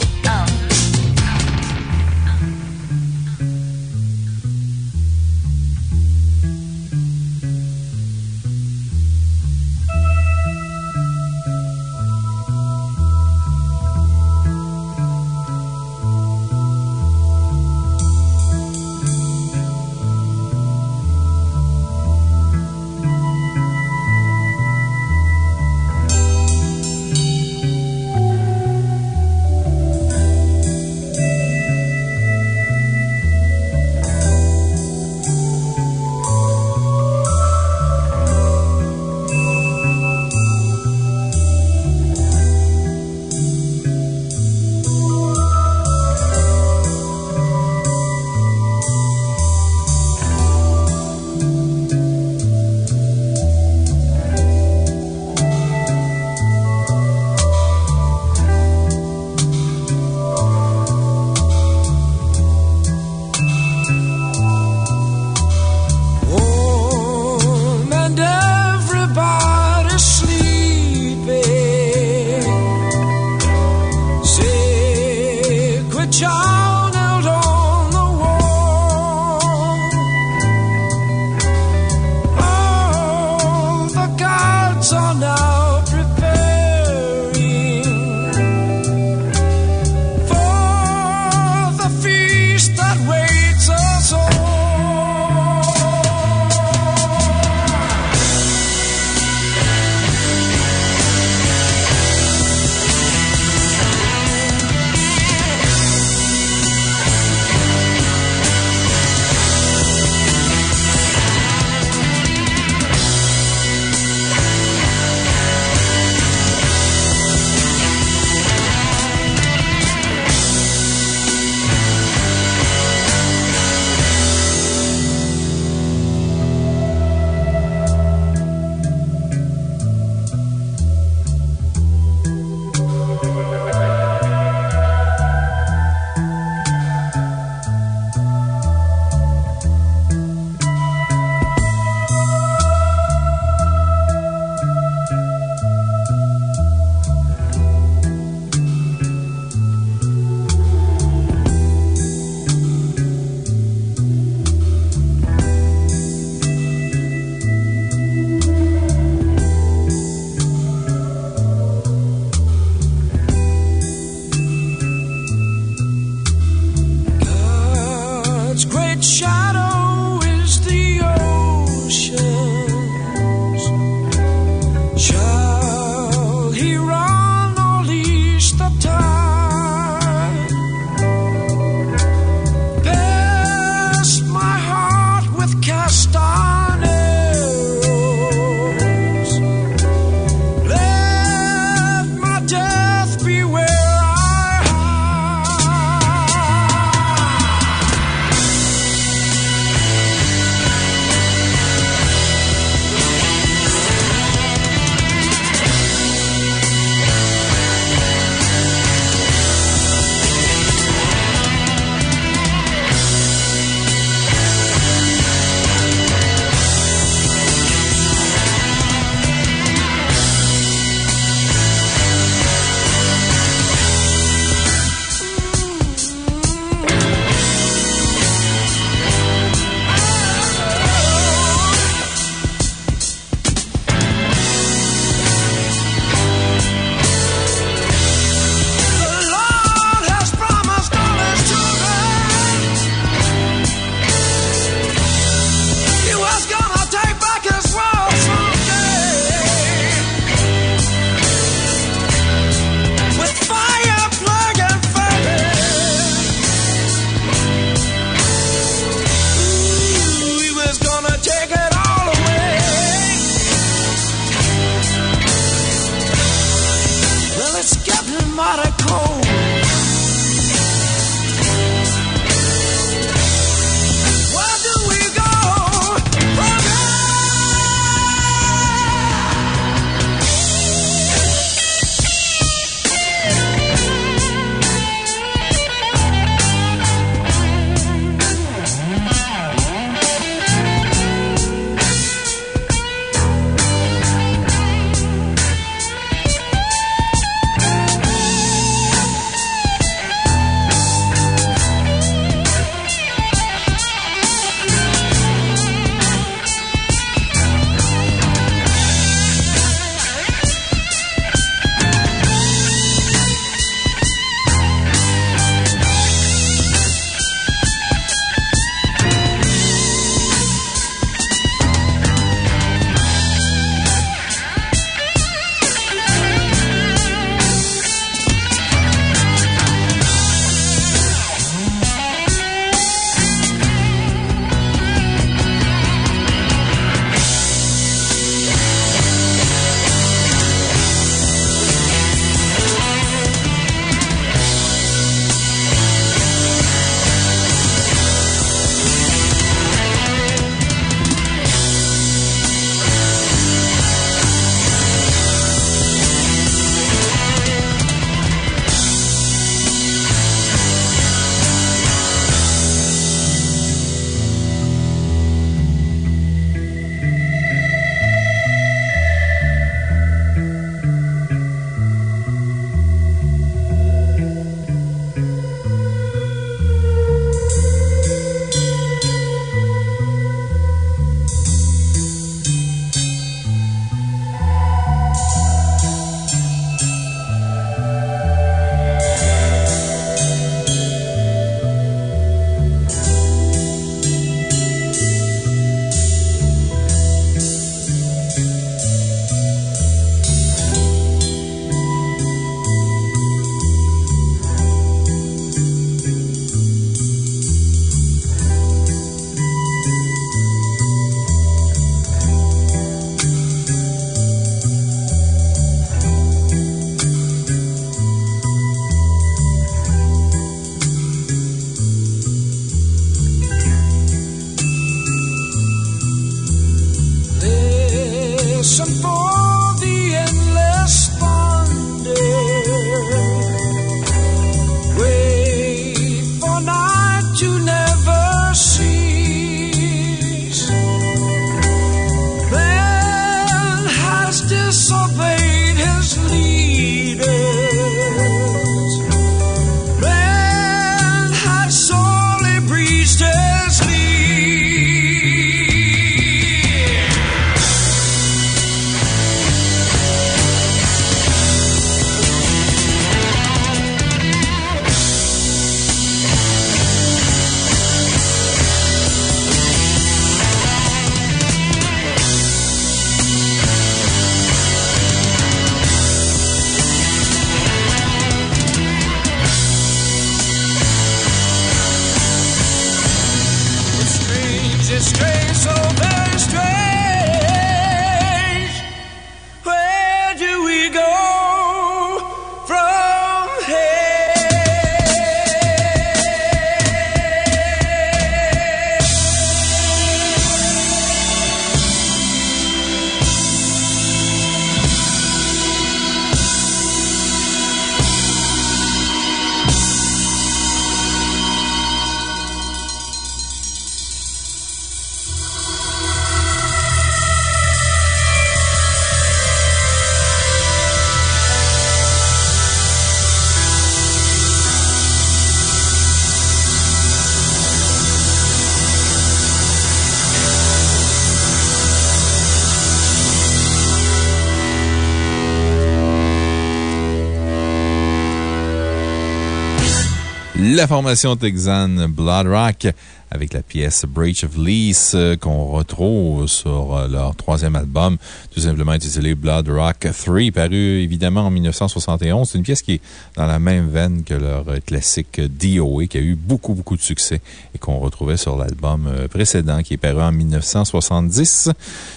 La formation texane Blood Rock avec la pièce Breach of Lease euh, qu'on retrouve sur euh, leur troisième album, tout simplement intitulé Blood Rock 3, paru évidemment en 1971. C'est une pièce qui est dans la même veine que leur classique DOA, qui a eu beaucoup, beaucoup de succès qu'on retrouvait sur l'album euh, précédent qui est paru en 1970.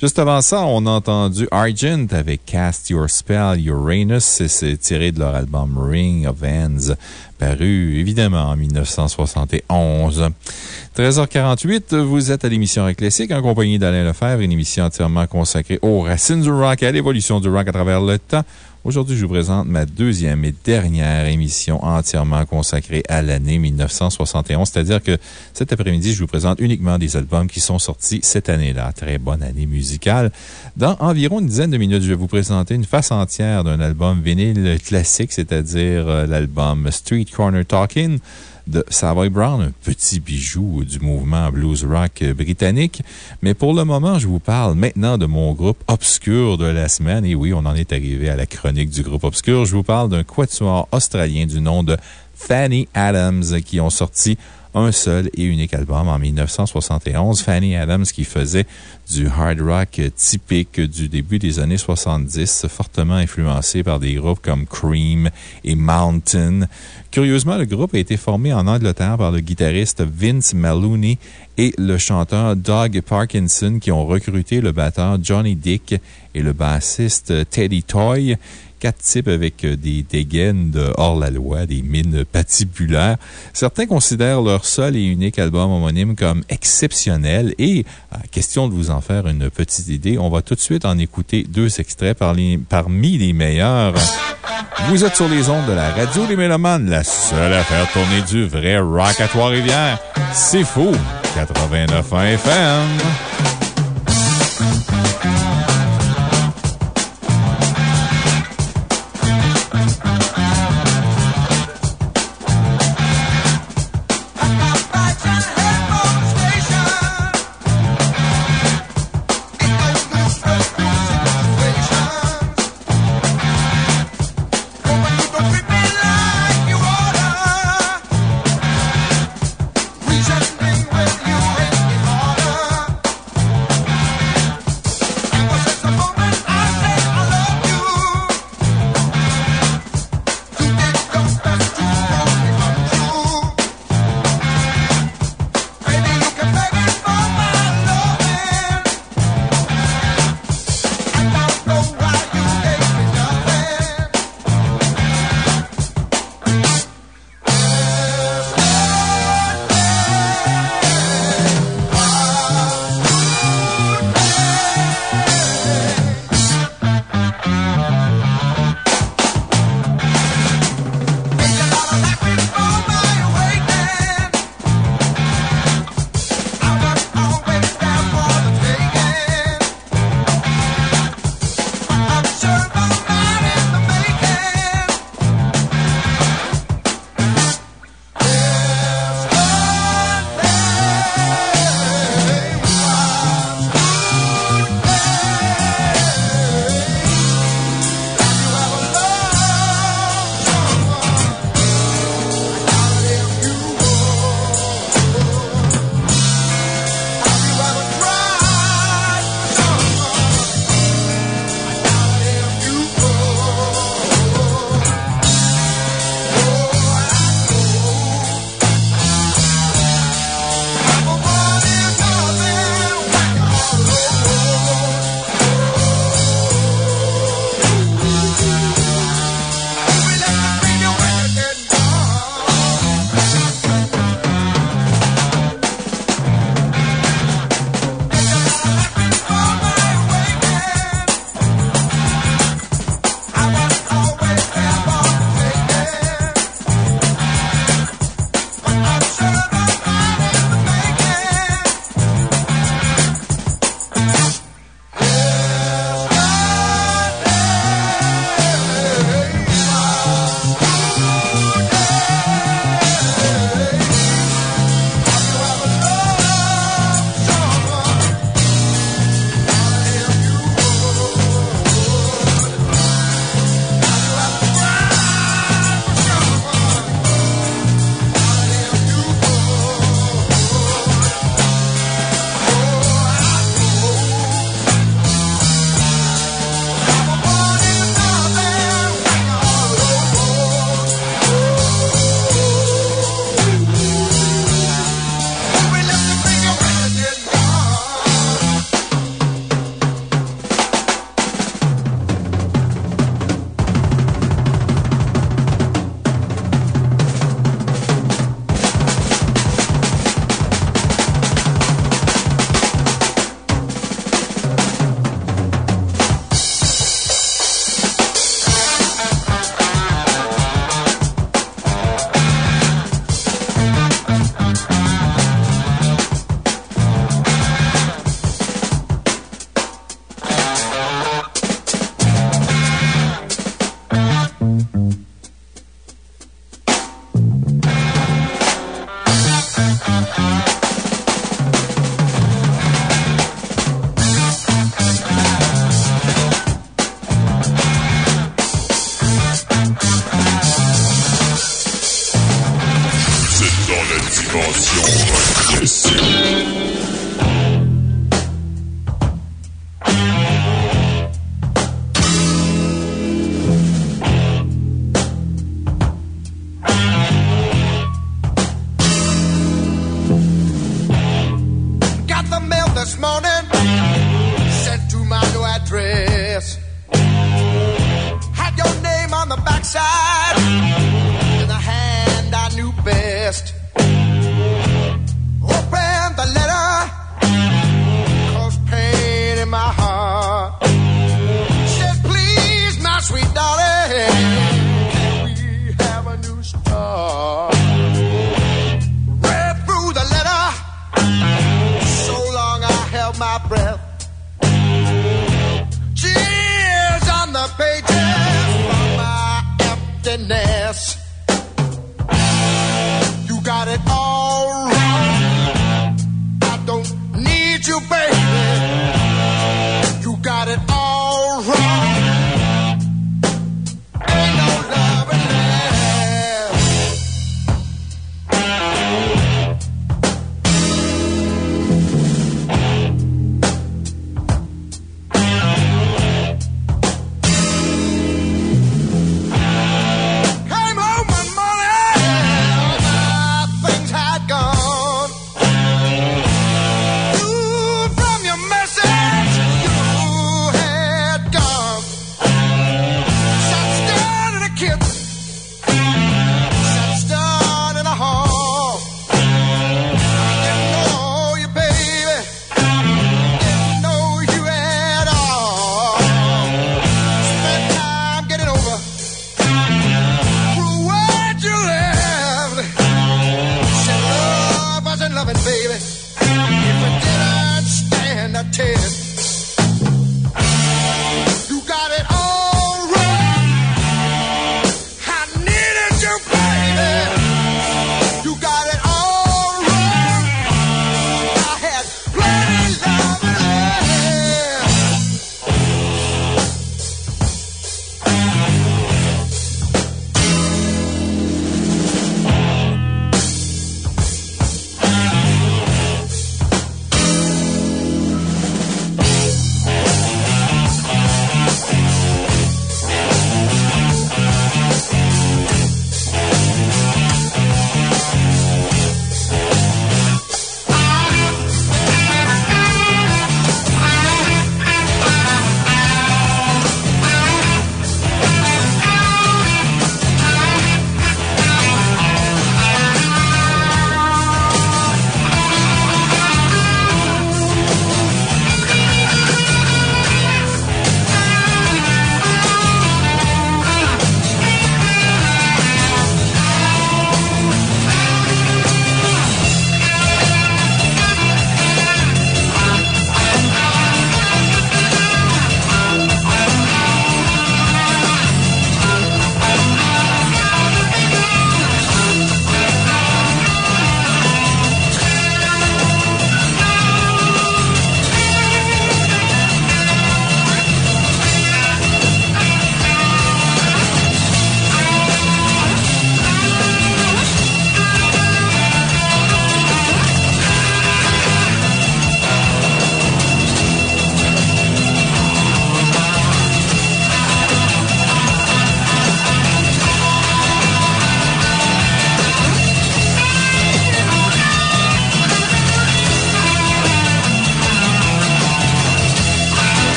Juste avant ça, on a entendu Argent avec Cast Your Spell Uranus. C'est tiré de leur album Ring of Hands, paru évidemment en 1971. 13h48, vous êtes à l'émission Rock Classique en compagnie d'Alain Lefebvre, une émission entièrement consacrée aux racines du rock et à l'évolution du rock à travers le temps. Aujourd'hui, je vous présente ma deuxième et dernière émission entièrement consacrée à l'année 1971. C'est-à-dire que cet après-midi, je vous présente uniquement des albums qui sont sortis cette année-là. Très bonne année musicale. Dans environ une dizaine de minutes, je vais vous présenter une face entière d'un album vinyle classique, c'est-à-dire euh, l'album Street Corner Talking de Savoy Brown, un petit bijou du mouvement blues rock britannique. Mais pour le moment, je vous parle maintenant de mon groupe obscur de la semaine. Et oui, on en est arrivé à la chronique du groupe obscur. Je vous parle d'un quatuor australien du nom de Fanny Adams qui ont sorti un seul et unique album en 1971. Fanny Adams qui faisait du hard rock typique du début des années 70, fortement influencé par des groupes comme Cream et Mountain. Curieusement, le groupe a été formé en Angleterre par le guitariste Vince Maloney et le chanteur Doug Parkinson qui ont recruté le batteur Johnny Dick et le bassiste Teddy Toy quatre types avec des dégaines de hors-la-loi, des mines patibulaires. Certains considèrent leur seul et unique album homonyme comme exceptionnel et, à question de vous en faire une petite idée, on va tout de suite en écouter deux extraits parmi les meilleurs. Vous êtes sur les ondes de la radio des Mélomanes, la seule à faire tourner du vrai rock à Trois-Rivières. C'est fou! 89 FM.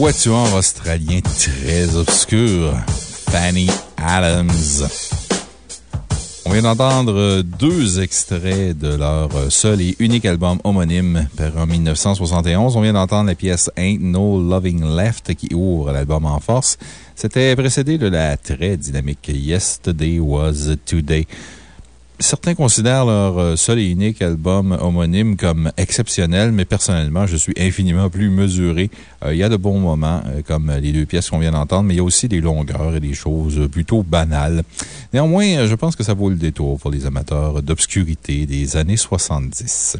Quatuor australien très obscur, Fanny Adams. On vient d'entendre deux extraits de leur seul et unique album homonyme, paru en 1971. On vient d'entendre la pièce Ain't No Loving Left qui ouvre l'album en force. C'était précédé de la très dynamique Yesterday Was Today. Certains considèrent leur euh, seul et unique album homonyme comme exceptionnel, mais personnellement, je suis infiniment plus mesuré. Euh, il y a de bons moments, euh, comme les deux pièces qu'on vient d'entendre, mais il y a aussi des longueurs et des choses plutôt banales. Néanmoins, je pense que ça vaut le détour pour les amateurs d'obscurité des années 70.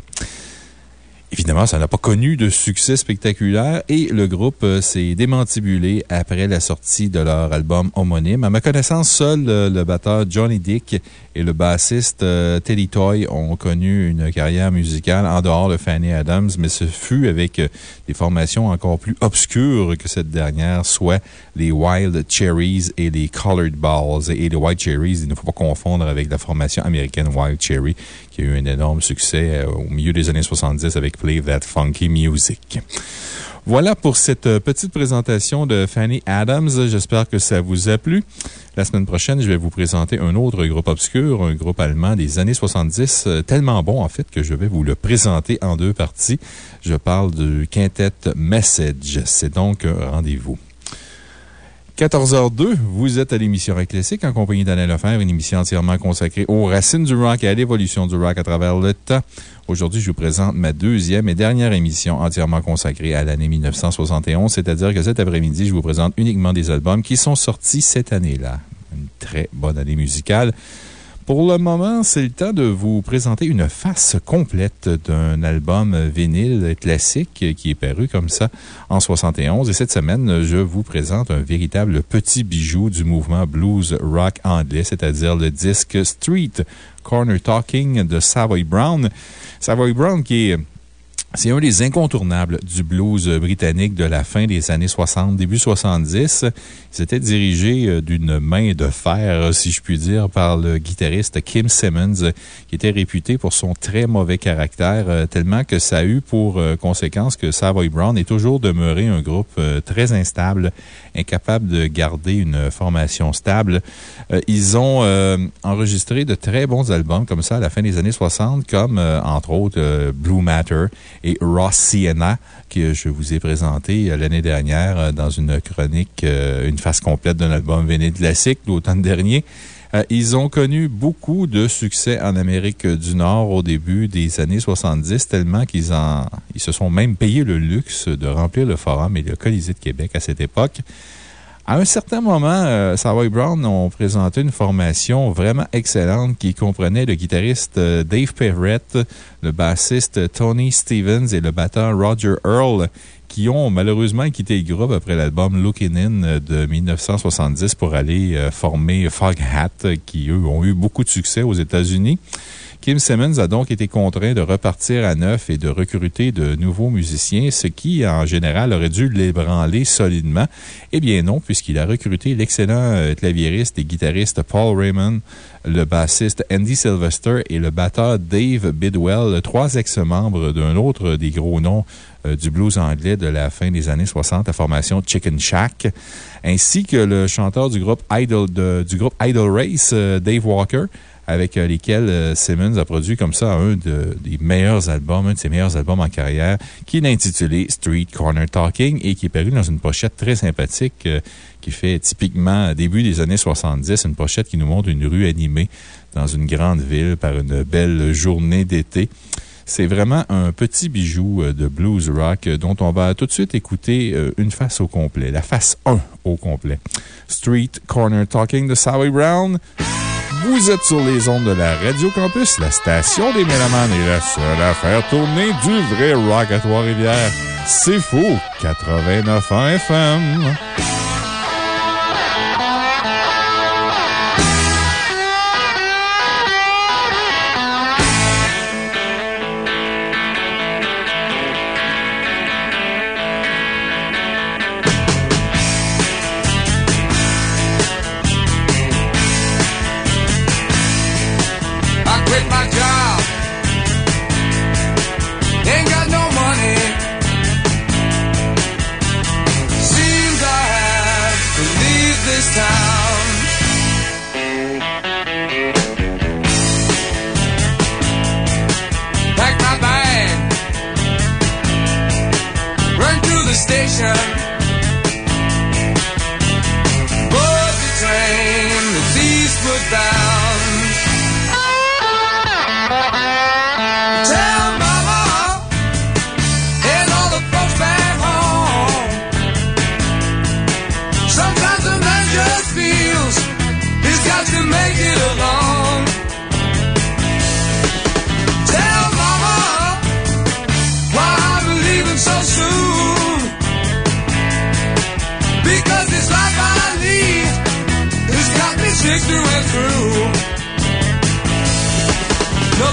Ça n'a pas connu de succès spectaculaire et le groupe euh, s'est démantibulé après la sortie de leur album homonyme. À ma connaissance, seul euh, le batteur Johnny Dick et le bassiste euh, Teddy Toy ont connu une carrière musicale en dehors de Fanny Adams, mais ce fut avec des formations encore plus obscures que cette dernière, soit les Wild Cherries et les Colored Balls. Et les Wild Cherries, il ne faut pas confondre avec la formation américaine Wild Cherry, qui a eu un énorme succès au milieu des années 70 avec Play That Funky Music. Voilà pour cette euh, petite présentation de Fanny Adams. J'espère que ça vous a plu. La semaine prochaine, je vais vous présenter un autre groupe obscur, un groupe allemand des années 70, euh, tellement bon en fait que je vais vous le présenter en deux parties. Je parle du quintet Message. C'est donc un rendez-vous. 14h02, vous êtes à l'émission Rock Classique en compagnie d'Alain Lefebvre, une émission entièrement consacrée aux racines du rock et à l'évolution du rock à travers le temps. Aujourd'hui, je vous présente ma deuxième et dernière émission entièrement consacrée à l'année 1971, c'est-à-dire que cet après-midi, je vous présente uniquement des albums qui sont sortis cette année-là. Une très bonne année musicale. Pour le moment, c'est le temps de vous présenter une face complète d'un album vinyle classique qui est paru comme ça en 71. Et cette semaine, je vous présente un véritable petit bijou du mouvement blues rock anglais, c'est-à-dire le disque Street Corner Talking de Savoy Brown. Savoy Brown qui est c'est un des incontournables du blues britannique de la fin des années 60, début 70. C'était dirigé euh, d'une main de fer, si je puis dire, par le guitariste Kim Simmons, qui était réputé pour son très mauvais caractère, euh, tellement que ça a eu pour euh, conséquence que Savoy Brown est toujours demeuré un groupe très instable, incapable de garder une formation stable. Ils ont enregistré de très bons albums comme ça à la fin des années 60, comme entre autres Blue Matter et Ross Sienna, que je vous ai présenté l'année dernière dans une chronique, une face complète d'un album véné classique l'automne dernier. Ils ont connu beaucoup de succès en Amérique du Nord au début des années 70, tellement qu'ils ils se sont même payé le luxe de remplir le Forum et le Colisée de Québec à cette époque. À un certain moment, euh, Savoy Brown ont présenté une formation vraiment excellente qui comprenait le guitariste Dave Perrett, le bassiste Tony Stevens et le batteur Roger Earl, qui ont malheureusement quitté le groupe après l'album Looking In de 1970 pour aller former Foghat, qui eux ont eu beaucoup de succès aux États-Unis. Kim Simmons a donc été contraint de repartir à neuf et de recruter de nouveaux musiciens, ce qui, en général, aurait dû l'ébranler solidement. Eh bien non, puisqu'il a recruté l'excellent claviériste et guitariste Paul Raymond, le bassiste Andy Sylvester et le batteur Dave Bidwell, trois ex-membres d'un autre des gros noms du blues anglais de la fin des années 60, la formation Chicken Shack, ainsi que le chanteur du groupe Idol, du groupe Idol Race, Dave Walker, avec lesquels Simmons a produit comme ça un des meilleurs albums, un de ses meilleurs albums en carrière, qui est intitulé Street Corner Talking et qui est paru dans une pochette très sympathique qui fait typiquement début des années 70, une pochette qui nous montre une rue animée dans une grande ville par une belle journée d'été. C'est vraiment un petit bijou de blues rock dont on va tout de suite écouter une face au complet, la face 1 au complet. Street Corner Talking de Sally Brown. Vous êtes sur les ondes de la Radio Campus, la station des Mélomanes et la seule à faire tourner du vrai rock à Trois-Rivières. C'est fou! 89 FM.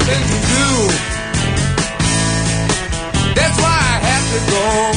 Nothing to do. That's why I have to go.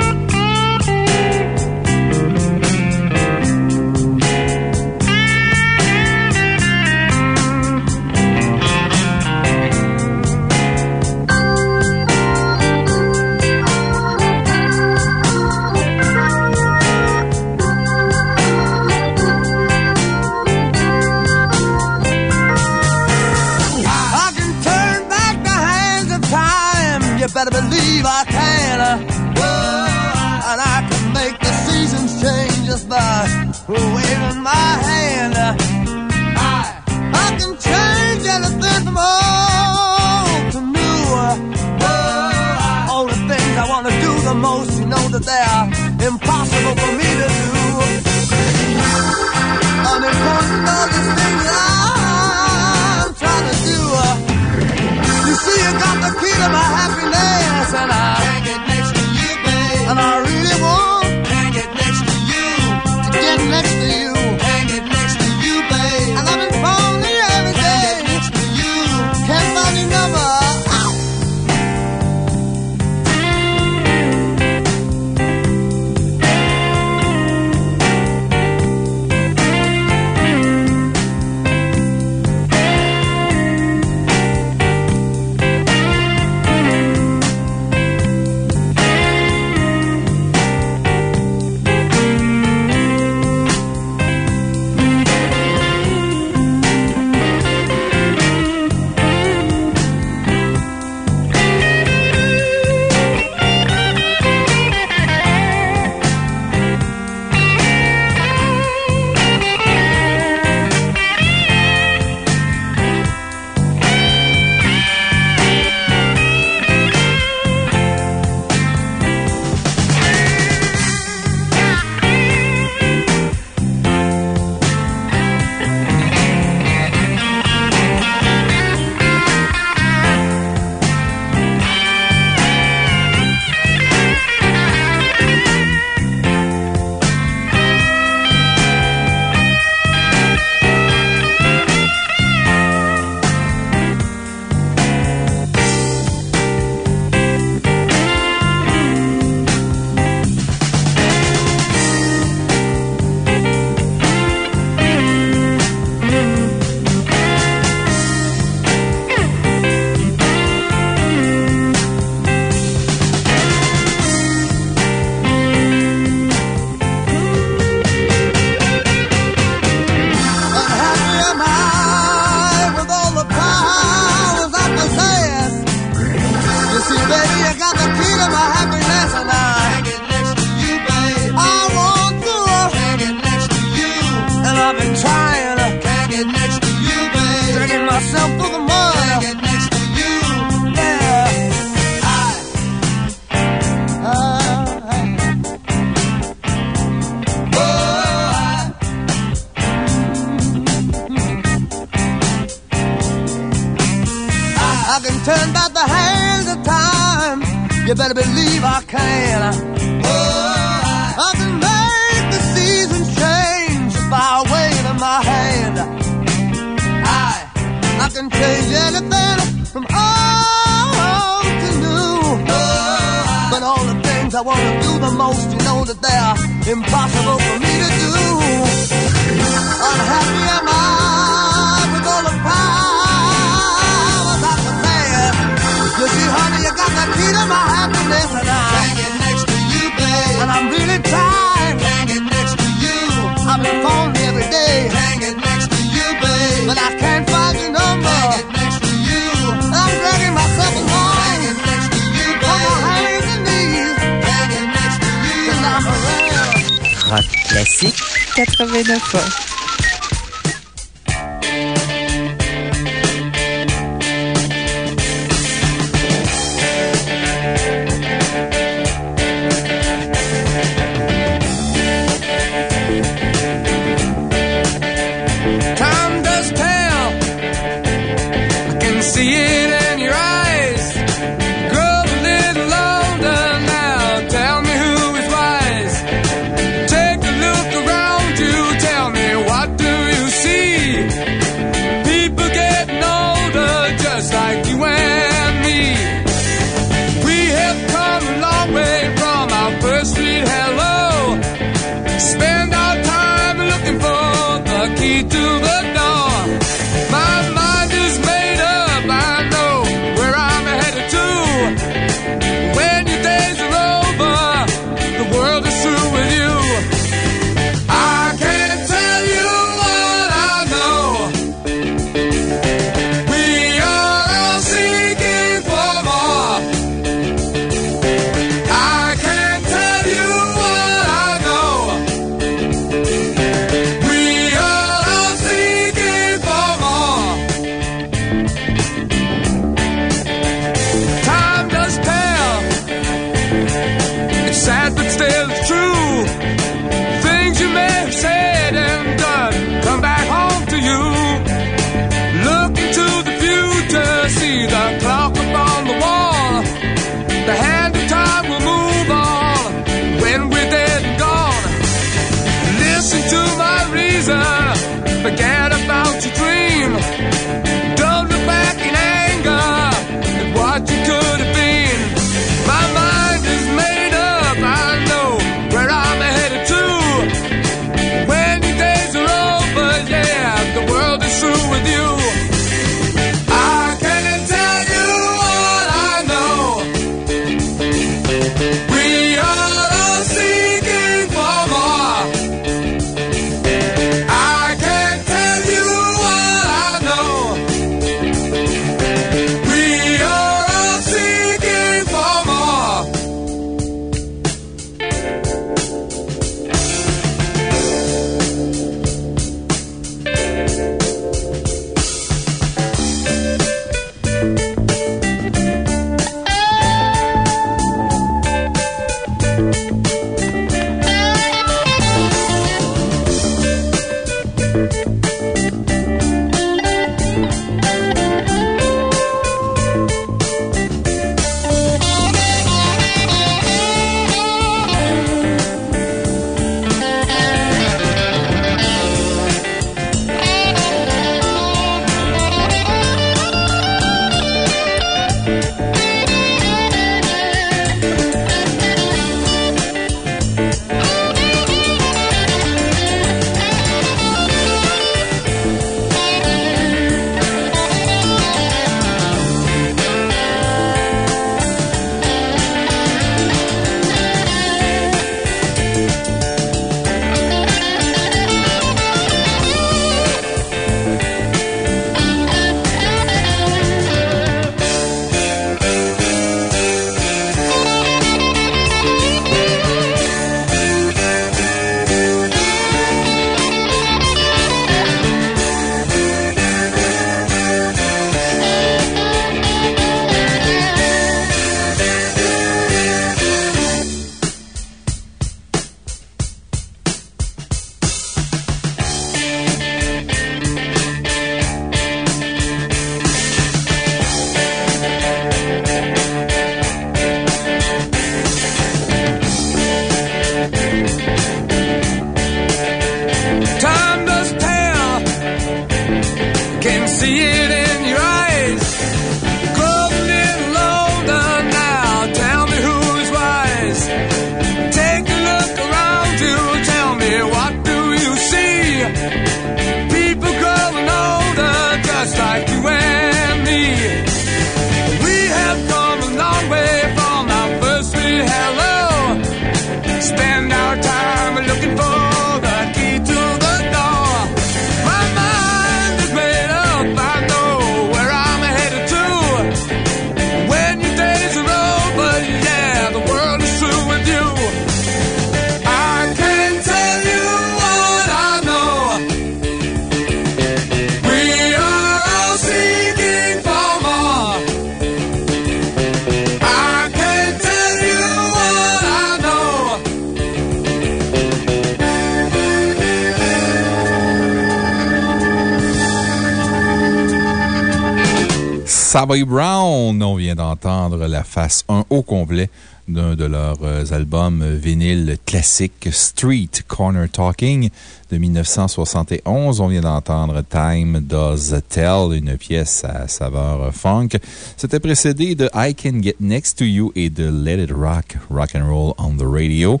Brown. On vient d'entendre la face 1 au complet d'un de leurs euh, albums vinyle classiques, Street Corner Talking de 1971. On vient d'entendre Time Does Tell, une pièce à saveur funk. C'était précédé de I Can Get Next to You et de Let It Rock, Rock and Roll on the Radio.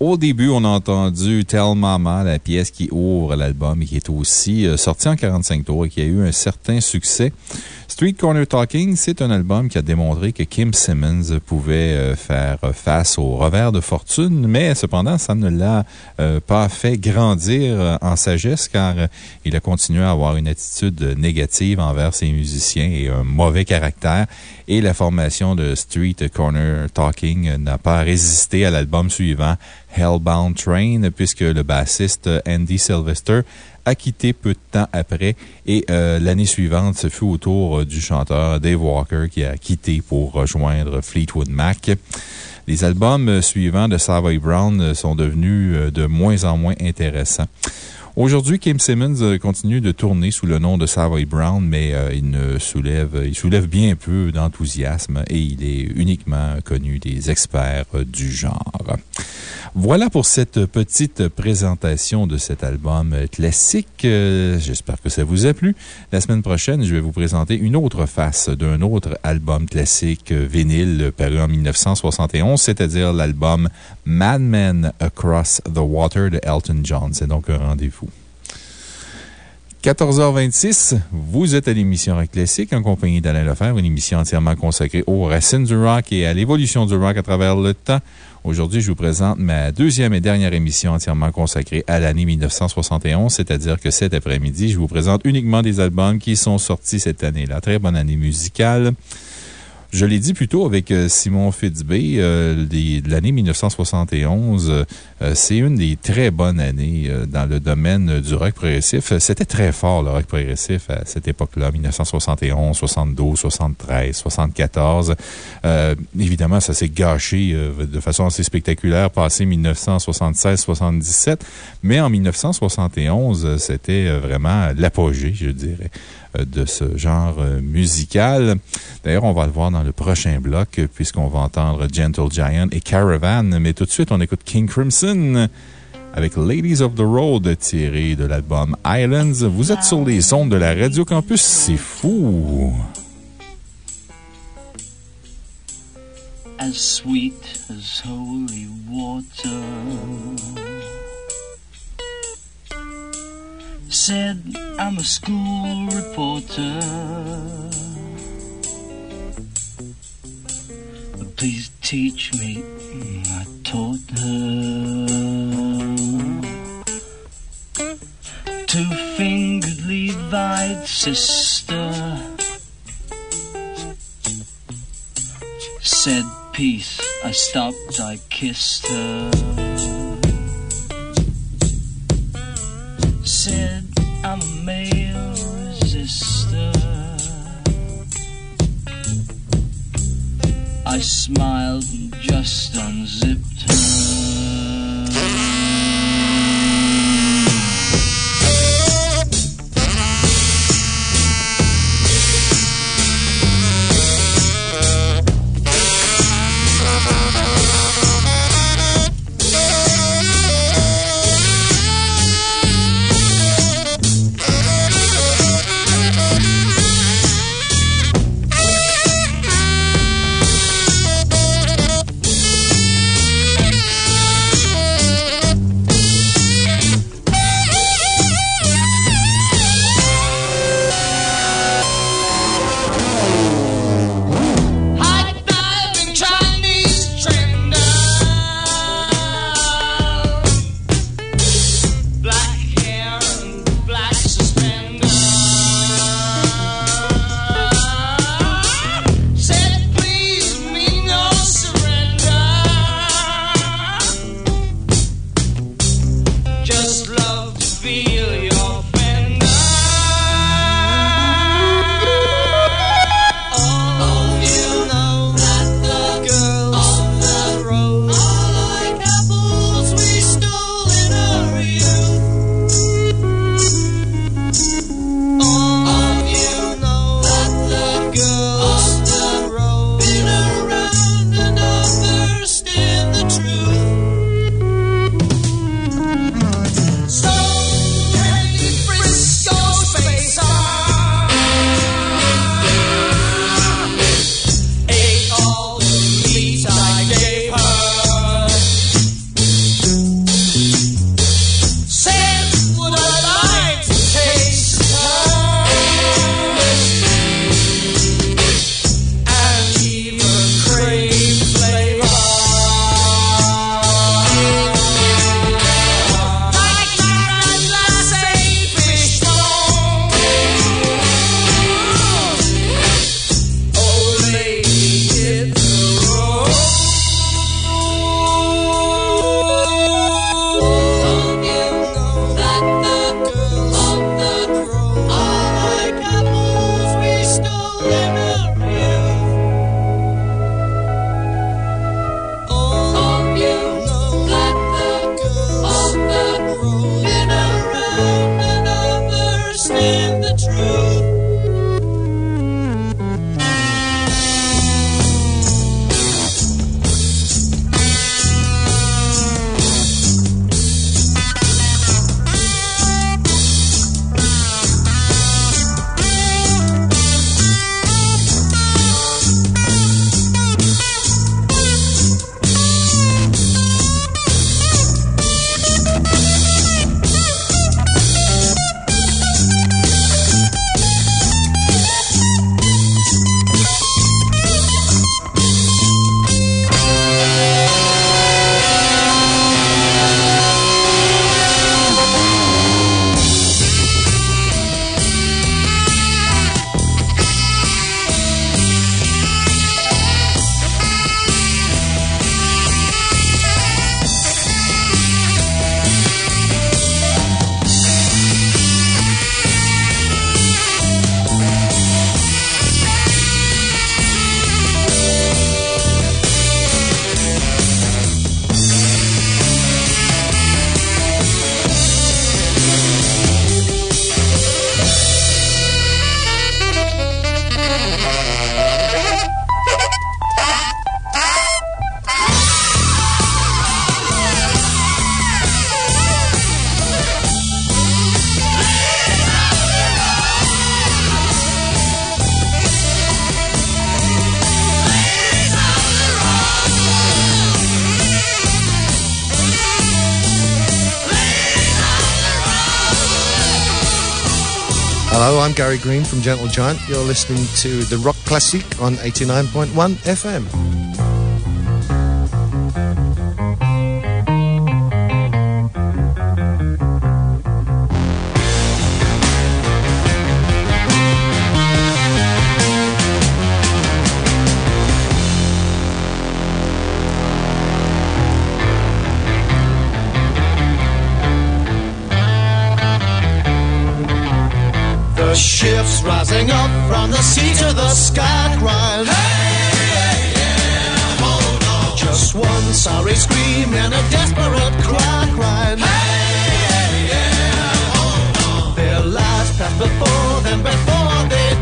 Au début, on a entendu Tell Mama, la pièce qui ouvre l'album et qui est aussi euh, sortie en 45 tours et qui a eu un certain succès. Street Corner Talking, c'est un album qui a démontré que Kim Simmons pouvait euh, faire face au revers de fortune, mais cependant, ça ne l'a euh, pas fait grandir euh, en sagesse car il a continué à avoir une attitude négative envers ses musiciens et un mauvais caractère. Et la formation de Street Corner Talking n'a pas résisté à l'album suivant, Hellbound Train, puisque le bassiste Andy Sylvester a quitté peu de temps après. Et euh, l'année suivante, ce fut au tour euh, du chanteur Dave Walker qui a quitté pour rejoindre Fleetwood Mac. Les albums euh, suivants de Savoy Brown sont devenus de moins en moins intéressants. Aujourd'hui, Kim Simmons continue de tourner sous le nom de Savoy Brown, mais il, ne soulève, il soulève bien peu d'enthousiasme et il est uniquement connu des experts du genre. Voilà pour cette petite présentation de cet album classique. Euh, J'espère que ça vous a plu. La semaine prochaine, je vais vous présenter une autre face d'un autre album classique vinyle paru en 1971, c'est-à-dire l'album Mad Men Across the Water de Elton John. C'est donc un rendez-vous. 14h26, vous êtes à l'émission Rock Classique en compagnie d'Alain Lefebvre, une émission entièrement consacrée aux racines du rock et à l'évolution du rock à travers le temps. Aujourd'hui, je vous présente ma deuxième et dernière émission entièrement consacrée à l'année 1971, c'est-à-dire que cet après-midi, je vous présente uniquement des albums qui sont sortis cette année-là. Très bonne année musicale. Je l'ai dit plus tôt avec euh, Simon Fitzbé, euh, de l'année 1971, euh, c'est une des très bonnes années dans le domaine du rock progressif. C'était très fort, le rock progressif, à cette époque-là, 1971, 72, 73, 74. évidemment, ça s'est gâché de façon assez spectaculaire, passé 1976, 77. Mais en 1971, c'était vraiment l'apogée, je dirais de ce genre musical. D'ailleurs, on va le voir dans le prochain bloc, puisqu'on va entendre Gentle Giant et Caravan. Mais tout de suite, on écoute King Crimson avec Ladies of the Road tiré de l'album Islands. Vous êtes sur les ondes de la Radio Campus, c'est fou! As sweet as holy water. Said I'm a school reporter. Please teach me, I taught her. Two fingered Levite sister said peace. I stopped, I kissed her. Said I'm a male resistor. I smiled and just unzipped I'm Green from Gentle Giant. You're listening to the Rock Classic on 89.1 FM. Rising up from the sea to the sky crying. Hey, yeah, hold on. Just one sorry scream and a desperate cry crying. Hey, yeah, hold on. Their lives pass before them before they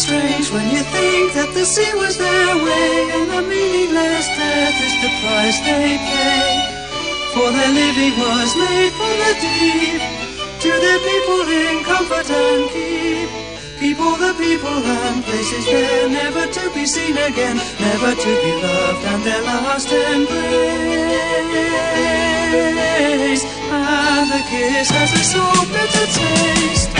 strange when you think that the sea was their way, and the meaningless death is the price they pay. For their living was made from the deep, to their people in comfort and keep. People, the people and places there, never to be seen again, never to be loved, and their last embrace. And the kiss has a so bitter taste.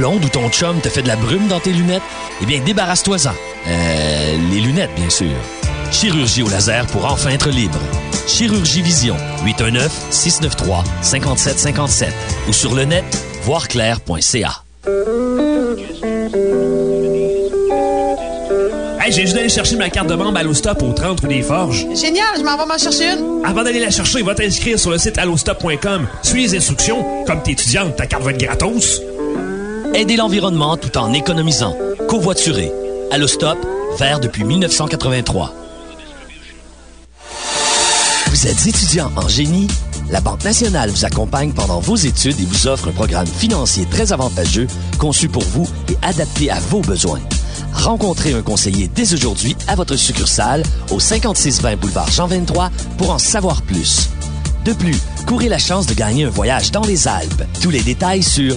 Blonde ou ton chum te fait de la brume dans tes lunettes? Eh bien, débarrasse-toi-en. Euh, les lunettes, bien sûr. Chirurgie au laser pour enfin être libre. Chirurgie Vision, 819-693-5757 ou sur le net, voirclair.ca. Hey, j'ai juste d'aller chercher ma carte de membre Allostop au 30 rue des Forges. Génial, je m'en vais m'en chercher une. Avant d'aller la chercher, va t'inscrire sur le site allostop.com. Suis les instructions. Comme t'es étudiante, ta carte va être gratos. Aider l'environnement tout en économisant. Covoiturer. Allostop, vert depuis 1983. Vous êtes étudiant en génie? La Banque nationale vous accompagne pendant vos études et vous offre un programme financier très avantageux conçu pour vous et adapté à vos besoins. Rencontrez un conseiller dès aujourd'hui à votre succursale au 5620 boulevard Jean 23 pour en savoir plus. De plus, courez la chance de gagner un voyage dans les Alpes. Tous les détails sur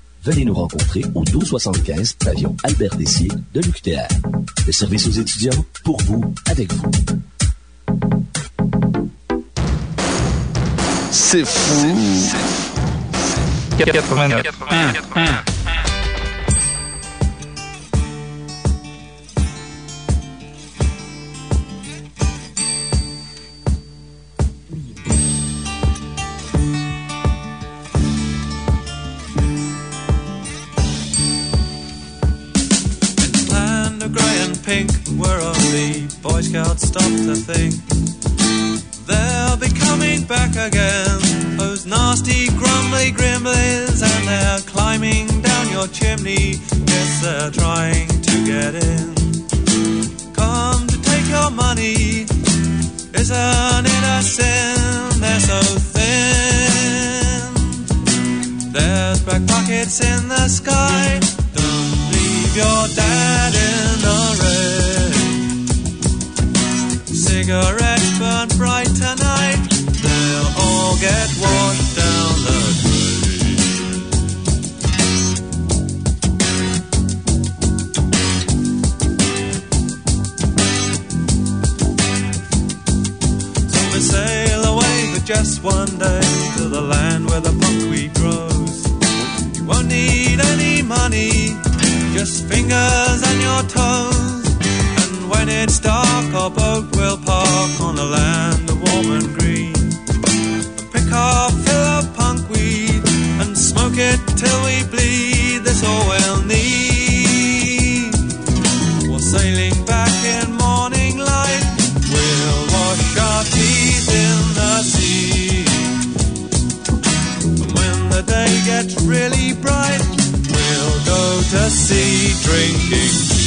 Venez nous rencontrer au 1275 pavillon Albert Dessier de l'UQTR. Le service aux étudiants, pour vous, avec vous. C'est fou. Where only Boy Scouts stop to think. They'll be coming back again, those nasty, grumbly grimblies, and they're climbing down your chimney. Yes, they're trying to get in. Come to take your money, isn't it a sin? They're so thin. There's black pockets in the sky. Don't leave your dad in the rain. Cigarettes burn bright tonight. They'll all get washed down the drain. So we sail away for just one day to the land where the buckwheat grows. You won't need any money, just fingers and your toes. When it's dark, our boat will park on the land of warm and green. Pick up, fill up punkweed and smoke it till we bleed. That's all we'll need. We're sailing back in morning light. We'll wash our teeth in the sea. And when the day gets really bright, we'll go to sea drinking.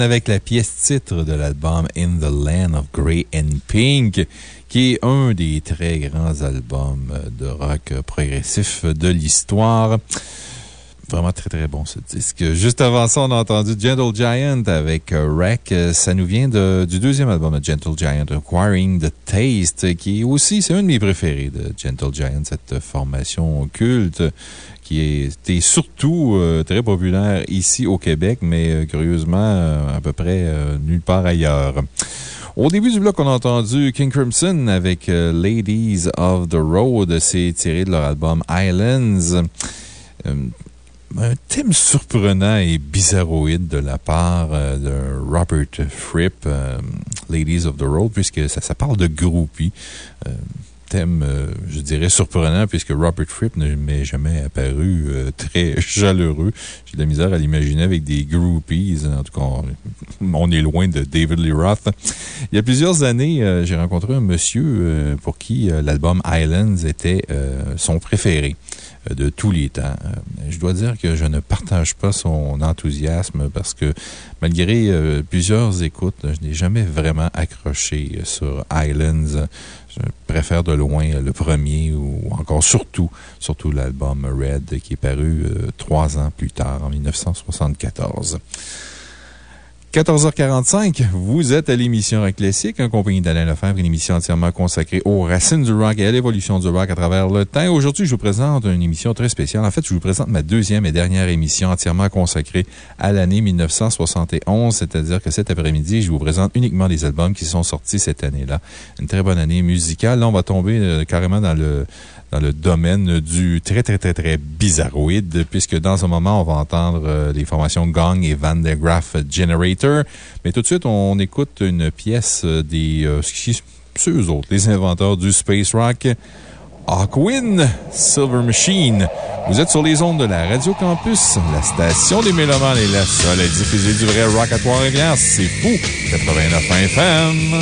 Avec la pièce titre de l'album In the Land of Grey and Pink, qui est un des très grands albums de rock progressif de l'histoire. Vraiment très très bon ce disque. Juste avant ça, on a entendu Gentle Giant avec Wreck. Ça nous vient du deuxième album de Gentle Giant, Acquiring the Taste, qui est aussi, c'est un de mes préférés de Gentle Giant, cette formation culte qui était surtout euh, très populaire ici au Québec, mais euh, curieusement, euh, à peu près nulle part ailleurs. Au début du bloc, on a entendu King Crimson avec Ladies of the Road. C'est tiré de leur album Islands. Un thème surprenant et bizarroïde de la part de Robert Fripp, Ladies of the Road, puisque ça, parle de groupies. Thème, euh, je dirais, surprenant, puisque Robert Fripp ne m'est jamais apparu euh, très (laughs) chaleureux. J'ai de la misère à l'imaginer avec des groupies. En tout cas, on, est loin de David Lee Roth. Il y a plusieurs années, euh, j'ai rencontré un monsieur pour qui l'album Islands était son préféré de tous les temps. Euh, Je dois dire que je ne partage pas son enthousiasme parce que malgré euh, plusieurs écoutes, je n'ai jamais vraiment accroché euh, sur Islands. Je préfère de loin euh, le premier ou encore surtout, surtout l'album Red qui est paru euh, trois ans plus tard, en 1974. 14h45, vous êtes à l'émission Rock Classique, en compagnie d'Alain Lefebvre, une émission entièrement consacrée aux racines du rock et à l'évolution du rock à travers le temps. Aujourd'hui, je vous présente une émission très spéciale. En fait, je vous présente ma deuxième et dernière émission entièrement consacrée à l'année 1971, c'est-à-dire que cet après-midi, je vous présente uniquement des albums qui sont sortis cette année-là. Une très bonne année musicale. Là, on va tomber euh, carrément dans le, dans le domaine du très, très, très, très bizarroïde, puisque dans un moment, on va entendre euh, les formations Gong et Van der Graaf Generator. Mais tout de suite, on écoute une pièce euh, des, euh, autres, les inventeurs du Space Rock. Hawkwind, Silver Machine. Vous êtes sur les ondes de la Radio Campus, la station des Mélomanes et la seule à diffuser du vrai rock à Trois-Rivières. C'est fou! 89 FM.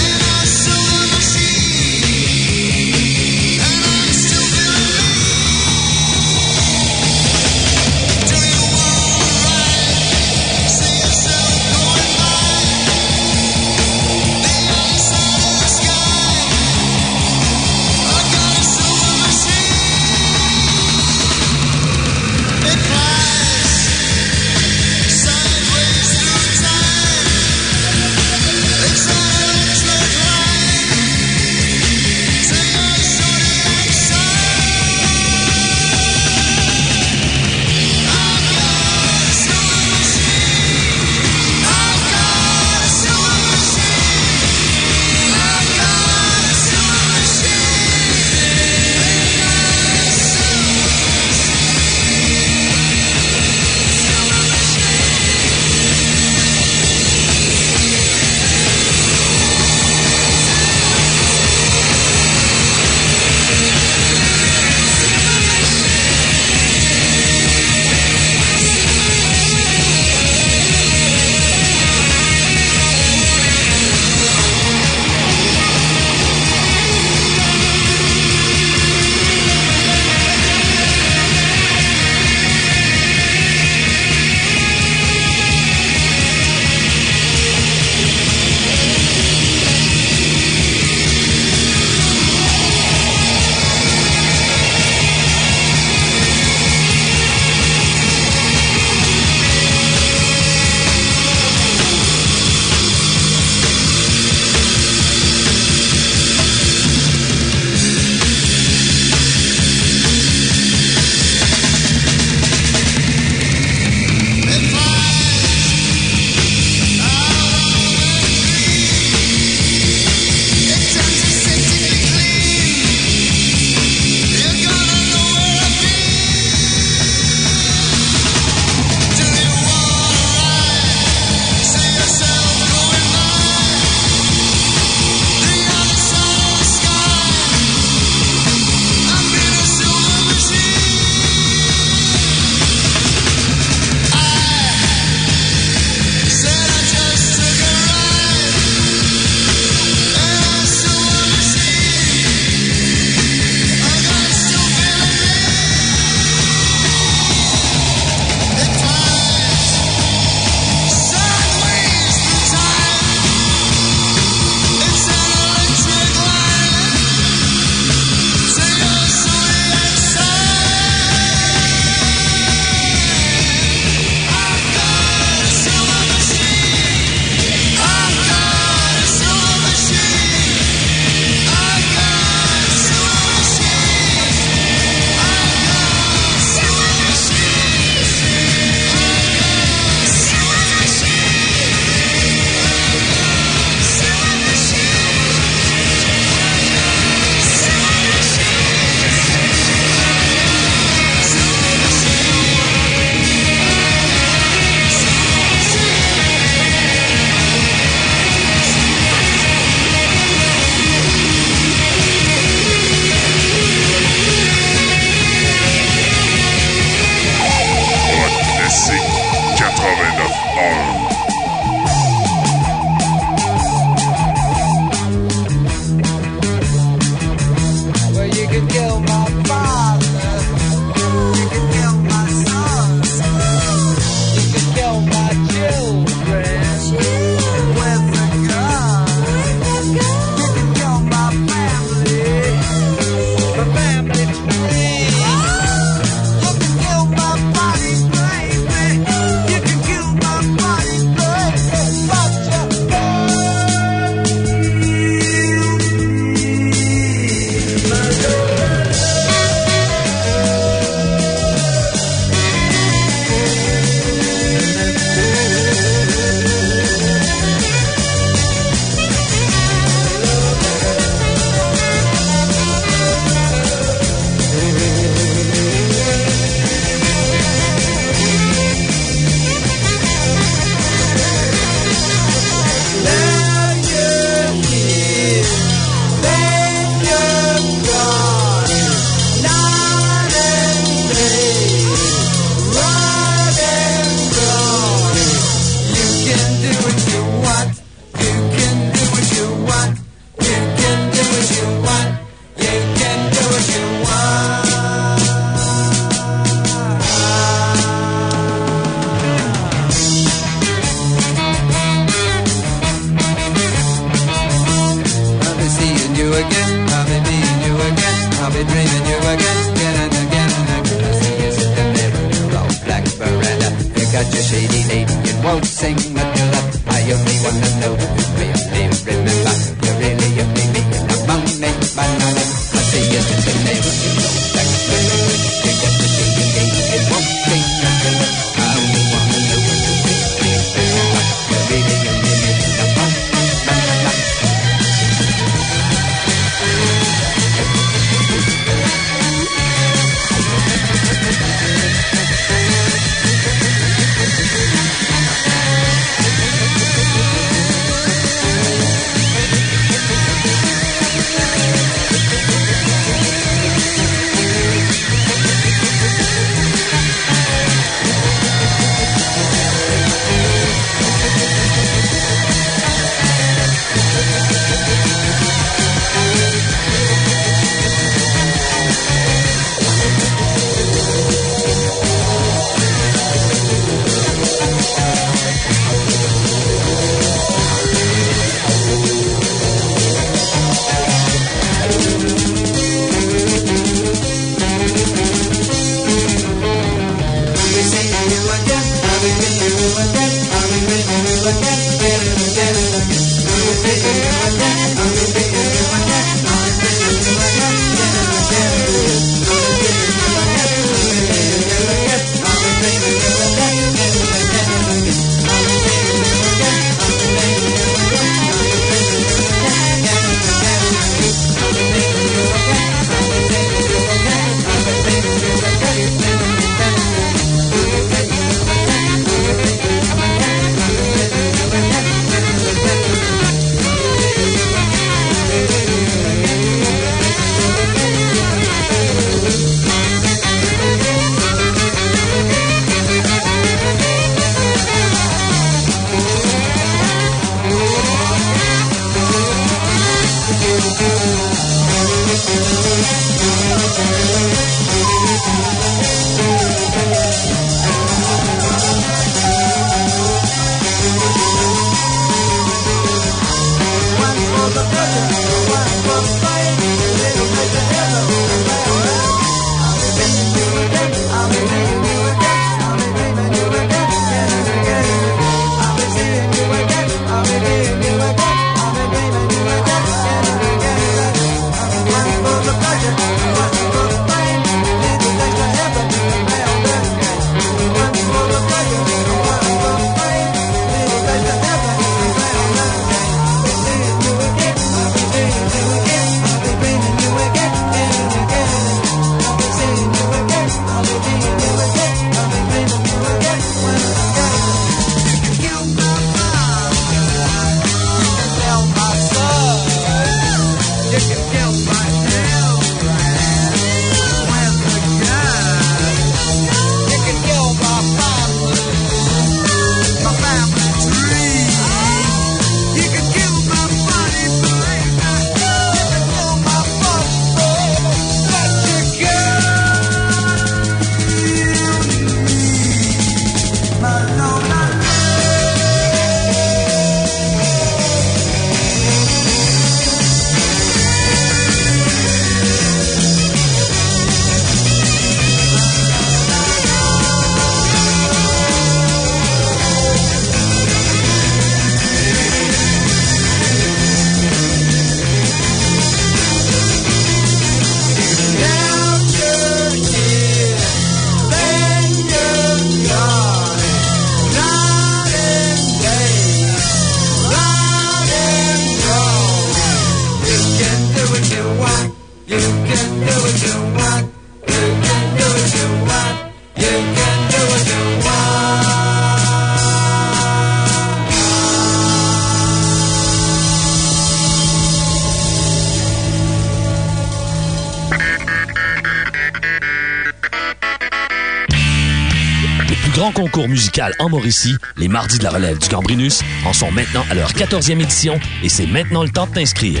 en Mauricie, les Mardis de la Relève du Gambrinus en sont maintenant à leur 14e édition et c'est maintenant le temps de t'inscrire.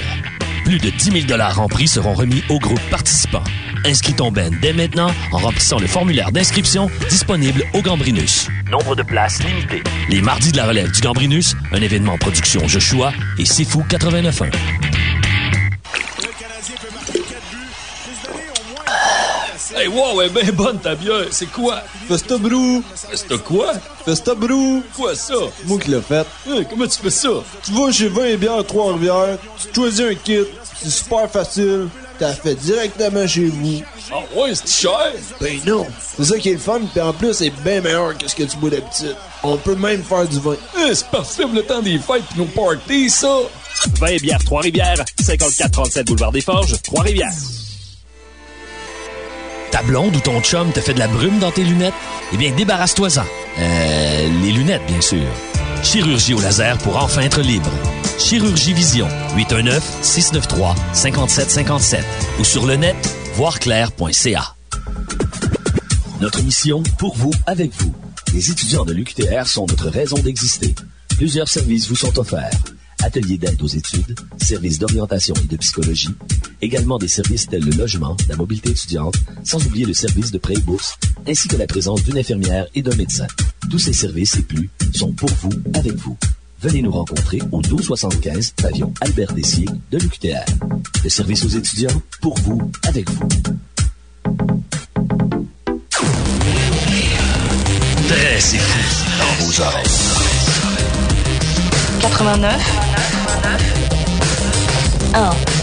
Plus de 10 000 en prix seront remis aux groupes participants. Inscris ton ben dès maintenant en remplissant le formulaire d'inscription disponible au Gambrinus. Nombre de places limitées. Les Mardis de la Relève du Gambrinus, un événement production Joshua et C'est Fou 89.1. Hey, wow, elle est bien bonne ta. C'est quoi? Festa quoi? Festa Brou. Quoi ça? Moi qui l'ai fait. Hey, comment tu fais ça? Tu vas chez 20 bières Trois-Rivières, tu choisis un kit, c'est super facile, t'as fait directement chez vous. Ah ouais, c'est cher? Ben non. C'est ça qui est le fun, pis en plus, c'est bien meilleur que ce que tu bois d'habitude. On peut même faire du vin. Hey, c'est parfait pour le temps des fêtes pis nos parties, ça! 20 et bières Trois-Rivières, 5437 Boulevard des Forges, Trois-Rivières. Ta blonde ou ton chum te fait de la brume dans tes lunettes? Eh bien, débarrasse-toi-en. Euh, les lunettes, bien sûr. Chirurgie au laser pour enfin être libre. Chirurgie Vision, 819-693-5757 ou sur le net, voirclair.ca. Notre mission, pour vous, avec vous. Les étudiants de l'UQTR sont notre raison d'exister. Plusieurs services vous sont offerts. Ateliers d'aide aux études, services d'orientation et de psychologie, également des services tels le logement, la mobilité étudiante, sans oublier le service de prêt et bourse, ainsi que la présence d'une infirmière et d'un médecin. Tous ces services et plus sont pour vous, avec vous. Venez nous rencontrer au 1275 pavillon Albert Dessier de l'UQTR. Le service aux étudiants, pour vous, avec vous. Très c'est fou dans vos oreilles. 89 1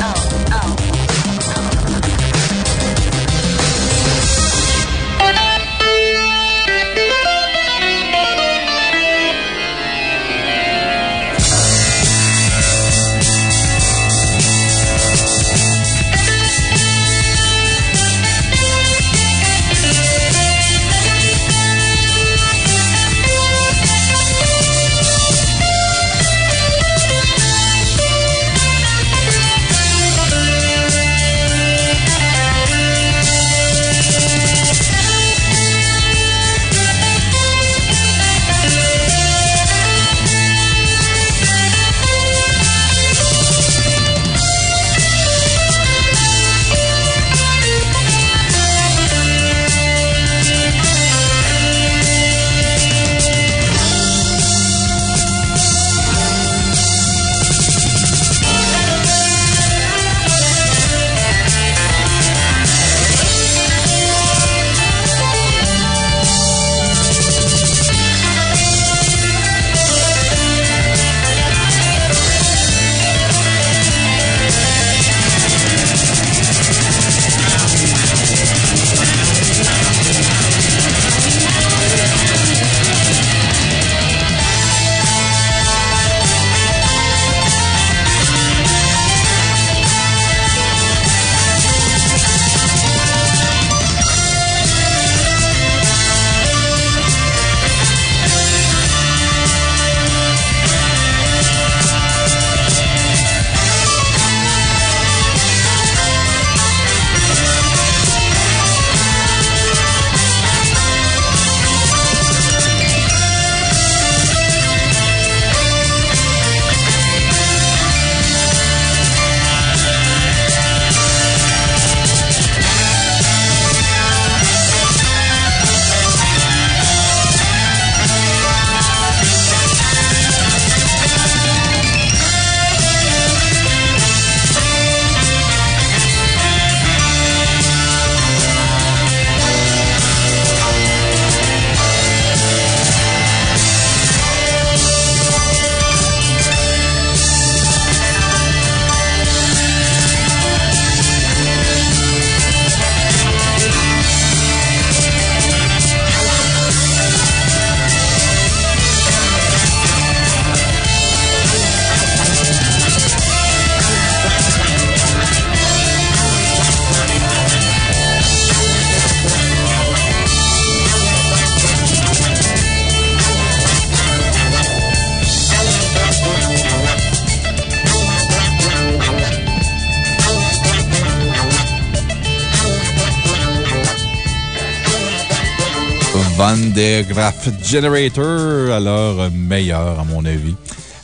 Graaf Generator à leur meilleur, à mon avis,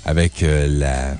avec euh, la,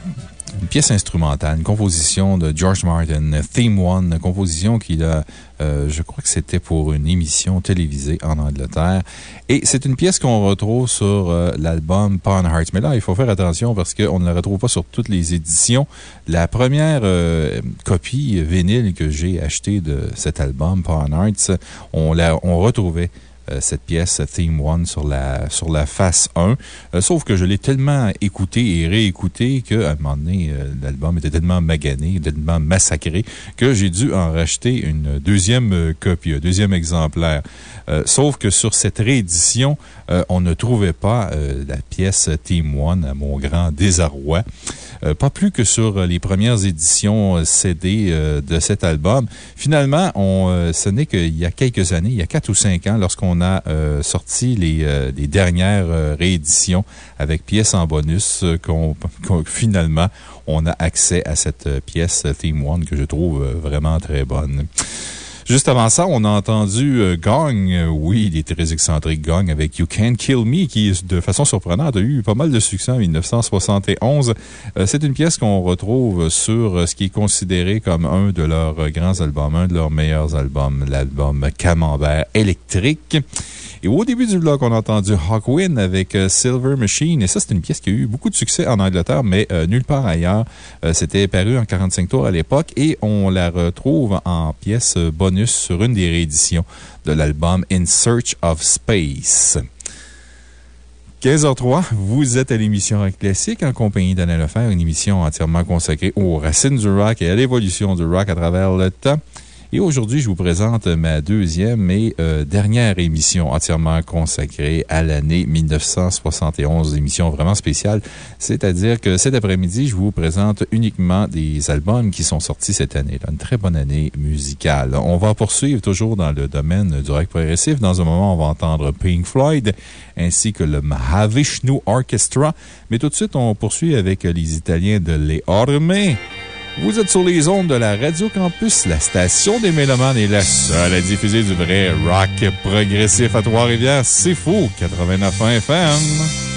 une pièce instrumentale, une composition de George Martin, Theme One, une composition qu'il a, euh, je crois que c'était pour une émission télévisée en Angleterre. Et c'est une pièce qu'on retrouve sur euh, l'album Pawn Hearts. Mais là, il faut faire attention parce qu'on ne la retrouve pas sur toutes les éditions. La première euh, copie vinyle que j'ai achetée de cet album, Pawn Hearts, on, la, on retrouvait euh, cette pièce Theme One sur la, sur la face 1. Euh, sauf que je l'ai tellement écouté et réécouté qu'à un moment donné, euh, l'album était tellement magané, tellement massacré que j'ai dû en racheter une deuxième copie, un deuxième exemplaire. sauf que sur cette réédition, on ne trouvait pas la pièce Theme One à mon grand désarroi. Euh, pas plus que sur les premières éditions euh, CD euh, de cet album. Finalement, on, ce n'est qu'il y a quelques années, il y a quatre ou cinq ans, lorsqu'on a sorti les, les dernières rééditions avec pièces en bonus, (laughs) qu'on finalement, on a accès à cette pièce Theme One que je trouve vraiment très bonne. Juste avant ça, on a entendu euh, Gong. Euh, oui, il très excentrique, Gong, avec You Can't Kill Me, qui, de façon surprenante, a eu pas mal de succès en 1971. Euh, c'est une pièce qu'on retrouve sur ce qui est considéré comme un de leurs grands albums, un de leurs meilleurs albums, l'album Camembert électrique. Et au début du bloc, on a entendu Hawkwind avec euh, Silver Machine. Et ça, c'est une pièce qui a eu beaucoup de succès en Angleterre, mais euh, nulle part ailleurs. Euh, c'était paru en 45 tours à l'époque et on la retrouve en pièce bonus sur une des rééditions de l'album In Search of Space. 15h03, vous êtes à l'émission Rock Classique en compagnie d'Anna Lefer, une émission entièrement consacrée aux racines du rock et à l'évolution du rock à travers le temps. Et aujourd'hui, je vous présente ma deuxième et euh, dernière émission entièrement consacrée à l'année 1971, émission vraiment spéciale. C'est-à-dire que cet après-midi, je vous présente uniquement des albums qui sont sortis cette année. Une très bonne année musicale. On va poursuivre toujours dans le domaine du rock progressif. Dans un moment, on va entendre Pink Floyd ainsi que le Mahavishnu Orchestra. Mais tout de suite, on poursuit avec les Italiens de Les Orme. Vous êtes sur les ondes de la Radio Campus, la station des Mélomanes et la seule à diffuser du vrai rock progressif à Trois-Rivières. C'est fou! 89 FM.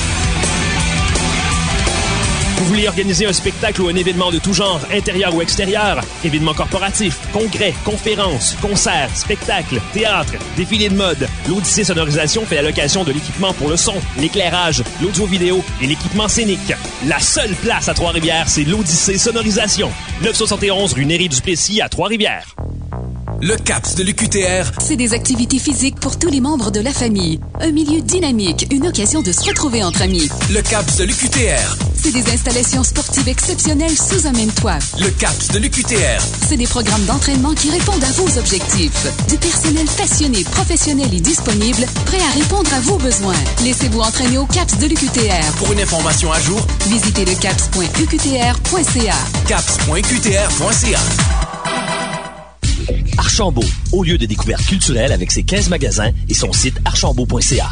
Vous voulez organiser un spectacle ou un événement de tout genre, intérieur ou extérieur, événements corporatifs, congrès, conférences, concerts, spectacles, théâtre, défilés de mode, l'Odyssée Sonorisation fait la location de l'équipement pour le son, l'éclairage, l'audio-vidéo et l'équipement scénique. La seule place à Trois-Rivières, c'est l'Odyssée Sonorisation. 971 rue Néry-du-Plessis à Trois-Rivières. Le CAPS de l'UQTR, C'est des activités physiques pour tous les membres de la famille. Un milieu dynamique, une occasion de se retrouver entre amis. le CAPS de l'UQTR, C'est des installations sportives exceptionnelles sous un même toit. le CAPS de l'UQTR. C'est des programmes d'entraînement qui répondent à vos objectifs. Du personnel passionné, professionnel et disponible, prêt à répondre à vos besoins. Laissez-vous entraîner au CAPS de l'UQTR. Pour une information à jour, Visitez le caps.uqtr.ca. caps.qtr.ca. Archambault, au lieu de découverte culturelle avec ses 15 magasins et son site archambault.ca.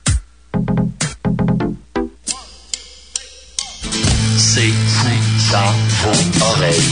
C'est fou dans vos oreilles.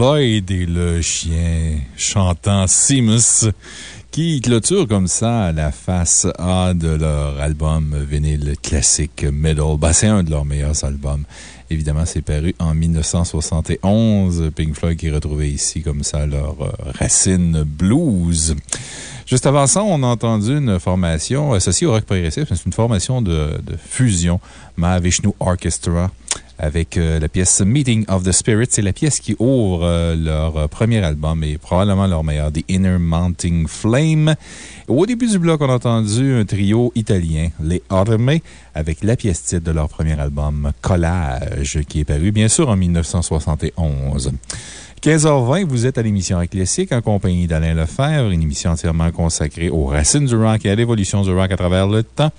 Et le chien chantant Seamus qui clôture comme ça la face A de leur album vinyle classique Metal. Ben, c'est un de leurs meilleurs albums. Évidemment, c'est paru en 1971. Pink Floyd qui retrouvait ici comme ça leur euh, racine blues. Juste avant ça, on a entendu une formation associée au rock progressif. C'est une formation de, de fusion, Mahavishnu Orchestra, avec euh, la pièce Meeting of the Spirits. C'est la pièce qui ouvre euh, leur euh, premier album et probablement leur meilleur, The Inner Mounting Flame. Au début du bloc, on a entendu un trio italien, les Automé, avec la pièce titre de leur premier album, Collage, qui est paru bien sûr en 1971. 15h20, vous êtes à l'émission Classique en compagnie d'Alain Lefebvre, une émission entièrement consacrée aux racines du rock et à l'évolution du rock à travers le temps.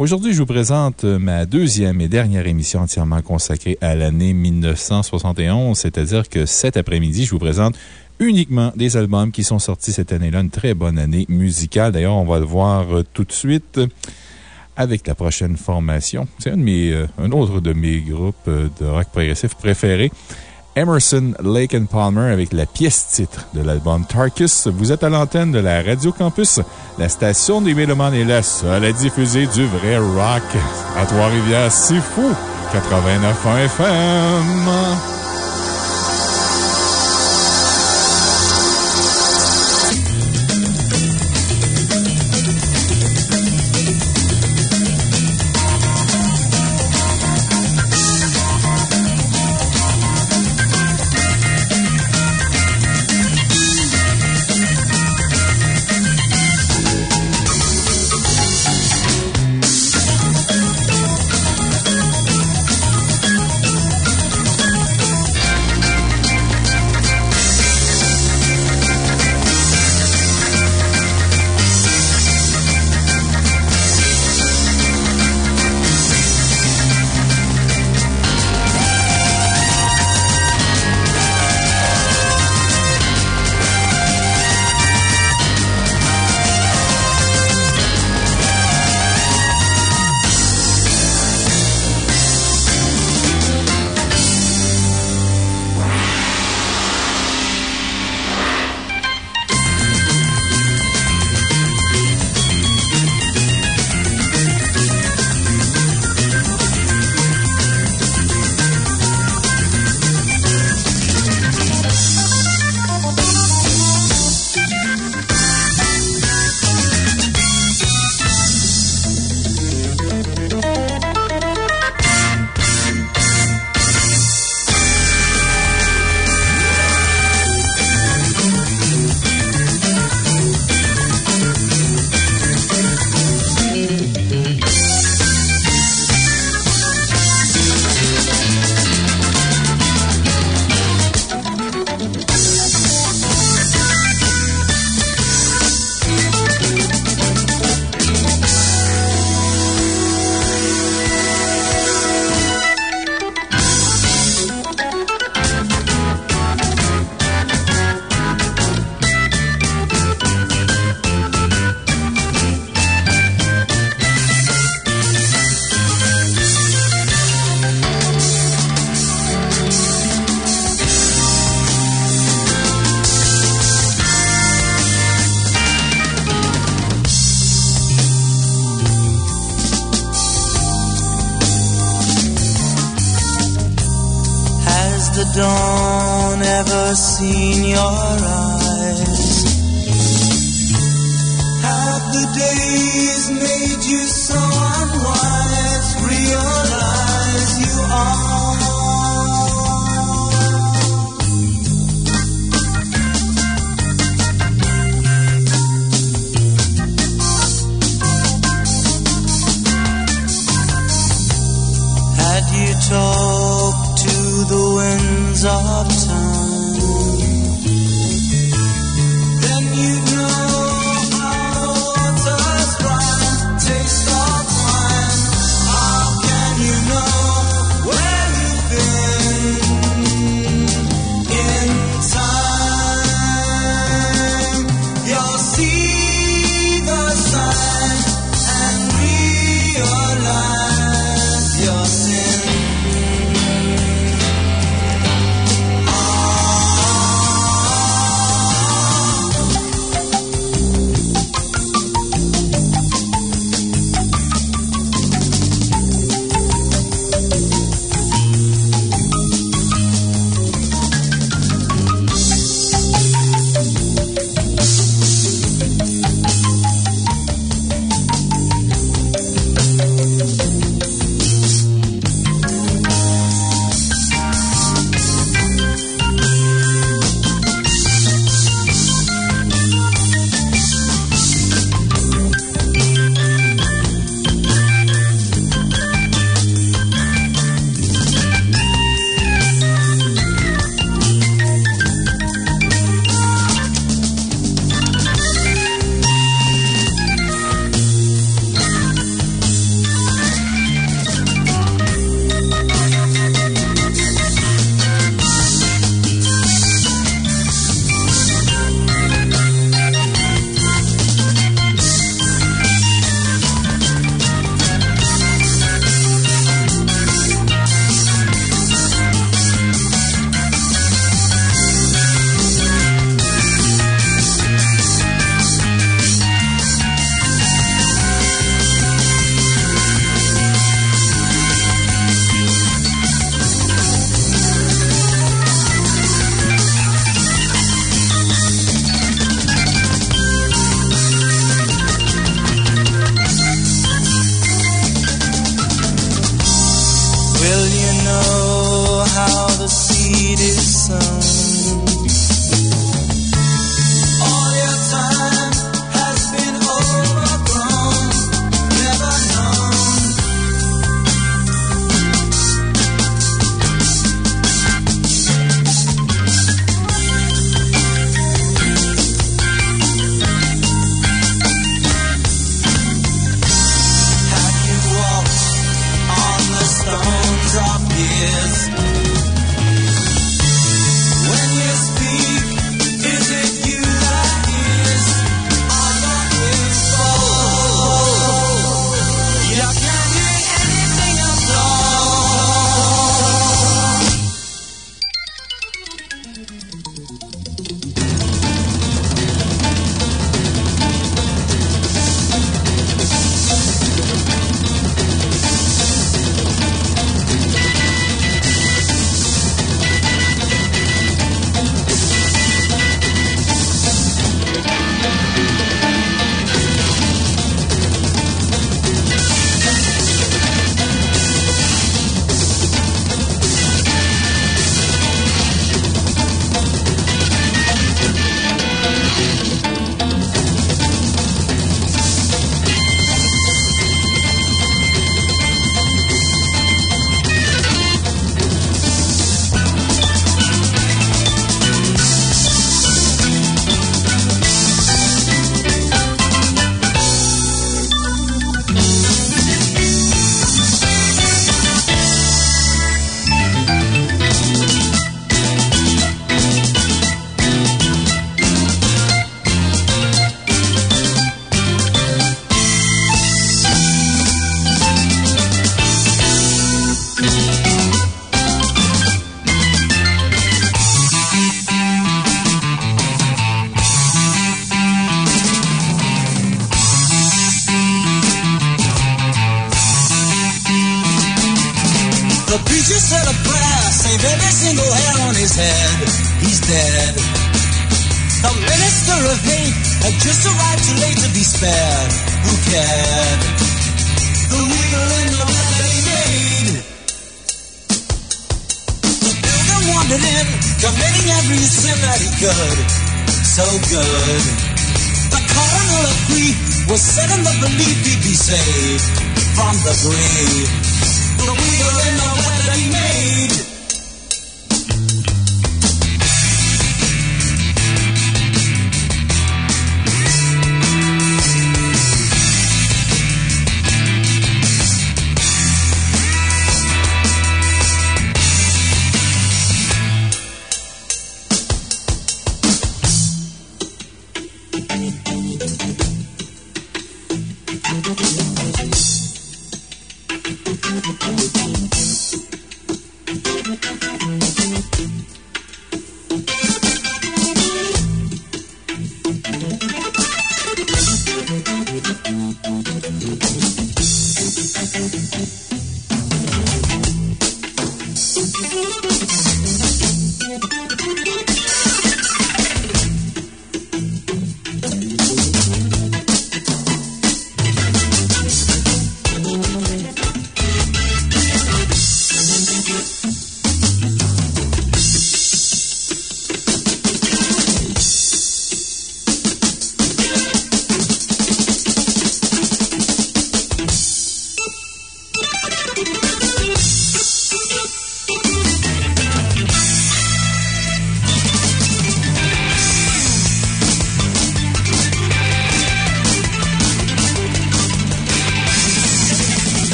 Aujourd'hui, je vous présente ma deuxième et dernière émission entièrement consacrée à l'année 1971, c'est-à-dire que cet après-midi, je vous présente uniquement des albums qui sont sortis cette année-là, une très bonne année musicale. D'ailleurs, on va le voir tout de suite avec la prochaine formation. C'est un, euh, autre de mes groupes euh, de rock progressif préférés. Emerson, Lake and Palmer avec la pièce titre de l'album Tarkus. Vous êtes à l'antenne de la Radio Campus. La station des Mélomanes est la seule à diffuser du vrai rock. À Trois-Rivières, c'est fou. 89.1 FM.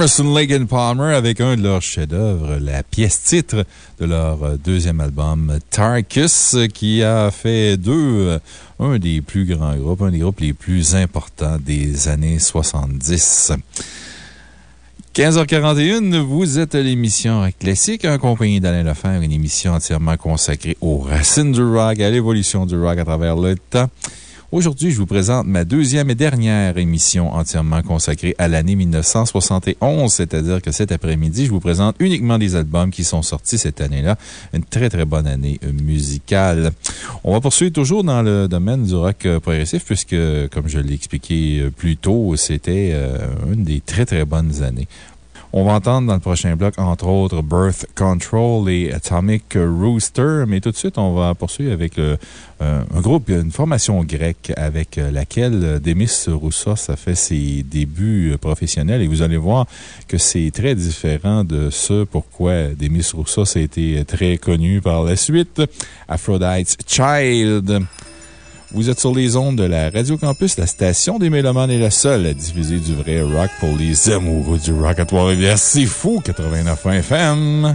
Emerson, Lake Palmer avec un de leurs chefs-d'œuvre, la pièce titre de leur euh, deuxième album, Tarkus, qui a fait d'eux euh, un des plus grands groupes, un des groupes les plus importants des années 70. 15h41, vous êtes à l'émission Classique, en compagnie d'Alain Lefebvre, une émission entièrement consacrée aux racines du rock, à l'évolution du rock à travers le temps. Aujourd'hui, je vous présente ma deuxième et dernière émission entièrement consacrée à l'année 1971, c'est-à-dire que cet après-midi, je vous présente uniquement des albums qui sont sortis cette année-là. Une très, très bonne année musicale. On va poursuivre toujours dans le domaine du rock euh, progressif, puisque, comme je l'ai expliqué euh, plus tôt, c'était euh, une des très, très bonnes années. On va entendre dans le prochain bloc, entre autres, Birth Control et Atomic Rooster. Mais tout de suite, on va poursuivre avec euh, un groupe, une formation grecque avec laquelle Demis Roussos a fait ses débuts professionnels. Et vous allez voir que c'est très différent de ce pourquoi Demis Roussos a été très connu par la suite. Aphrodite's Child. Vous êtes sur les ondes de la Radio Campus, la station des Mélomanes est la seule à diffuser du vrai rock pour les amoureux du rock à Trois-Rivières. C'est fou, 89 FM.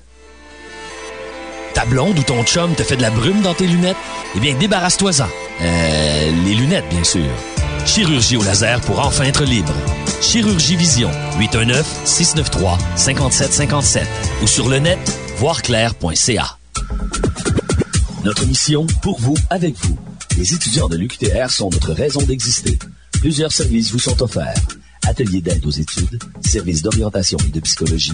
Blonde ou ton chum te fait de la brume dans tes lunettes? Eh bien, débarrasse-toi-en. Euh, les lunettes, bien sûr. Chirurgie au laser pour enfin être libre. Chirurgie Vision, 819-693-5757 ou sur le net, voirclair.ca. Notre mission, pour vous, avec vous. Les étudiants de l'UQTR sont notre raison d'exister. Plusieurs services vous sont offerts. Ateliers d'aide aux études, services d'orientation et de psychologie,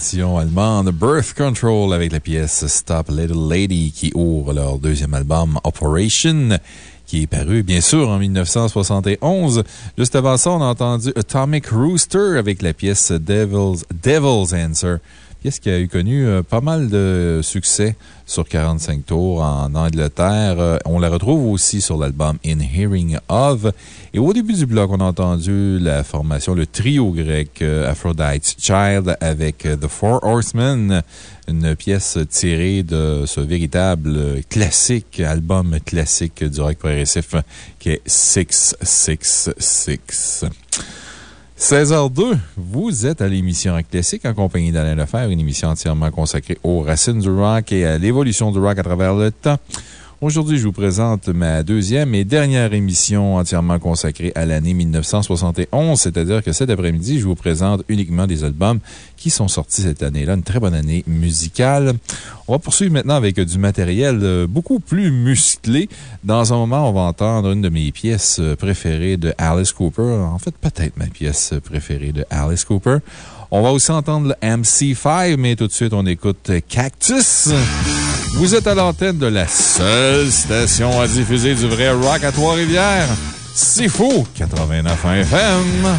Allemande Birth Control avec la pièce Stop Little Lady qui ouvre leur deuxième album Operation qui est paru, bien sûr, en 1971. Juste avant ça, on a entendu Atomic Rooster avec la pièce Devil's, Devil's Answer, pièce qui a eu connu euh, pas mal de succès sur 45 tours en Angleterre. Euh, On la retrouve aussi sur l'album In Hearing of. Et au début du bloc, on a entendu la formation, le trio grec euh, Aphrodite's Child avec euh, The Four Horsemen, une pièce tirée de ce véritable classique, album classique du rock progressif qui est 666. 16h02, vous êtes à l'émission Classique en compagnie d'Alain Lefebvre, une émission entièrement consacrée aux racines du rock et à l'évolution du rock à travers le temps. Aujourd'hui, je vous présente ma deuxième et dernière émission entièrement consacrée à l'année 1971, c'est-à-dire que cet après-midi, je vous présente uniquement des albums qui sont sortis cette année-là. Une très bonne année musicale. On va poursuivre maintenant avec du matériel euh, beaucoup plus musclé. Dans un moment, on va entendre une de mes pièces euh, préférées de Alice Cooper. En fait, peut-être ma pièce préférée de Alice Cooper. On va aussi entendre le MC5, mais tout de suite, on écoute Cactus. Vous êtes à l'antenne de la seule station à diffuser du vrai rock à Trois-Rivières. C'est fou! 89 FM.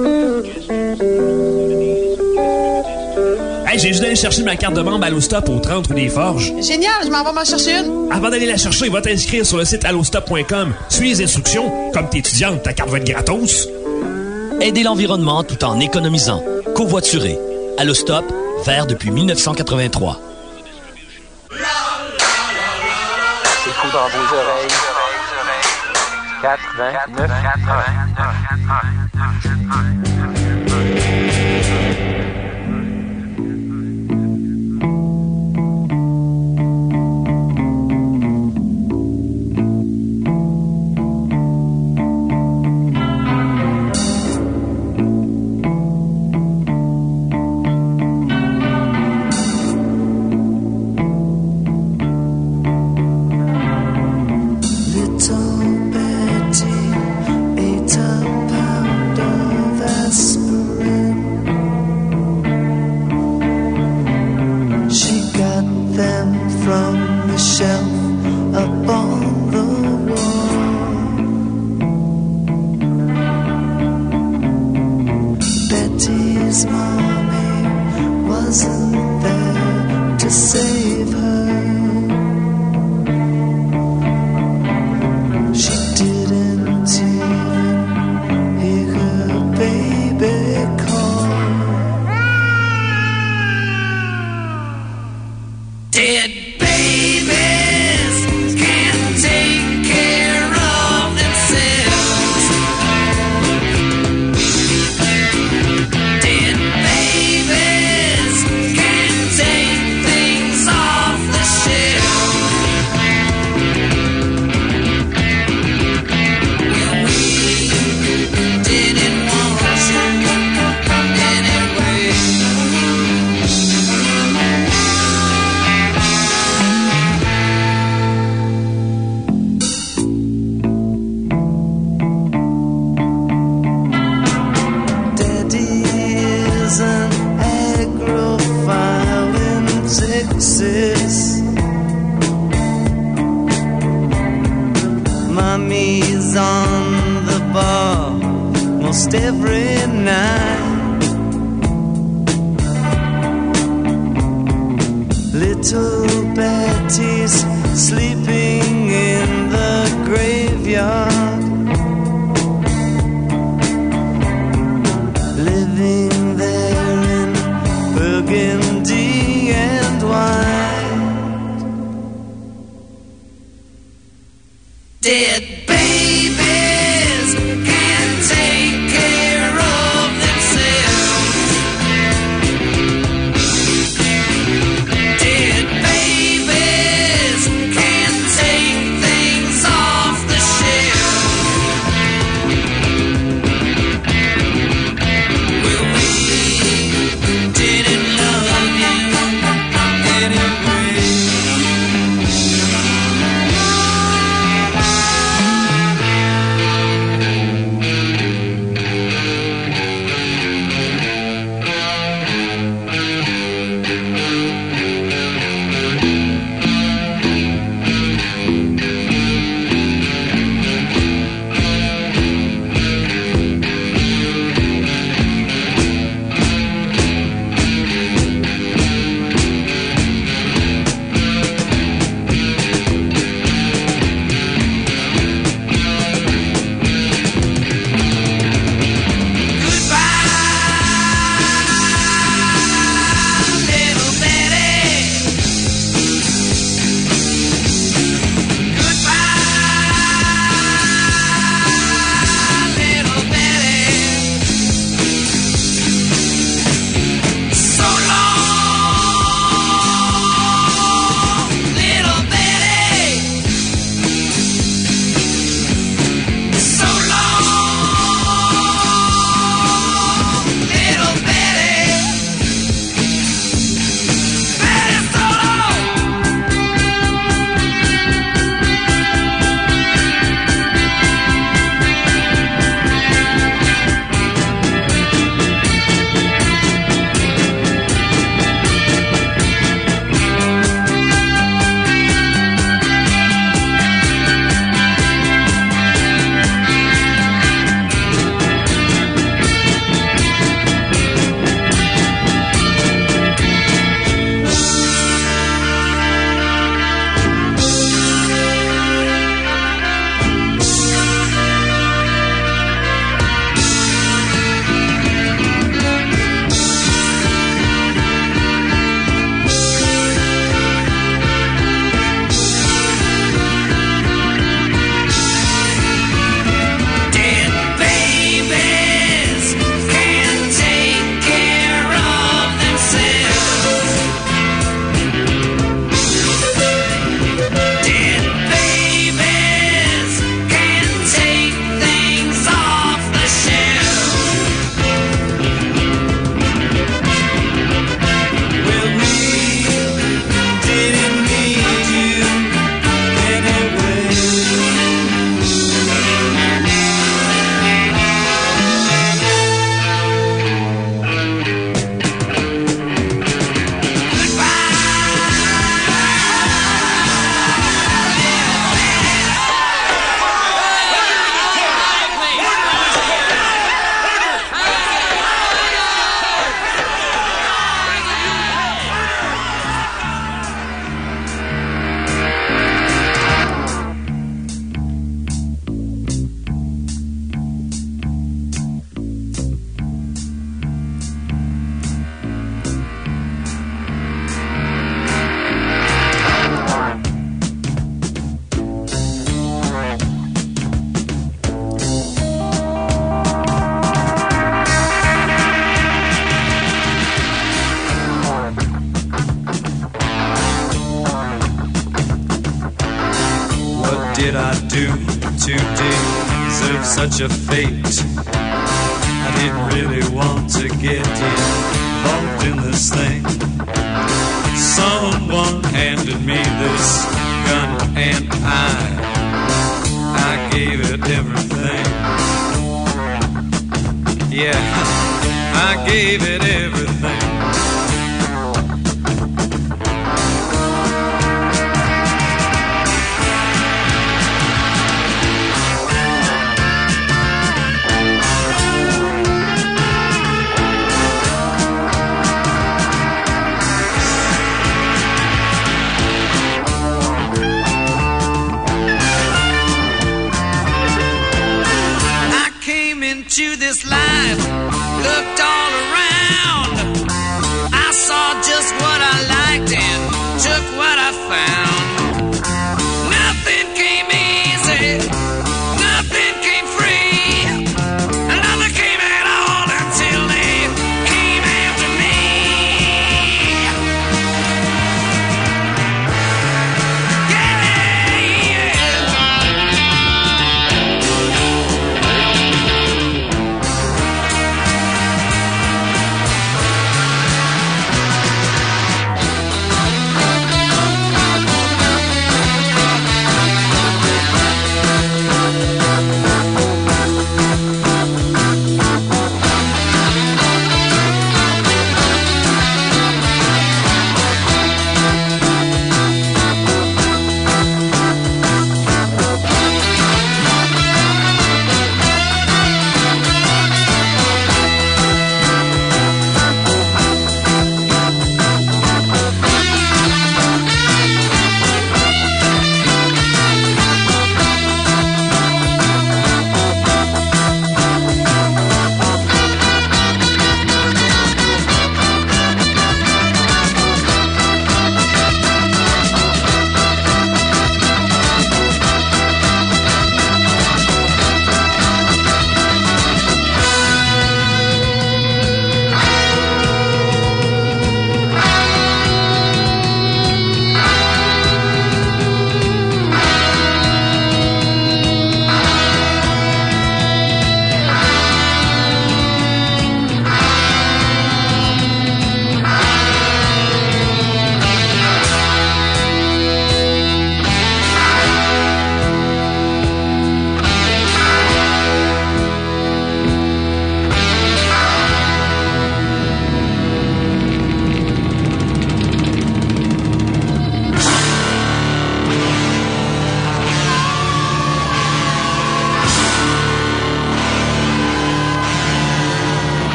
J'ai juste d'aller chercher ma carte de membre Allostop au 30 des Forges. Génial, je m'en vais m'en chercher une. Avant d'aller la chercher, va t'inscrire sur le site allostop.com. Suis les instructions. Comme t'es étudiante, ta carte va être gratos. Aider l'environnement tout en économisant. Covoiturer. Allostop, vert depuis 1983. C'est dans vos oreilles.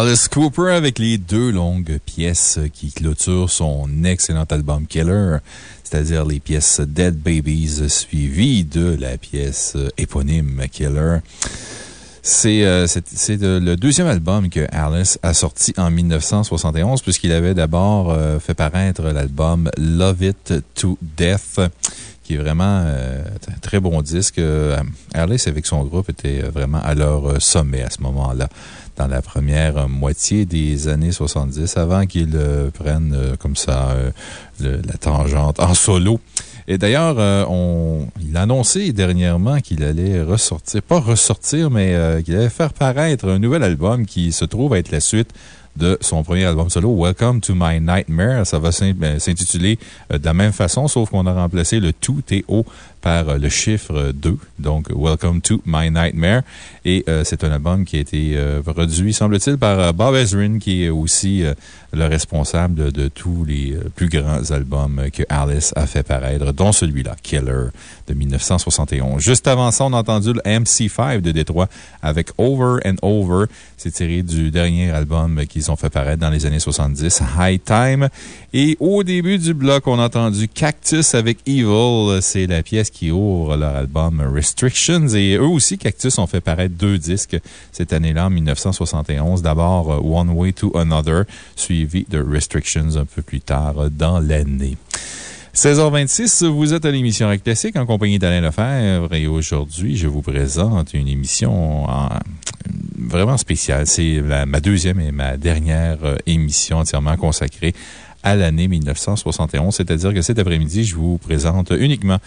Alice Cooper avec les deux longues pièces qui clôturent son excellent album Killer, c'est-à-dire les pièces Dead Babies suivies de la pièce éponyme Killer. C'est euh, de- le deuxième album que Alice a sorti en 1971, puisqu'il avait d'abord euh, fait paraître l'album Love It to Death, qui est vraiment euh, un très bon disque. Euh, Alice, avec son groupe, était vraiment à leur euh, sommet à ce moment-là, dans la première moitié des années 70, avant qu'ils euh, prennent euh, comme ça euh, la tangente en solo. Et d'ailleurs, il a annoncé dernièrement qu'il allait ressortir, pas ressortir, mais qu'il allait faire paraître un nouvel album qui se trouve être la suite de son premier album solo, Welcome to My Nightmare. Ça va euh, s'intituler de la même façon, sauf qu'on a remplacé le tout TO par le chiffre 2. Donc, Welcome to My Nightmare. Et euh, c'est un album qui a été euh, produit, semble-t-il, par euh, Bob Ezrin, qui est aussi euh, le responsable de, de tous les euh, plus grands albums que Alice a fait paraître, dont celui-là, Killer, de 1971. Juste avant ça, on a entendu le MC5 de Détroit avec Over and Over. C'est tiré du dernier album qu'ils ont fait paraître dans les années 70, High Time. Et au début du bloc, on a entendu Cactus avec Evil. C'est la pièce qui ouvre leur album Restrictions. Et eux aussi, Cactus ont fait paraître deux disques cette année-là, en 1971. D'abord, One Way to Another, suivi de Restrictions un peu plus tard dans l'année. 16h26, vous êtes à l'émission Rock Classique en compagnie d'Alain Lefebvre et aujourd'hui, je vous présente une émission en- vraiment spéciale. C'est ma deuxième et ma dernière euh, émission entièrement consacrée à l'année 1971. C'est-à-dire que cet après-midi, je vous présente uniquement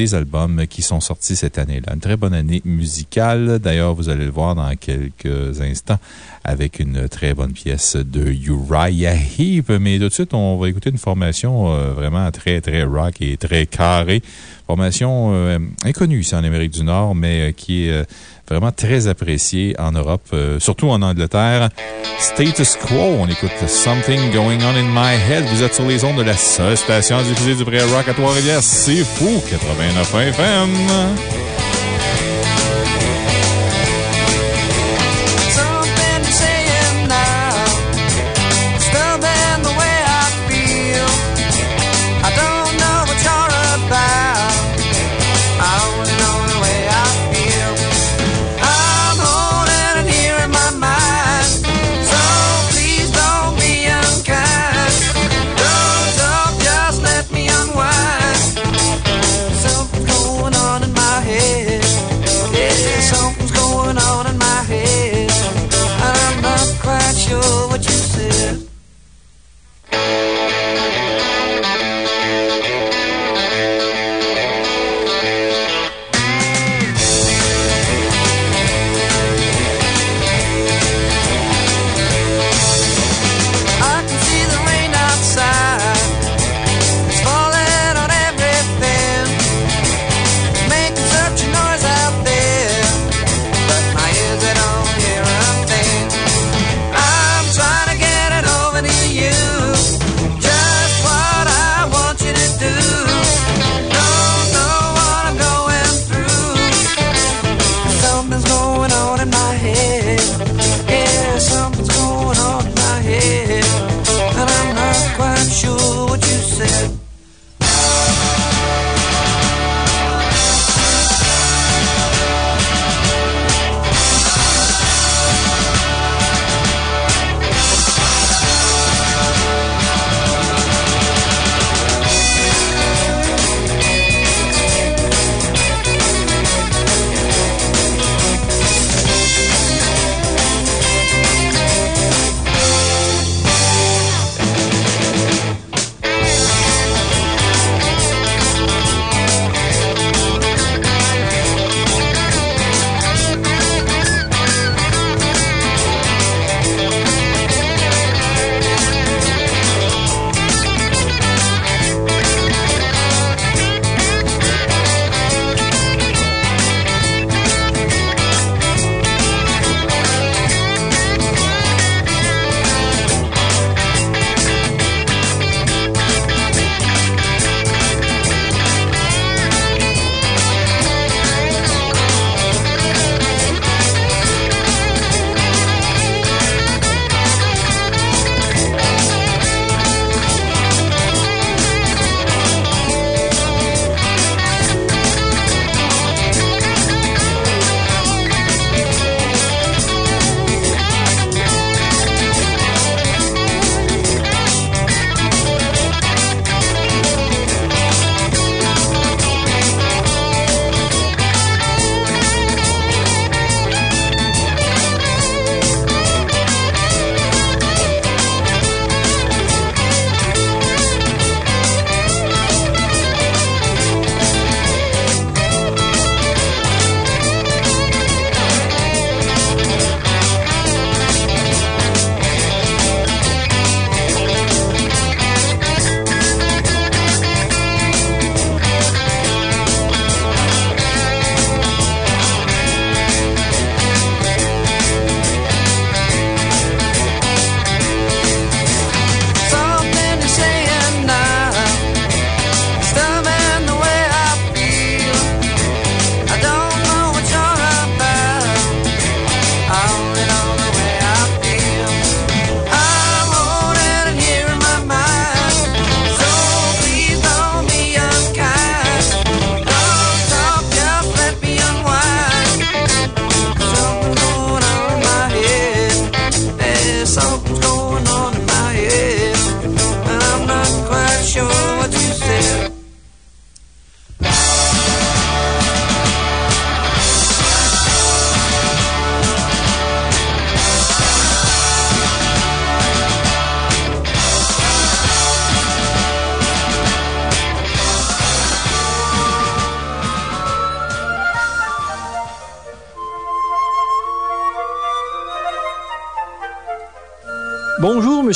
des albums qui sont sortis cette année-là. Une très bonne année musicale. D'ailleurs, vous allez le voir dans quelques instants avec une très bonne pièce de Uriah Heep. Mais tout de suite, on va écouter une formation euh, vraiment très, très rock et très carrée. Formation euh, inconnue ici en Amérique du Nord, mais euh, qui est vraiment très appréciée en Europe, euh, surtout en Angleterre. Status Quo, on écoute Something Going On in My Head. Vous êtes sur les ondes de la seule station diffusée du vrai rock à Trois-Rivières. C'est fou, 89 FM.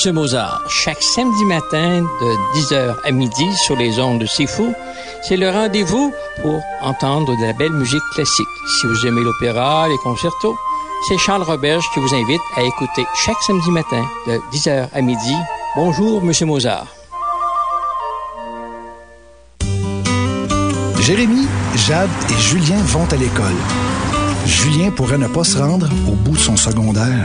Monsieur Mozart. Chaque samedi matin de 10h à midi sur les ondes de C'est Fou, c'est le rendez-vous pour entendre de la belle musique classique. Si vous aimez l'opéra, les concertos, c'est Charles Roberge qui vous invite à écouter chaque samedi matin de 10h à midi. Bonjour, Monsieur Mozart. Jérémy, Jade et Julien vont à l'école. Julien pourrait ne pas se rendre au bout de son secondaire.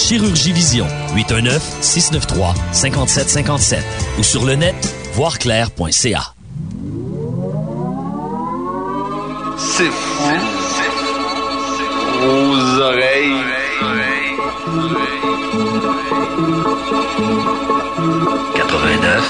Chirurgie Vision, 819-693-5757 ou sur le net, voirclair.ca. C'est fou. c'est fou, Aux oreilles. oreilles. 89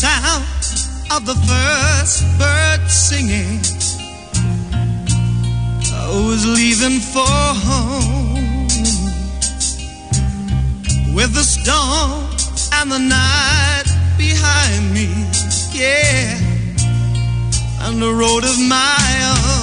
sound of the first bird singing. I was leaving for home with the storm and the night behind me, yeah, and the road of my own.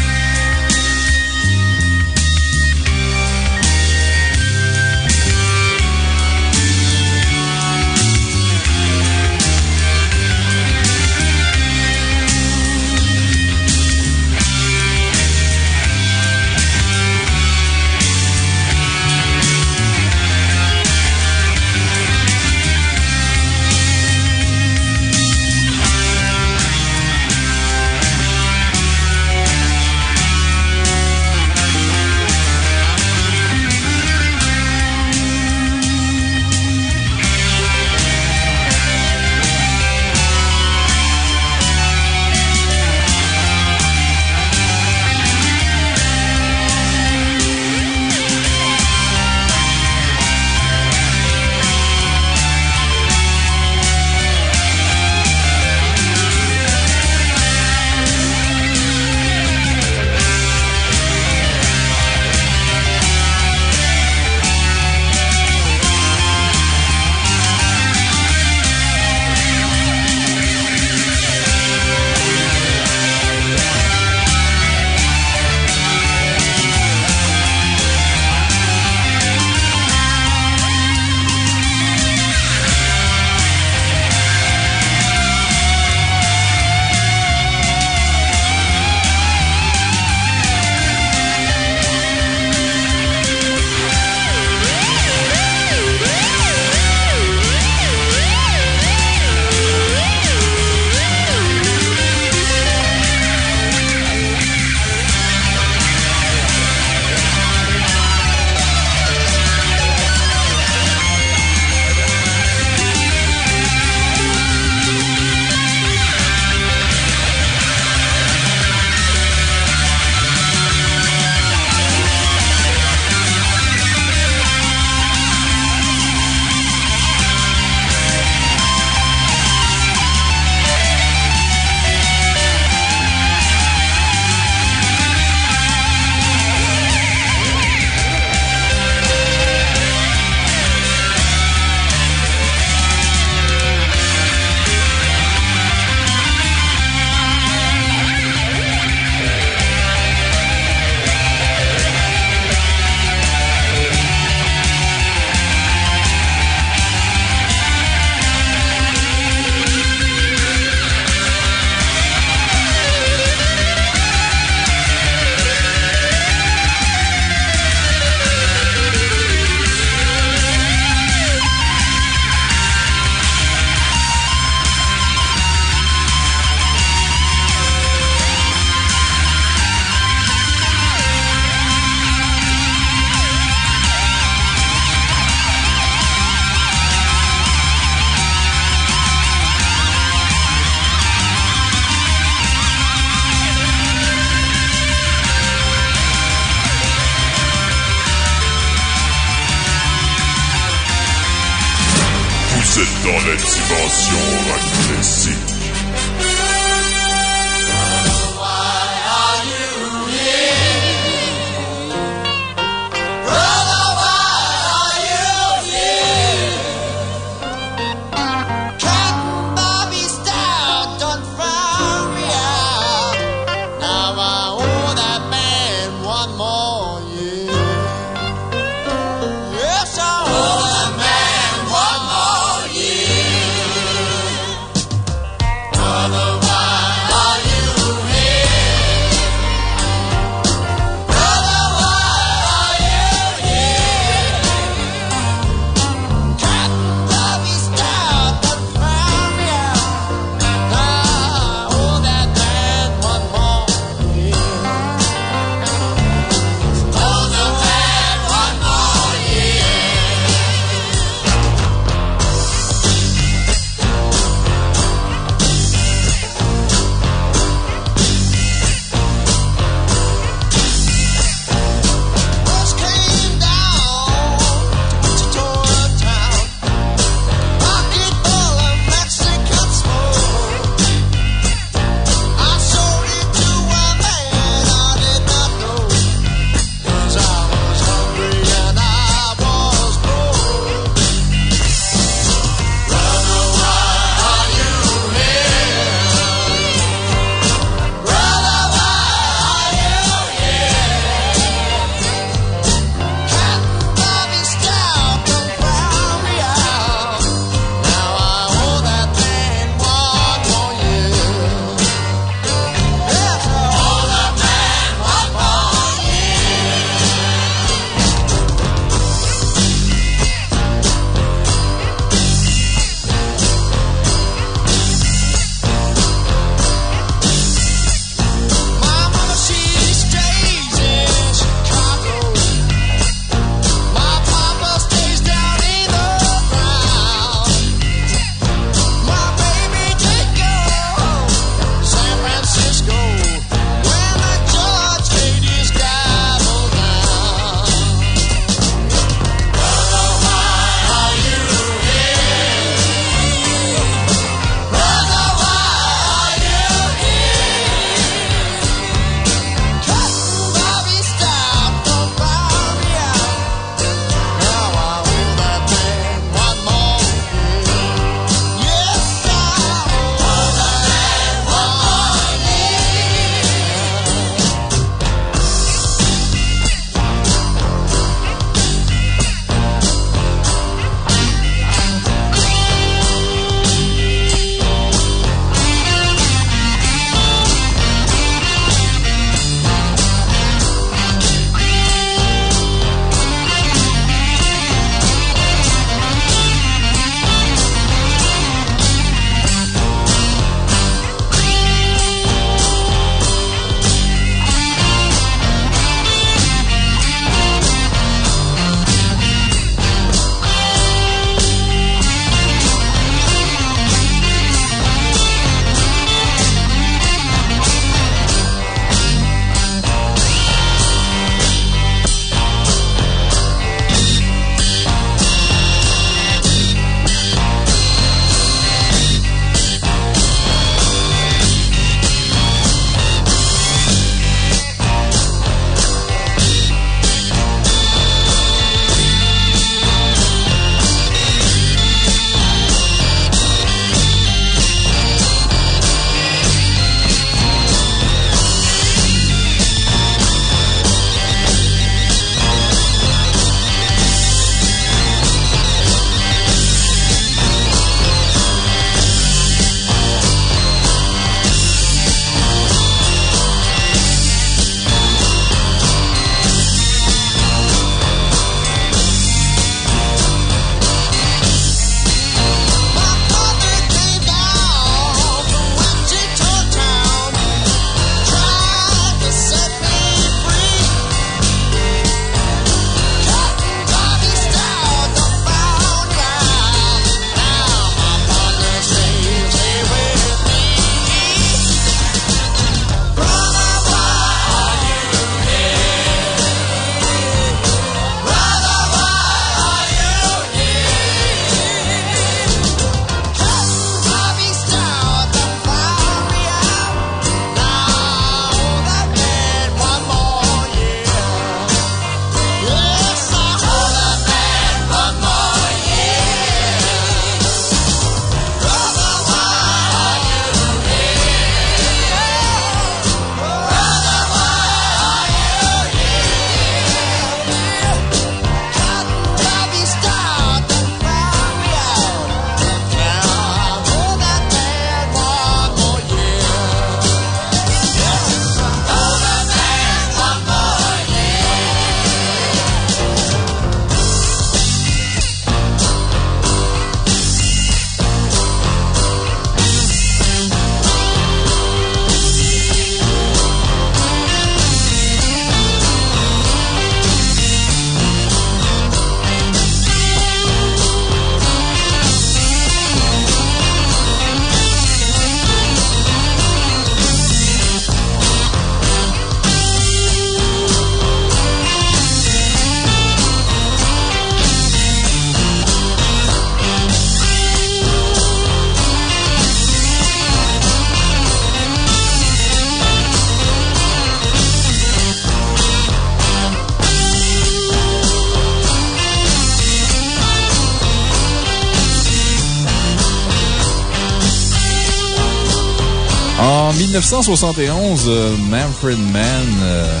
1971, euh, Manfred Mann euh,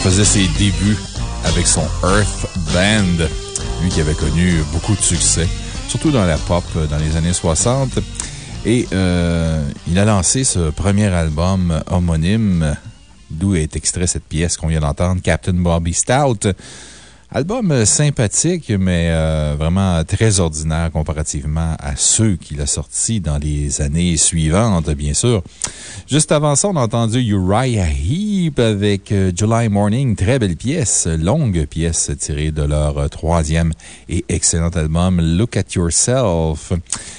faisait ses débuts avec son Earth Band. Lui qui avait connu beaucoup de succès, surtout dans la pop euh, dans les années 60. Et il a lancé ce premier album homonyme, d'où est extrait cette pièce qu'on vient d'entendre, Captain Bobby Stout. Album euh, sympathique, mais euh, vraiment très ordinaire comparativement à ceux qu'il a sortis dans les années suivantes, bien sûr. Juste avant ça, on a entendu Uriah Heep avec euh, July Morning. Très belle pièce, longue pièce tirée de leur troisième et excellent album Look at Yourself.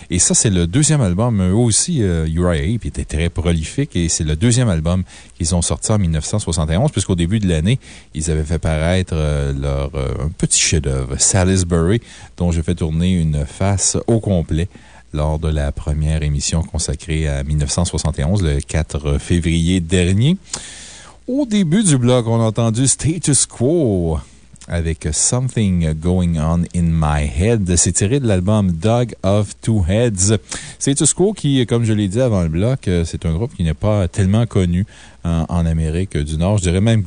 Et ça, c'est le deuxième album. Eux aussi, Uriah Heep était très prolifique et c'est le deuxième album qu'ils ont sorti en 1971, puisqu'au début de l'année, ils avaient fait paraître leur un petit chef-d'œuvre, Salisbury, dont je fais tourner une face au complet lors de la première émission consacrée à 1971, le 4 février dernier. Au début du bloc, on a entendu Status Quo avec Something Going On in My Head. C'est tiré de l'album Dog of Two Heads. Status Quo, qui, comme je l'ai dit avant le bloc, euh, c'est un groupe qui n'est pas tellement connu en, en Amérique du Nord. Je dirais même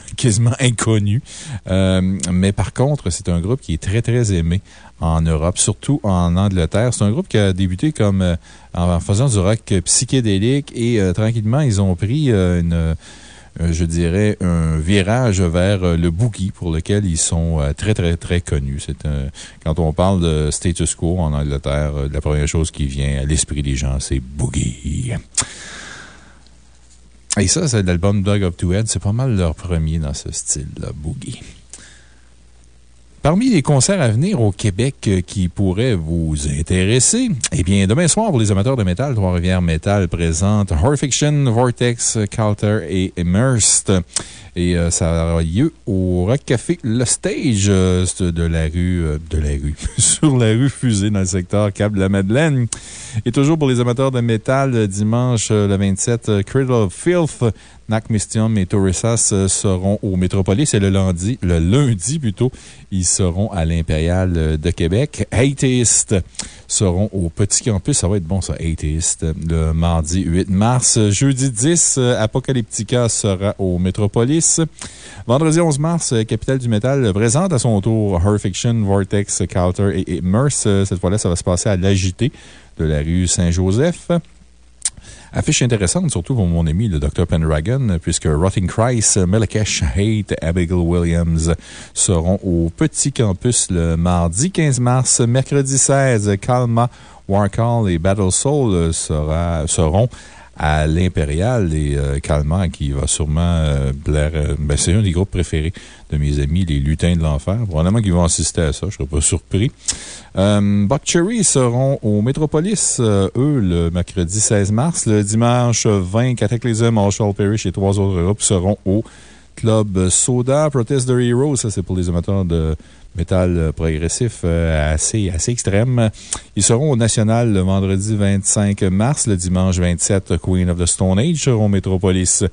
(laughs) quasiment inconnu. Euh, mais par contre, c'est un groupe qui est très, très aimé en Europe, surtout en Angleterre. C'est un groupe qui a débuté comme euh, en faisant du rock psychédélique et euh, tranquillement, ils ont pris je dirais, un virage vers le boogie pour lequel ils sont très, très, très connus. C'est Quand on parle de status quo en Angleterre, la première chose qui vient à l'esprit des gens, c'est boogie. Et ça, c'est l'album Dog of Two Heads. C'est pas mal leur premier dans ce style-là, boogie. Parmi les concerts à venir au Québec euh, qui pourraient vous intéresser, eh bien, demain soir, pour les amateurs de métal, Trois-Rivières Metal présente Horrorfiction, Vortex, Calter et Immersed. Et euh, ça aura lieu au Rock Café Le Stage euh, de la rue, euh, de la rue, (laughs) sur la rue Fusée dans le secteur Cap-la-Madeleine. Et toujours pour les amateurs de métal, dimanche le 27, euh, Cradle of Filth, Nac Mystium et euh, seront au Métropolis et le lundi, le lundi plutôt, ils seront à l'Impérial de Québec. Atheist seront au Petit Campus. Ça va être bon, ça, Atheist. Le mardi 8 mars. Jeudi 10, euh, Apocalyptica sera au Métropolis. Vendredi 11 mars, euh, Capitale du Métal présente à son tour Horrorfiction, Vortex, Counter et Immerse. Euh, Cette fois-là, ça va se passer à l'Agité de la rue Saint-Joseph. Affiche intéressante, surtout pour mon ami, le Dr. Pendragon, puisque Rotting Christ, Melakesh Hate, Abigail Williams seront au Petit Campus le mardi 15 mars. Mercredi 16, Kalma, Warcall et Battle Soul euh, seront à l'Impérial et euh, Calmant qui va sûrement euh, plaire. euh, ben, c'est un des groupes préférés de mes amis, les Lutins de l'Enfer. Probablement qu'ils vont assister à ça, je ne serais pas surpris. Euh, Buck Cherry seront au Métropolis, euh, eux, le mercredi 16 mars. Le dimanche 20, Cataclysm, Marshall Parish et trois autres groupes seront au Club Soda. Protest the Hero, ça c'est pour les amateurs de métal euh, progressif euh, assez, assez extrême. Ils seront au National le vendredi 25 mars, le dimanche 27, Queen of the Stone Age seront au Métropolis.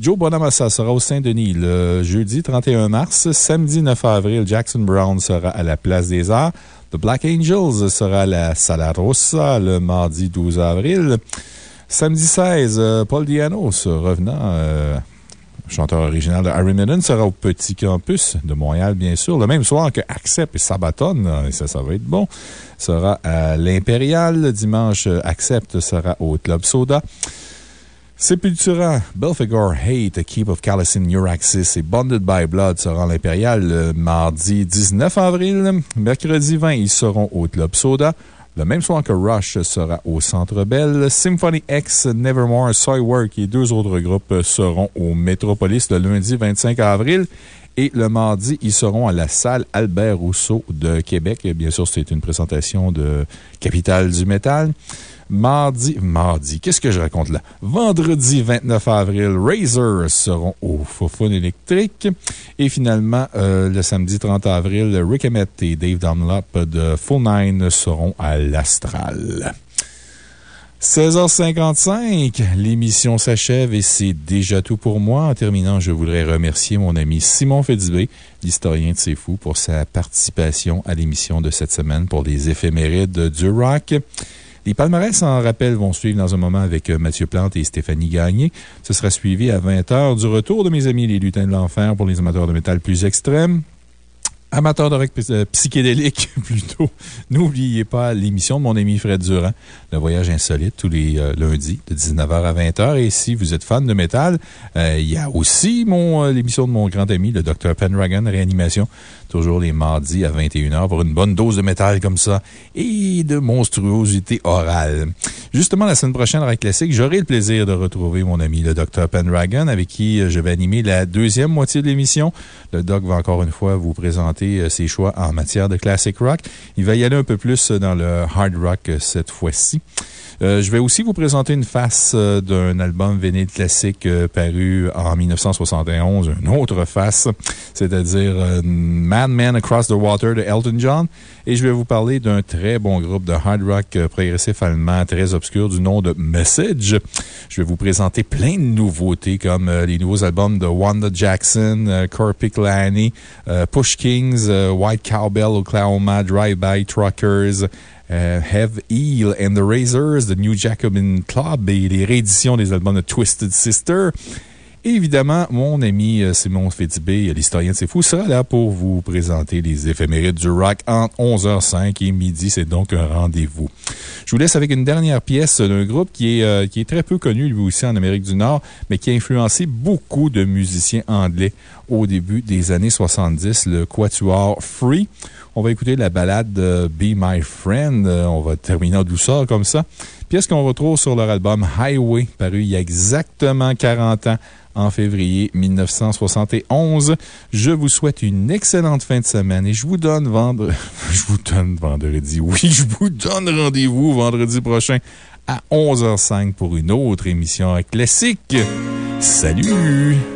Joe Bonamassa sera au Saint-Denis le jeudi 31 mars. Samedi 9 avril, Jackson Brown sera à la Place des Arts. The Black Angels sera à la Sala Rossa le mardi 12 avril. Samedi 16, euh, Paul Diano, ce revenant, chanteur original de Iron Maiden, sera au Petit Campus de Montréal, bien sûr. Le même soir que Accept et Sabaton, euh, et ça, ça va être bon, sera à l'Impérial. Dimanche, euh, Accept sera au Club Soda. Sepultura, Belphegor Hate, Keep of Callison, Neuraxis et Bonded by Blood seront à l'Impérial le mardi 19 avril. Mercredi 20, ils seront au Club Soda. Le même soir que Rush sera au Centre Bell. Symphony X, Nevermore, Soilwork et deux autres groupes seront au Métropolis le lundi 25 avril. Et le mardi, ils seront à la salle Albert Rousseau de Québec. Bien sûr, c'est une présentation de Capitale du Métal. Mardi, mardi, qu'est-ce que je raconte là? Vendredi 29 avril, Razer seront au Fofun électrique. Et finalement, euh, le samedi 30 avril, Rick Emmett et Dave Dunlop de Full Nine seront à l'Astral. 16h55, l'émission s'achève et c'est déjà tout pour moi. En terminant, je voudrais remercier mon ami Simon Fédibé, l'historien de C'est Fou, pour sa participation à l'émission de cette semaine pour les éphémérides du rock. Les palmarès en rappel vont suivre dans un moment avec euh, Mathieu Plante et Stéphanie Gagné. Ce sera suivi à 20h du retour de mes amis les lutins de l'enfer pour les amateurs de métal plus extrêmes. Amateur de rock euh, psychédélique, (laughs) plutôt. N'oubliez pas l'émission de mon ami Fred Durand, Le Voyage Insolite, tous les euh, lundis de 19h à 20h. Et si vous êtes fan de métal, euh, il y a aussi mon l'émission de mon grand ami, le Dr. Pendragon, Réanimation, toujours les mardis à 21h pour une bonne dose de métal comme ça et de monstruosité orale. Justement, la semaine prochaine, à Classique, j'aurai le plaisir de retrouver mon ami, le Dr. Pendragon, avec qui je vais animer la deuxième moitié de l'émission. Le Doc va encore une fois vous présenter euh, ses choix en matière de classic rock. Il va y aller un peu plus dans le hard rock euh, cette fois-ci. Euh, je vais aussi vous présenter une face euh, d'un album vinyle classique euh, paru en 1971, une autre face, c'est-à-dire Mad Men Across the Water de Elton John. Et je vais vous parler d'un très bon groupe de hard rock progressif allemand très obscur du nom de Message. Je vais vous présenter plein de nouveautés comme les nouveaux albums de Wanda Jackson, Corpic Lanny, Push Kings, White Cowbell, Oklahoma, Drive-By Truckers, Have Eel and the Razors, The New Jacobin Club et les rééditions des albums de Twisted Sister. évidemment, mon ami euh, Simon Fitzbé, l'historien de C'est Fou, sera là pour vous présenter les éphémérides du rock entre 11h05 et midi. C'est donc un rendez-vous. Je vous laisse avec une dernière pièce d'un groupe qui est, euh, qui est très peu connu, lui aussi, en Amérique du Nord, mais qui a influencé beaucoup de musiciens anglais au début des années 70, le Quatuor Free. On va écouter la balade Be My Friend. Euh, on va terminer en douceur comme ça. Pièce qu'on retrouve sur leur album Highway, paru il y a exactement 40 ans, en février 1971. Je vous souhaite une excellente fin de semaine et je vous donne vendredi. (laughs) je vous donne vendredi. Oui, je vous donne rendez-vous vendredi prochain à 11h05 pour une autre émission classique. Salut!